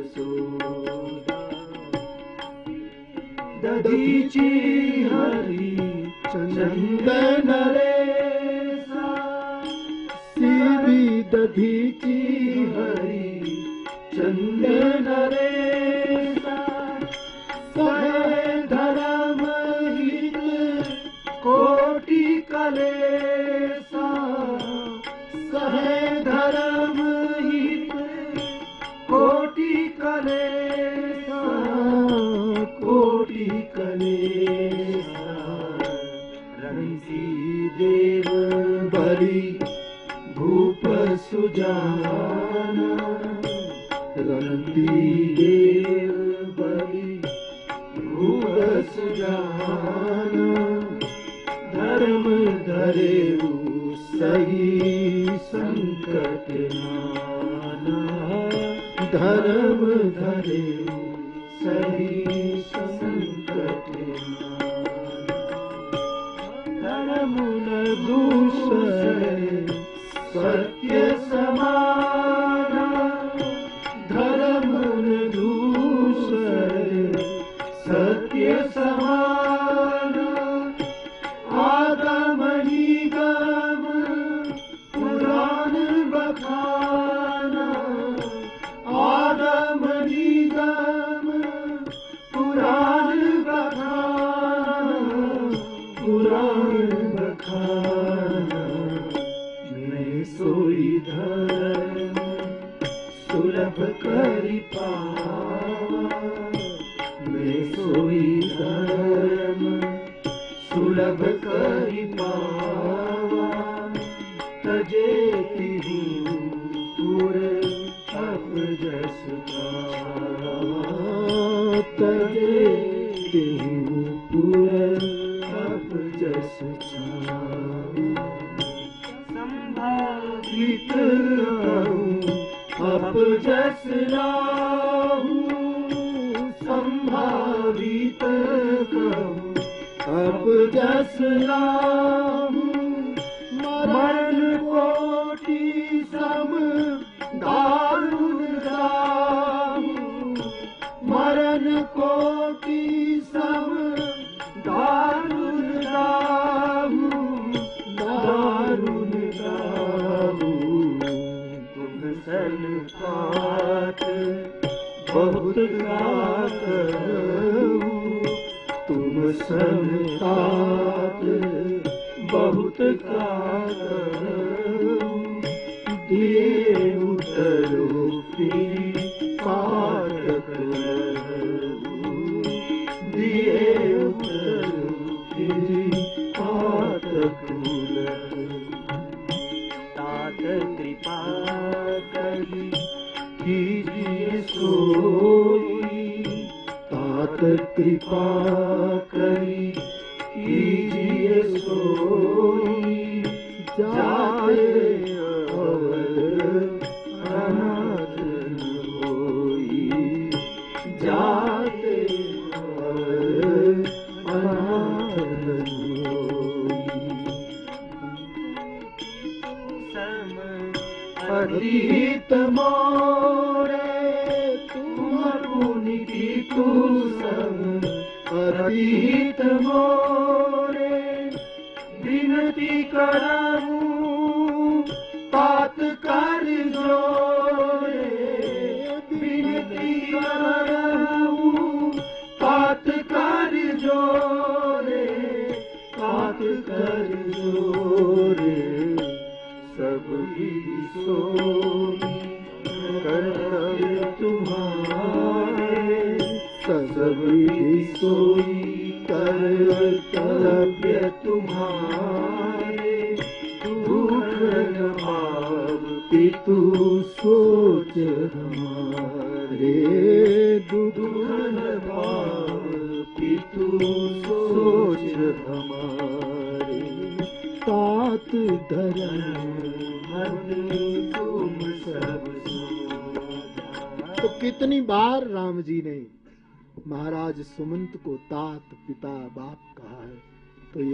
Speaker 4: दधि चि हरि चन्दरे दधि दधीची
Speaker 2: वाले mm-hmm.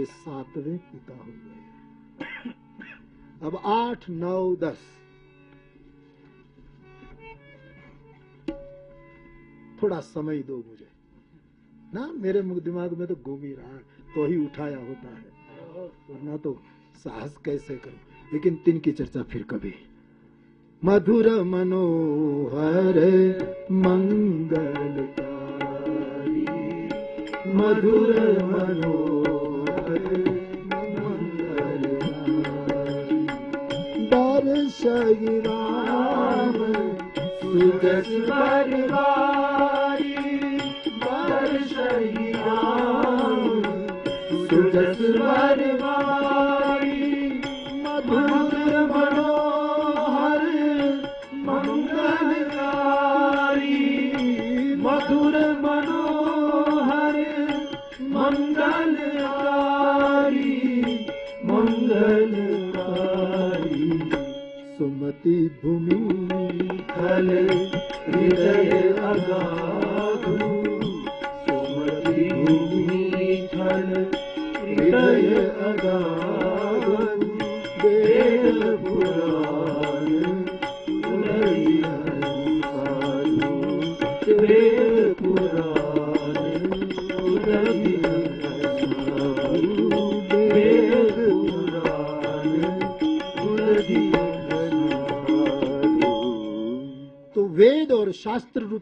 Speaker 2: सातवें पिता हो गए अब आठ, नौ, दस। थोड़ा समय दो मुझे। ना, मेरे दिमाग में तो घूम ही रहा तो ही उठाया होता है। वरना तो साहस कैसे करूँ? लेकिन तिन की चर्चा फिर कभी। मधुर मनोहर, मंगलकारी। मधुर मनोहर। मंगलकारी दर्श राम सुदस परिवारी दर्श राम सुदस परिवारी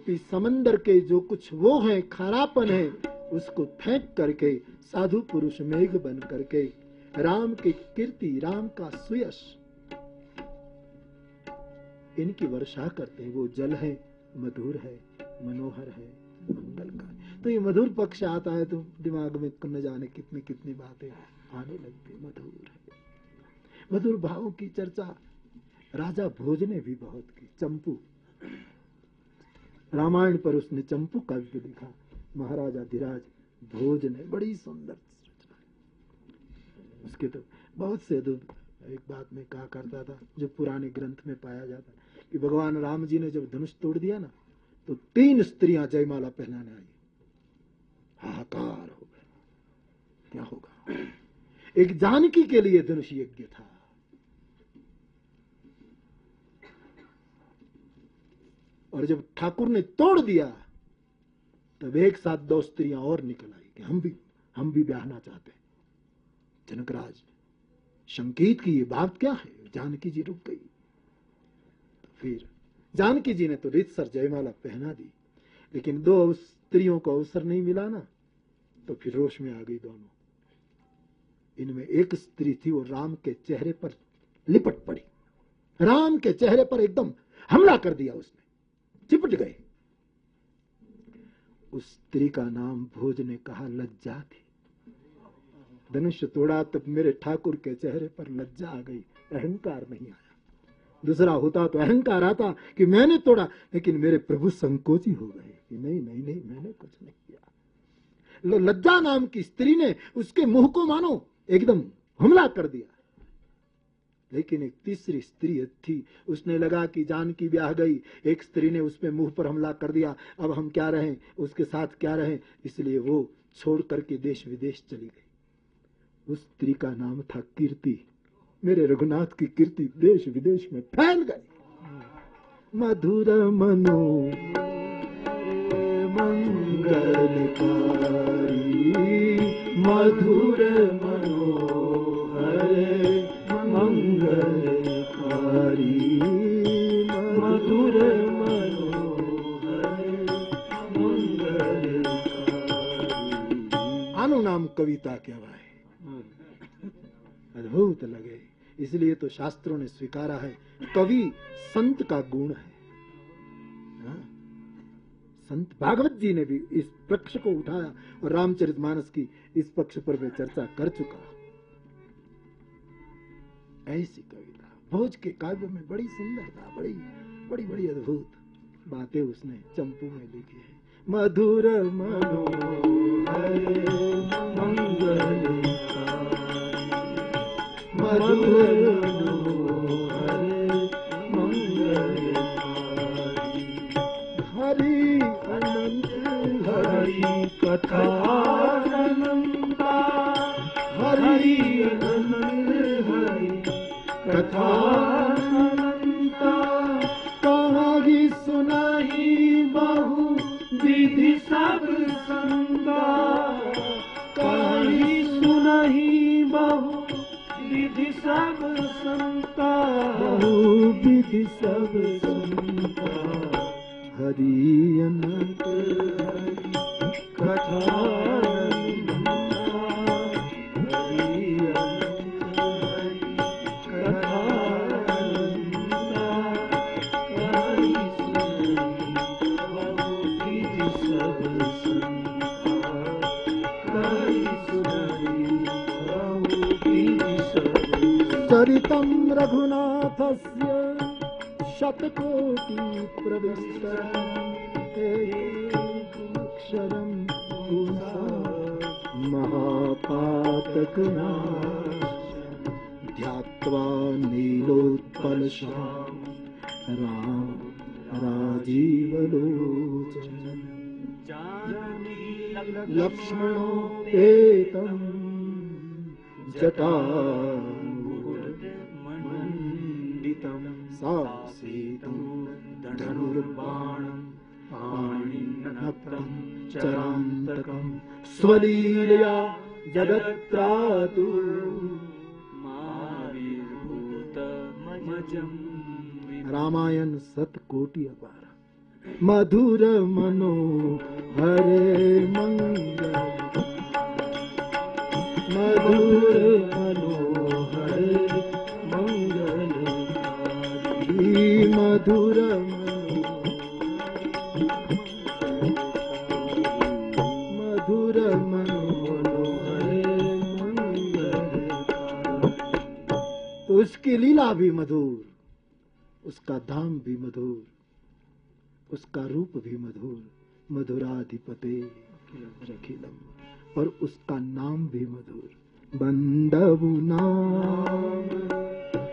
Speaker 2: रूपी समंदर के जो कुछ वो है, खारापन है, उसको फेंक करके, साधु पुरुष मेघ बन करके, राम की कीर्ति, राम का सुयश। इनकी वर्षा करते हैं, वो जल है, मधुर है, मनोहर है, मंगल का। तो ये मधुर पक्ष आता है तो दिमाग में न जाने कितनी कितनी बातें आने लगती मधुर है। मधुर भावों की चर्चा, राजा भोज ने भी बहुत की, चंपू। रामायण पर उसने चंपू काव्य लिखा महाराजा धीराज भोज ने बड़ी सुंदर उसके तो बहुत से अद्भुत, एक बात में कहा करता था, जो पुराने ग्रंथ में पाया जाता कि भगवान राम जी ने जब धनुष तोड़ दिया ना तो तीन स्त्रियाँ जयमाला पहनाने आई। हाहाकार हो गया। क्या होगा? एक जानकी के लिए धनुष यज्ञ था। और जब ठाकुर ने तोड़ दिया, तब एक साथ दो स्त्रियाँ और निकल आई कि हम भी हम भी ब्याहना चाहते हैं। जनकराज संकेत की ये बात क्या है? जानकी जी रुक गई। तो फिर जानकी जी ने तो रित सर जयमाला पहना दी, लेकिन दो स्त्रियों को अवसर नहीं मिला ना तो फिर रोष में आ गई दोनों। इनमें एक स्त्री थी, वो राम के चेहरे पर लिपट पड़ी। राम के चेहरे पर एकदम हमला कर दिया उसने। चिपट गए। उस स्त्री का नाम भोज ने कहा, लज्जा थी। धनुष तोड़ा तब मेरे ठाकुर के चेहरे पर लज्जा आ गई। अहंकार नहीं आया। दूसरा होता तो अहंकार आता कि मैंने तोड़ा, लेकिन मेरे प्रभु संकोची हो गए कि नहीं नहीं नहीं, मैंने कुछ नहीं किया। लज्जा नाम की स्त्री ने उसके मुँह को मानो, एकदम हमला कर दिया। लेकिन एक तीसरी स्त्री थी। उसने लगा कि जान की ब्याह गई। एक स्त्री ने उस पर मुँह पर हमला कर दिया। अब हम क्या रहें? उसके साथ क्या रहें? इसलिए वो छोड़ करके देश विदेश चली गई। उस स्त्री का नाम था कीर्ति। मेरे रघुनाथ की कीर्ति देश विदेश में फैल गई। मधुर मनो मंगलकारी मधुर मनोहर। नाम कविता भाई अद्भुत लगे। इसलिए तो शास्त्रों ने स्वीकारा है, कवि संत का गुण है। हाँ? संत भागवत जी ने भी इस पक्ष को उठाया और रामचरितमानस की इस पक्ष पर वे चर्चा कर चुका
Speaker 4: ऐसी कविता भोज के काव्य में बड़ी सुंदरता बड़ी बड़ी बड़ी अद्भुत बातें उसने चंपू में लिखी है। मधुर मधुर हरि अनंत हरि कथा। बहु विधि सब संता बहु विधि सब संता हरि अनंत। शतकोटि प्रविष्ट अक्षरं महापातकना ध्यात्वा नीलोत्पलशां राम राजीवलोचन लक्ष्मणोपेतं जटामण्डितं सासीतं चरान्तकं स्वलीलया जगत्रातु। रामायण सतकोटि अपार। मधुर मनो हरे मंगल। मधुर मनोहर तो उसकी लीला भी मधुर, उसका धाम भी मधुर, उसका रूप भी मधुर, मधुराधिपते रखिलम और उसका नाम भी मधुर बंदबु नाम।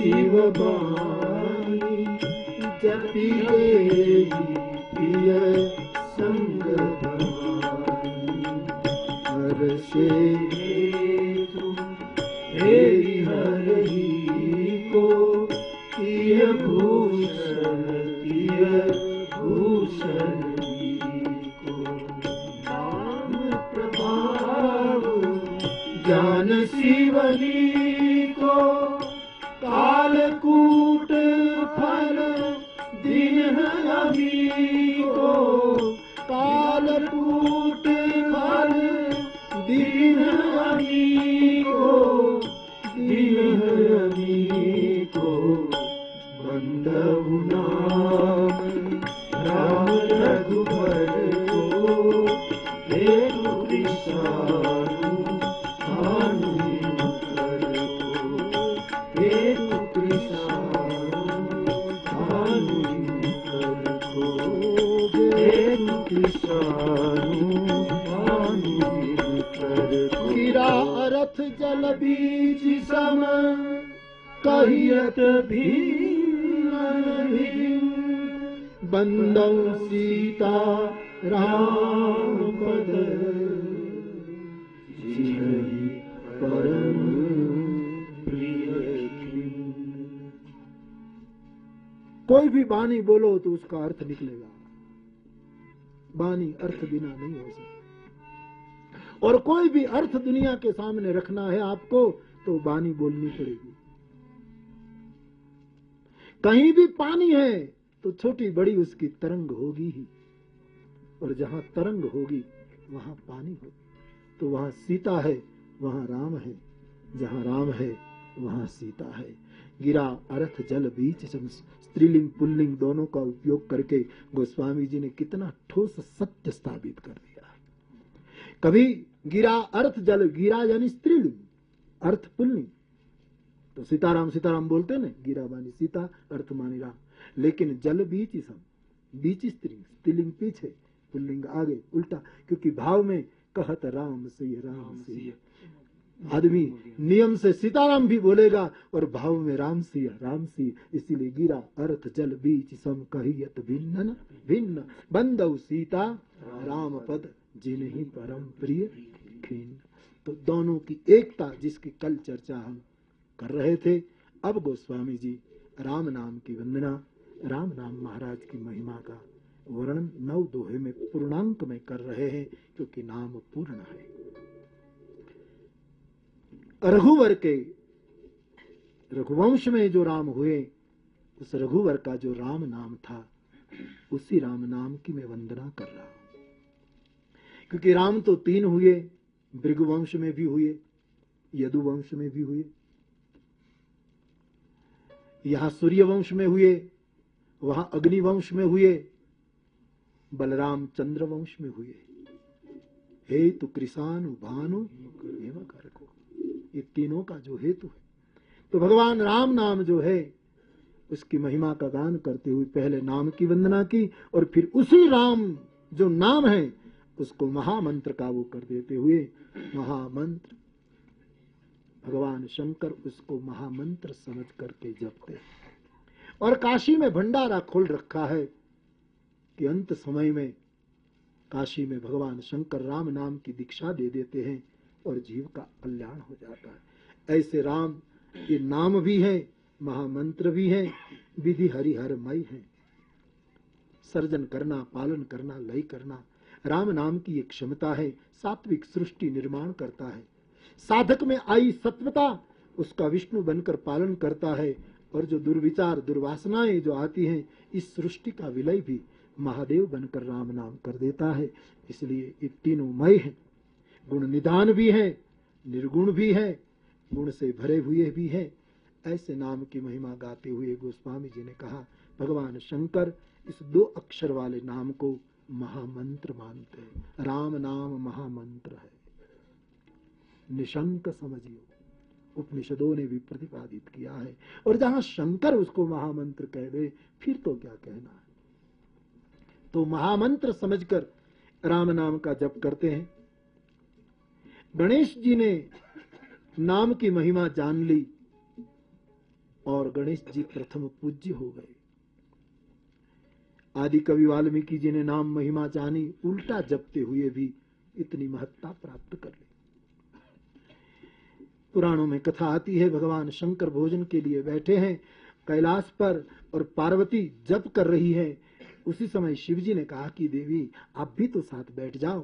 Speaker 4: सुनि शिव
Speaker 2: अर्थ निकलेगा। वाणी अर्थ बिना नहीं हो सकती। और कोई भी अर्थ दुनिया के सामने रखना है आपको तो वाणी बोलनी पड़ेगी। कहीं भी पानी है तो छोटी बड़ी उसकी तरंग होगी ही। और जहाँ तरंग होगी, वहाँ पानी होगी। तो वहाँ सीता है, वहाँ राम है। जहाँ राम है, वहाँ सीता है। गिरा अर्थ जल बीच स्त्रीलिंग पुल्लिंग दोनों का उपयोग करके गोस्वामी जी ने कितना ठोस सत्य स्थापित कर दिया। कभी गिरा अर्थ जल गिरा यानी स्त्रीलिंग अर्थ पुल्लिंग। तो सीताराम सीताराम बोलते ना गिरा मानी सीता अर्थ मानी राम। लेकिन जल बीच ही सम बीच स्त्री स्त्रीलिंग पीछे पुल्लिंग आगे उल्टा क्योंकि भाव में कहत राम से राम से आदमी नियम से सीताराम भी बोलेगा, और भाव में राम सी राम सी इसीलिए गिरा अर्थ जल बीच सम कहियत भिन्न भिन्न। बंदव सीता राम पद जिन ही परम प्रिय तो दोनों की एकता जिसकी कल चर्चा हम कर रहे थे, अब गोस्वामी जी, राम नाम की वंदना, राम नाम महाराज की महिमा का वर्णन नव दोहे में पूर्णांक में कर रहे हैं, क्योंकि नाम पूर्ण है। रघुवर के। रघुवंश में जो राम हुए, उस रघुवर का जो राम नाम था, उसी राम नाम की मैं वंदना कर रहा हूँ। क्योंकि राम तो तीन हुए, भृगुवंश में भी हुए, यदुवंश में भी हुए। यहाँ सूर्यवंश में हुए, वहाँ अग्निवंश में हुए बलराम चंद्रवंश में हुए। हे तु कृषानु भानु ये तीनों का जो हेतु है। तो भगवान राम नाम जो है, उसकी महिमा का गान करते हुए पहले नाम की वंदना की और फिर उसी राम जो नाम है, उसको महामंत्र का वो कर देते हुए महामंत्र, भगवान शंकर उसको महामंत्र समझ करके जपते और काशी में भंडारा खोल रखा है कि अंत समय में काशी में भगवान शंकर राम नाम की दीक्षा दे देते हैं। और जीव का कल्याण हो जाता है। ऐसे राम ये नाम भी है, महामंत्र भी है, विधि हरिहरमय है। सर्जन करना, पालन करना, लय करना, राम नाम की एक क्षमता है, सात्विक सृष्टि निर्माण करता है। साधक में आई सत्वता, उसका विष्णु बनकर पालन करता है, और जो दुर्विचार, दुर्वासनाएँ जो आती हैं, इस सृष्टि का विलय भी महादेव बनकर राम नाम कर देता है। इसलिए ये तीनों मय है। गुण निदान भी है, निर्गुण भी है, गुण से भरे हुए भी है। ऐसे नाम की महिमा गाते हुए गोस्वामी जी ने कहा, भगवान शंकर इस दो अक्षर वाले नाम को महामंत्र मानते हैं। राम नाम महामंत्र है। निशंक समझियो, उपनिषदों ने भी प्रतिपादित किया है। और जहाँ शंकर उसको महामंत्र कह दे, फिर तो क्या कहना है? तो महामंत्र समझकर राम नाम का जप करते हैं। गणेश जी ने नाम की महिमा जान ली और गणेश जी प्रथम पूज्य हो गए। आदि कवि वाल्मीकि जी ने नाम महिमा जानी, उल्टा जपते हुए भी इतनी महत्ता प्राप्त कर ली। पुराणों में कथा आती है, भगवान शंकर भोजन के लिए बैठे हैं, कैलाश पर और पार्वती जप कर रही है। उसी समय शिव जी ने कहा कि देवी, आप भी तो साथ बैठ जाओ,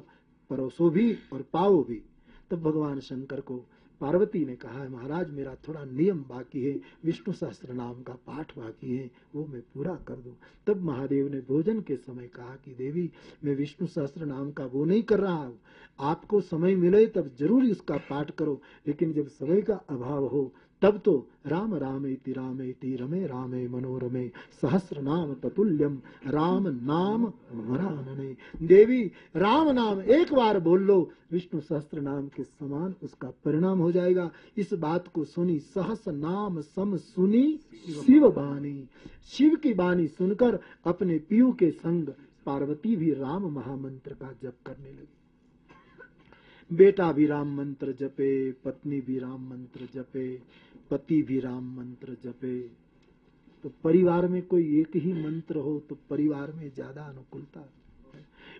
Speaker 2: परोसो भी और पाओ भी। तब भगवान शंकर को पार्वती ने कहा है महाराज, मेरा थोड़ा नियम बाकी है, विष्णु सहस्त्र नाम का पाठ बाकी है, वो मैं पूरा कर दूँ। तब महादेव ने भोजन के समय कहा कि, देवी, मैं विष्णु सहस्त्र नाम का वो नहीं कर रहा हूँ। आपको समय मिले तब ज़रूर इसका पाठ करो, लेकिन जब समय का अभाव हो तब तो राम राम इति राम रमे रामे मनोरमे सहस्र नाम ततुल्यम राम नाम वरानने। देवी, राम नाम एक बार बोल लो, विष्णु सहस्त्र नाम के समान उसका परिणाम हो जाएगा। इस बात को सुनी सहस नाम सम सुनी शिव बानी। शिव की बानी सुनकर अपने पीयू के संग पार्वती भी राम महामंत्र का जप करने लगी। बेटा भी राम मंत्र जपे, पत्नी भी राम मंत्र जपे पति भी राम मंत्र जपे। तो परिवार में कोई एक ही मंत्र हो तो परिवार में ज़्यादा अनुकूलता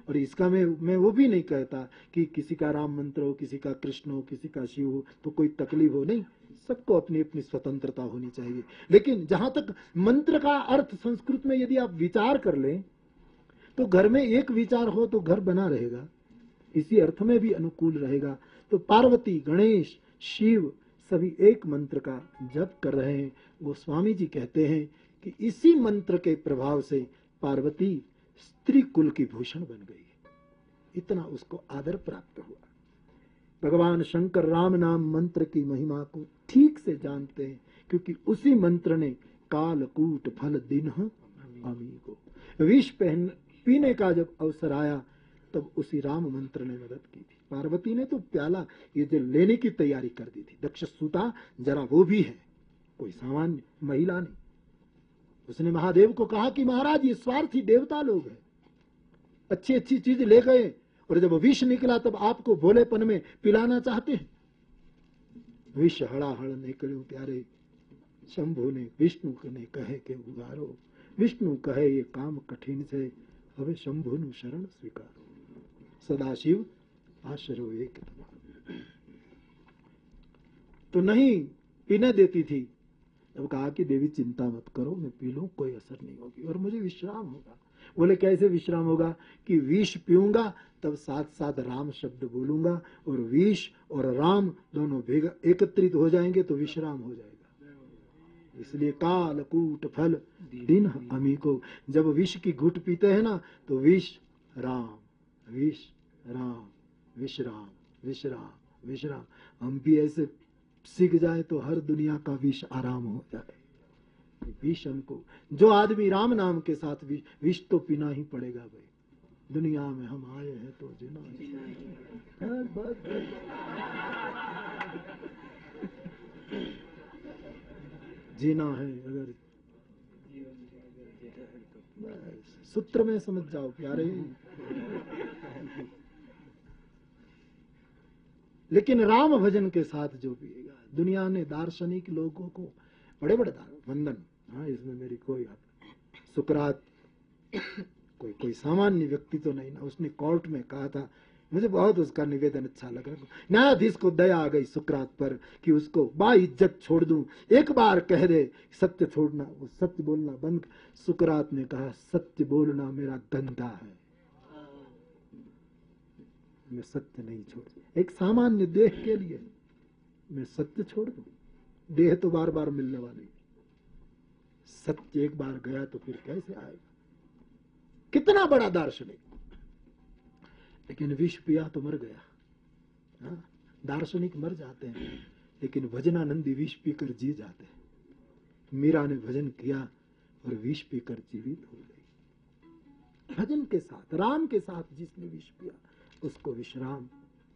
Speaker 2: और इसका मैं मैं वो भी नहीं कहता कि किसी का राम मंत्र हो, किसी का कृष्ण हो, किसी का शिव हो तो कोई तकलीफ़ हो नहीं। सबको अपनी अपनी स्वतंत्रता होनी चाहिए। लेकिन जहाँ तक मंत्र का अर्थ संस्कृत में यदि आप विचार कर लें तो घर में एक विचार हो तो घर बना रहेगा। इसी अर्थ में भी अनुकूल रहेगा। तो पार्वती, गणेश, शिव सभी एक मंत्र का जप कर रहे हैं। वो स्वामी जी कहते हैं कि इसी मंत्र के प्रभाव से पार्वती स्त्री कुल की भूषण बन गई इतना उसको आदर प्राप्त हुआ। भगवान शंकर राम नाम मंत्र की महिमा को ठीक से जानते हैं, क्योंकि उसी मंत्र ने कालकूट फल दिन अमी को। विष पहन पीने का जब अवसर आया, तब उसी राम मंत्र ने मदद की थी। पार्वती ने तो प्याला ये जो लेने की तैयारी कर दी थी। दक्ष सूता जरा वो भी है, कोई सामान्य महिला नहीं। उसने महादेव को कहा कि महाराज, ये स्वार्थी देवता लोग हैं। अच्छी अच्छी चीज़ ले गए और जब विष निकला तब आपको भोलेपन में पिलाना चाहते हैं। विष हड़ाहड़ निकलो प्यारे, शंभु ने विष्णु ने कहे के उगारो। विष्णु कहे, ये काम कठिन से हमें शंभु शरण स्वीकारो। सदाशिव आश्चर्य हो एक तो नहीं, पीने देती थी। अब कहा कि, देवी, चिंता मत करो, मैं पी लू, कोई असर नहीं होगी। और मुझे विश्राम होगा। बोले, कैसे विश्राम होगा? कि विष पीऊँगा, तब साथ साथ राम शब्द बोलूँगा और विष और राम दोनों एकत्रित हो जाएँगे तो विश्राम हो जाएगा। इसलिए काल, कूट, फल, दिन अमी को जब विष की घुट पीते हैं ना तो विष राम विष राम। विश्राम विश्राम विश्राम। हम भी ऐसे सीख जाए तो हर दुनिया का विष आराम हो जाए। विष हमको, जो आदमी राम नाम के साथ विष तो पीना ही पड़ेगा भाई। दुनिया में हम आए हैं तो जिना जीना है अगर। सूत्र में समझ जाओ, प्यारे। लेकिन राम भजन के साथ जो पिएगा, दुनिया ने दार्शनिक लोगों को बड़े बड़े वंदन। हाँ इसमें मेरी कोई सुकरात, कोई कोई सामान्य व्यक्ति तो नहीं ना। उसने कोर्ट में कहा था, मुझे बहुत उसका निवेदन अच्छा लगा। न्यायाधीश को दया आ गई सुकरात पर कि उसको बा इज़्ज़त छोड़ दूँ। एक बार कह दे, सत्य छोड़ना, वो सत्य बोलना बंद। सुकरात ने कहा, सत्य बोलना मेरा धंधा है। मैं सत्य नहीं छोड़ एक सामान्य देह के लिए मैं सत्य छोड़ दू? देह तो बार बार मिलने वाली सत्य एक बार गया तो फिर कैसे आएगा? कितना बड़ा दार्शनिक। लेकिन विष पिया तो मर गया। हाँ? दार्शनिक मर जाते हैं, लेकिन भजनानंदी विष पीकर जी जाते हैं। मीरा ने भजन किया और विष पीकर जीवित हो गई। भजन के साथ, राम के साथ जिसने विष पिया उसको विश्राम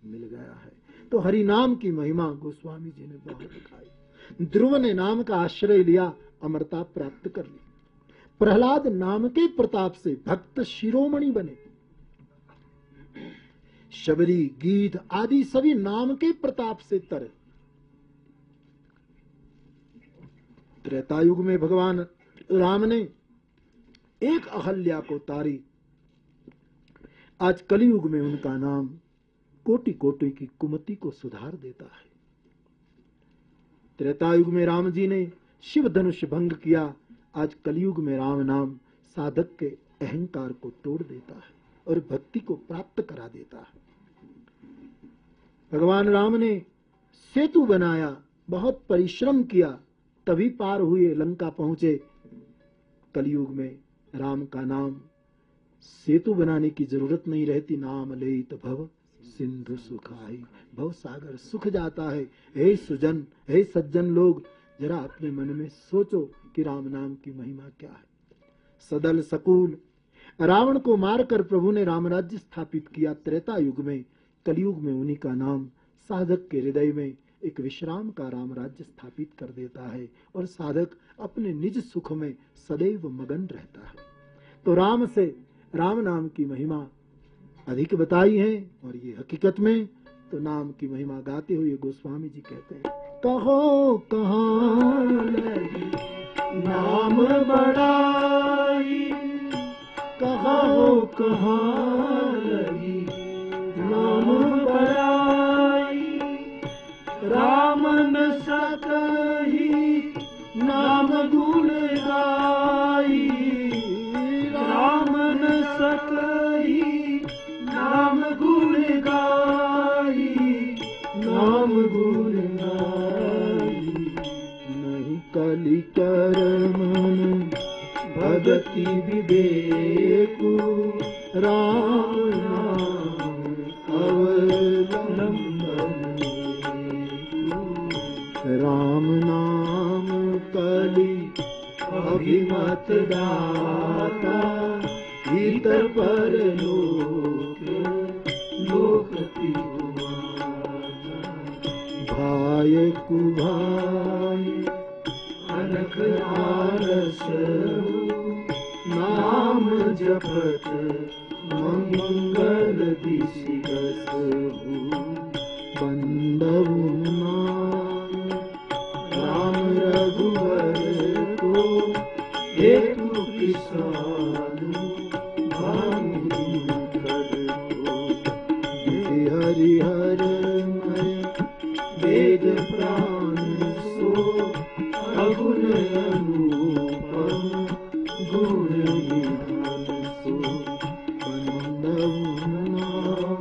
Speaker 2: मिल गया है। तो हरि नाम की महिमा गोस्वामी जी ने बहुत दिखाई। ध्रुव ने नाम का आश्रय लिया, अमरता प्राप्त कर ली। प्रहलाद नाम के प्रताप से भक्त शिरोमणि बने। शबरी गीत आदि सभी नाम के प्रताप से तरे। त्रेतायुग में भगवान राम ने एक अहल्या को तारी आज कलयुग में उनका नाम कोटि कोटि की कुमति को सुधार देता है। त्रेतायुग में राम जी ने शिव धनुष भंग किया। आज कलयुग में राम नाम साधक के अहंकार को तोड़ देता है और भक्ति को प्राप्त करा देता है। भगवान राम ने सेतु बनाया, बहुत परिश्रम किया, तभी पार हुए लंका पहुँचे। कलयुग में राम का नाम सेतु बनाने की ज़रूरत नहीं रहती। नाम ले तो भव सिंधु सुखाई। भव सागर सुख जाता है। हे सुजन, हे सज्जन लोग, जरा अपने मन में सोचो कि राम नाम की महिमा क्या है। सदल सकूल, रावण को मारकर प्रभु ने राम राज्य स्थापित किया त्रेता युग में। कलयुग में उन्हीं का नाम साधक के हृदय में एक विश्राम का राम राज्य स्थापित कर देता है और साधक अपने निज सुख में सदैव मगन रहता है। तो राम से राम नाम की महिमा अधिक बताई है और ये हकीकत में तो नाम की महिमा गाते हुए गोस्वामी जी कहते हैं, कहो कहाँ नाम बड़ाई कहो कहाँ नाम बड़ाई राम न सकही नाम गुण भगति विवेकु राम राम नाम कली अभिमत दाता हित पर लोक भाय कुभाय आरस नाम जपत मंगल दिशिगस बंदऊ नाम राम रघुवर को हेतु किसान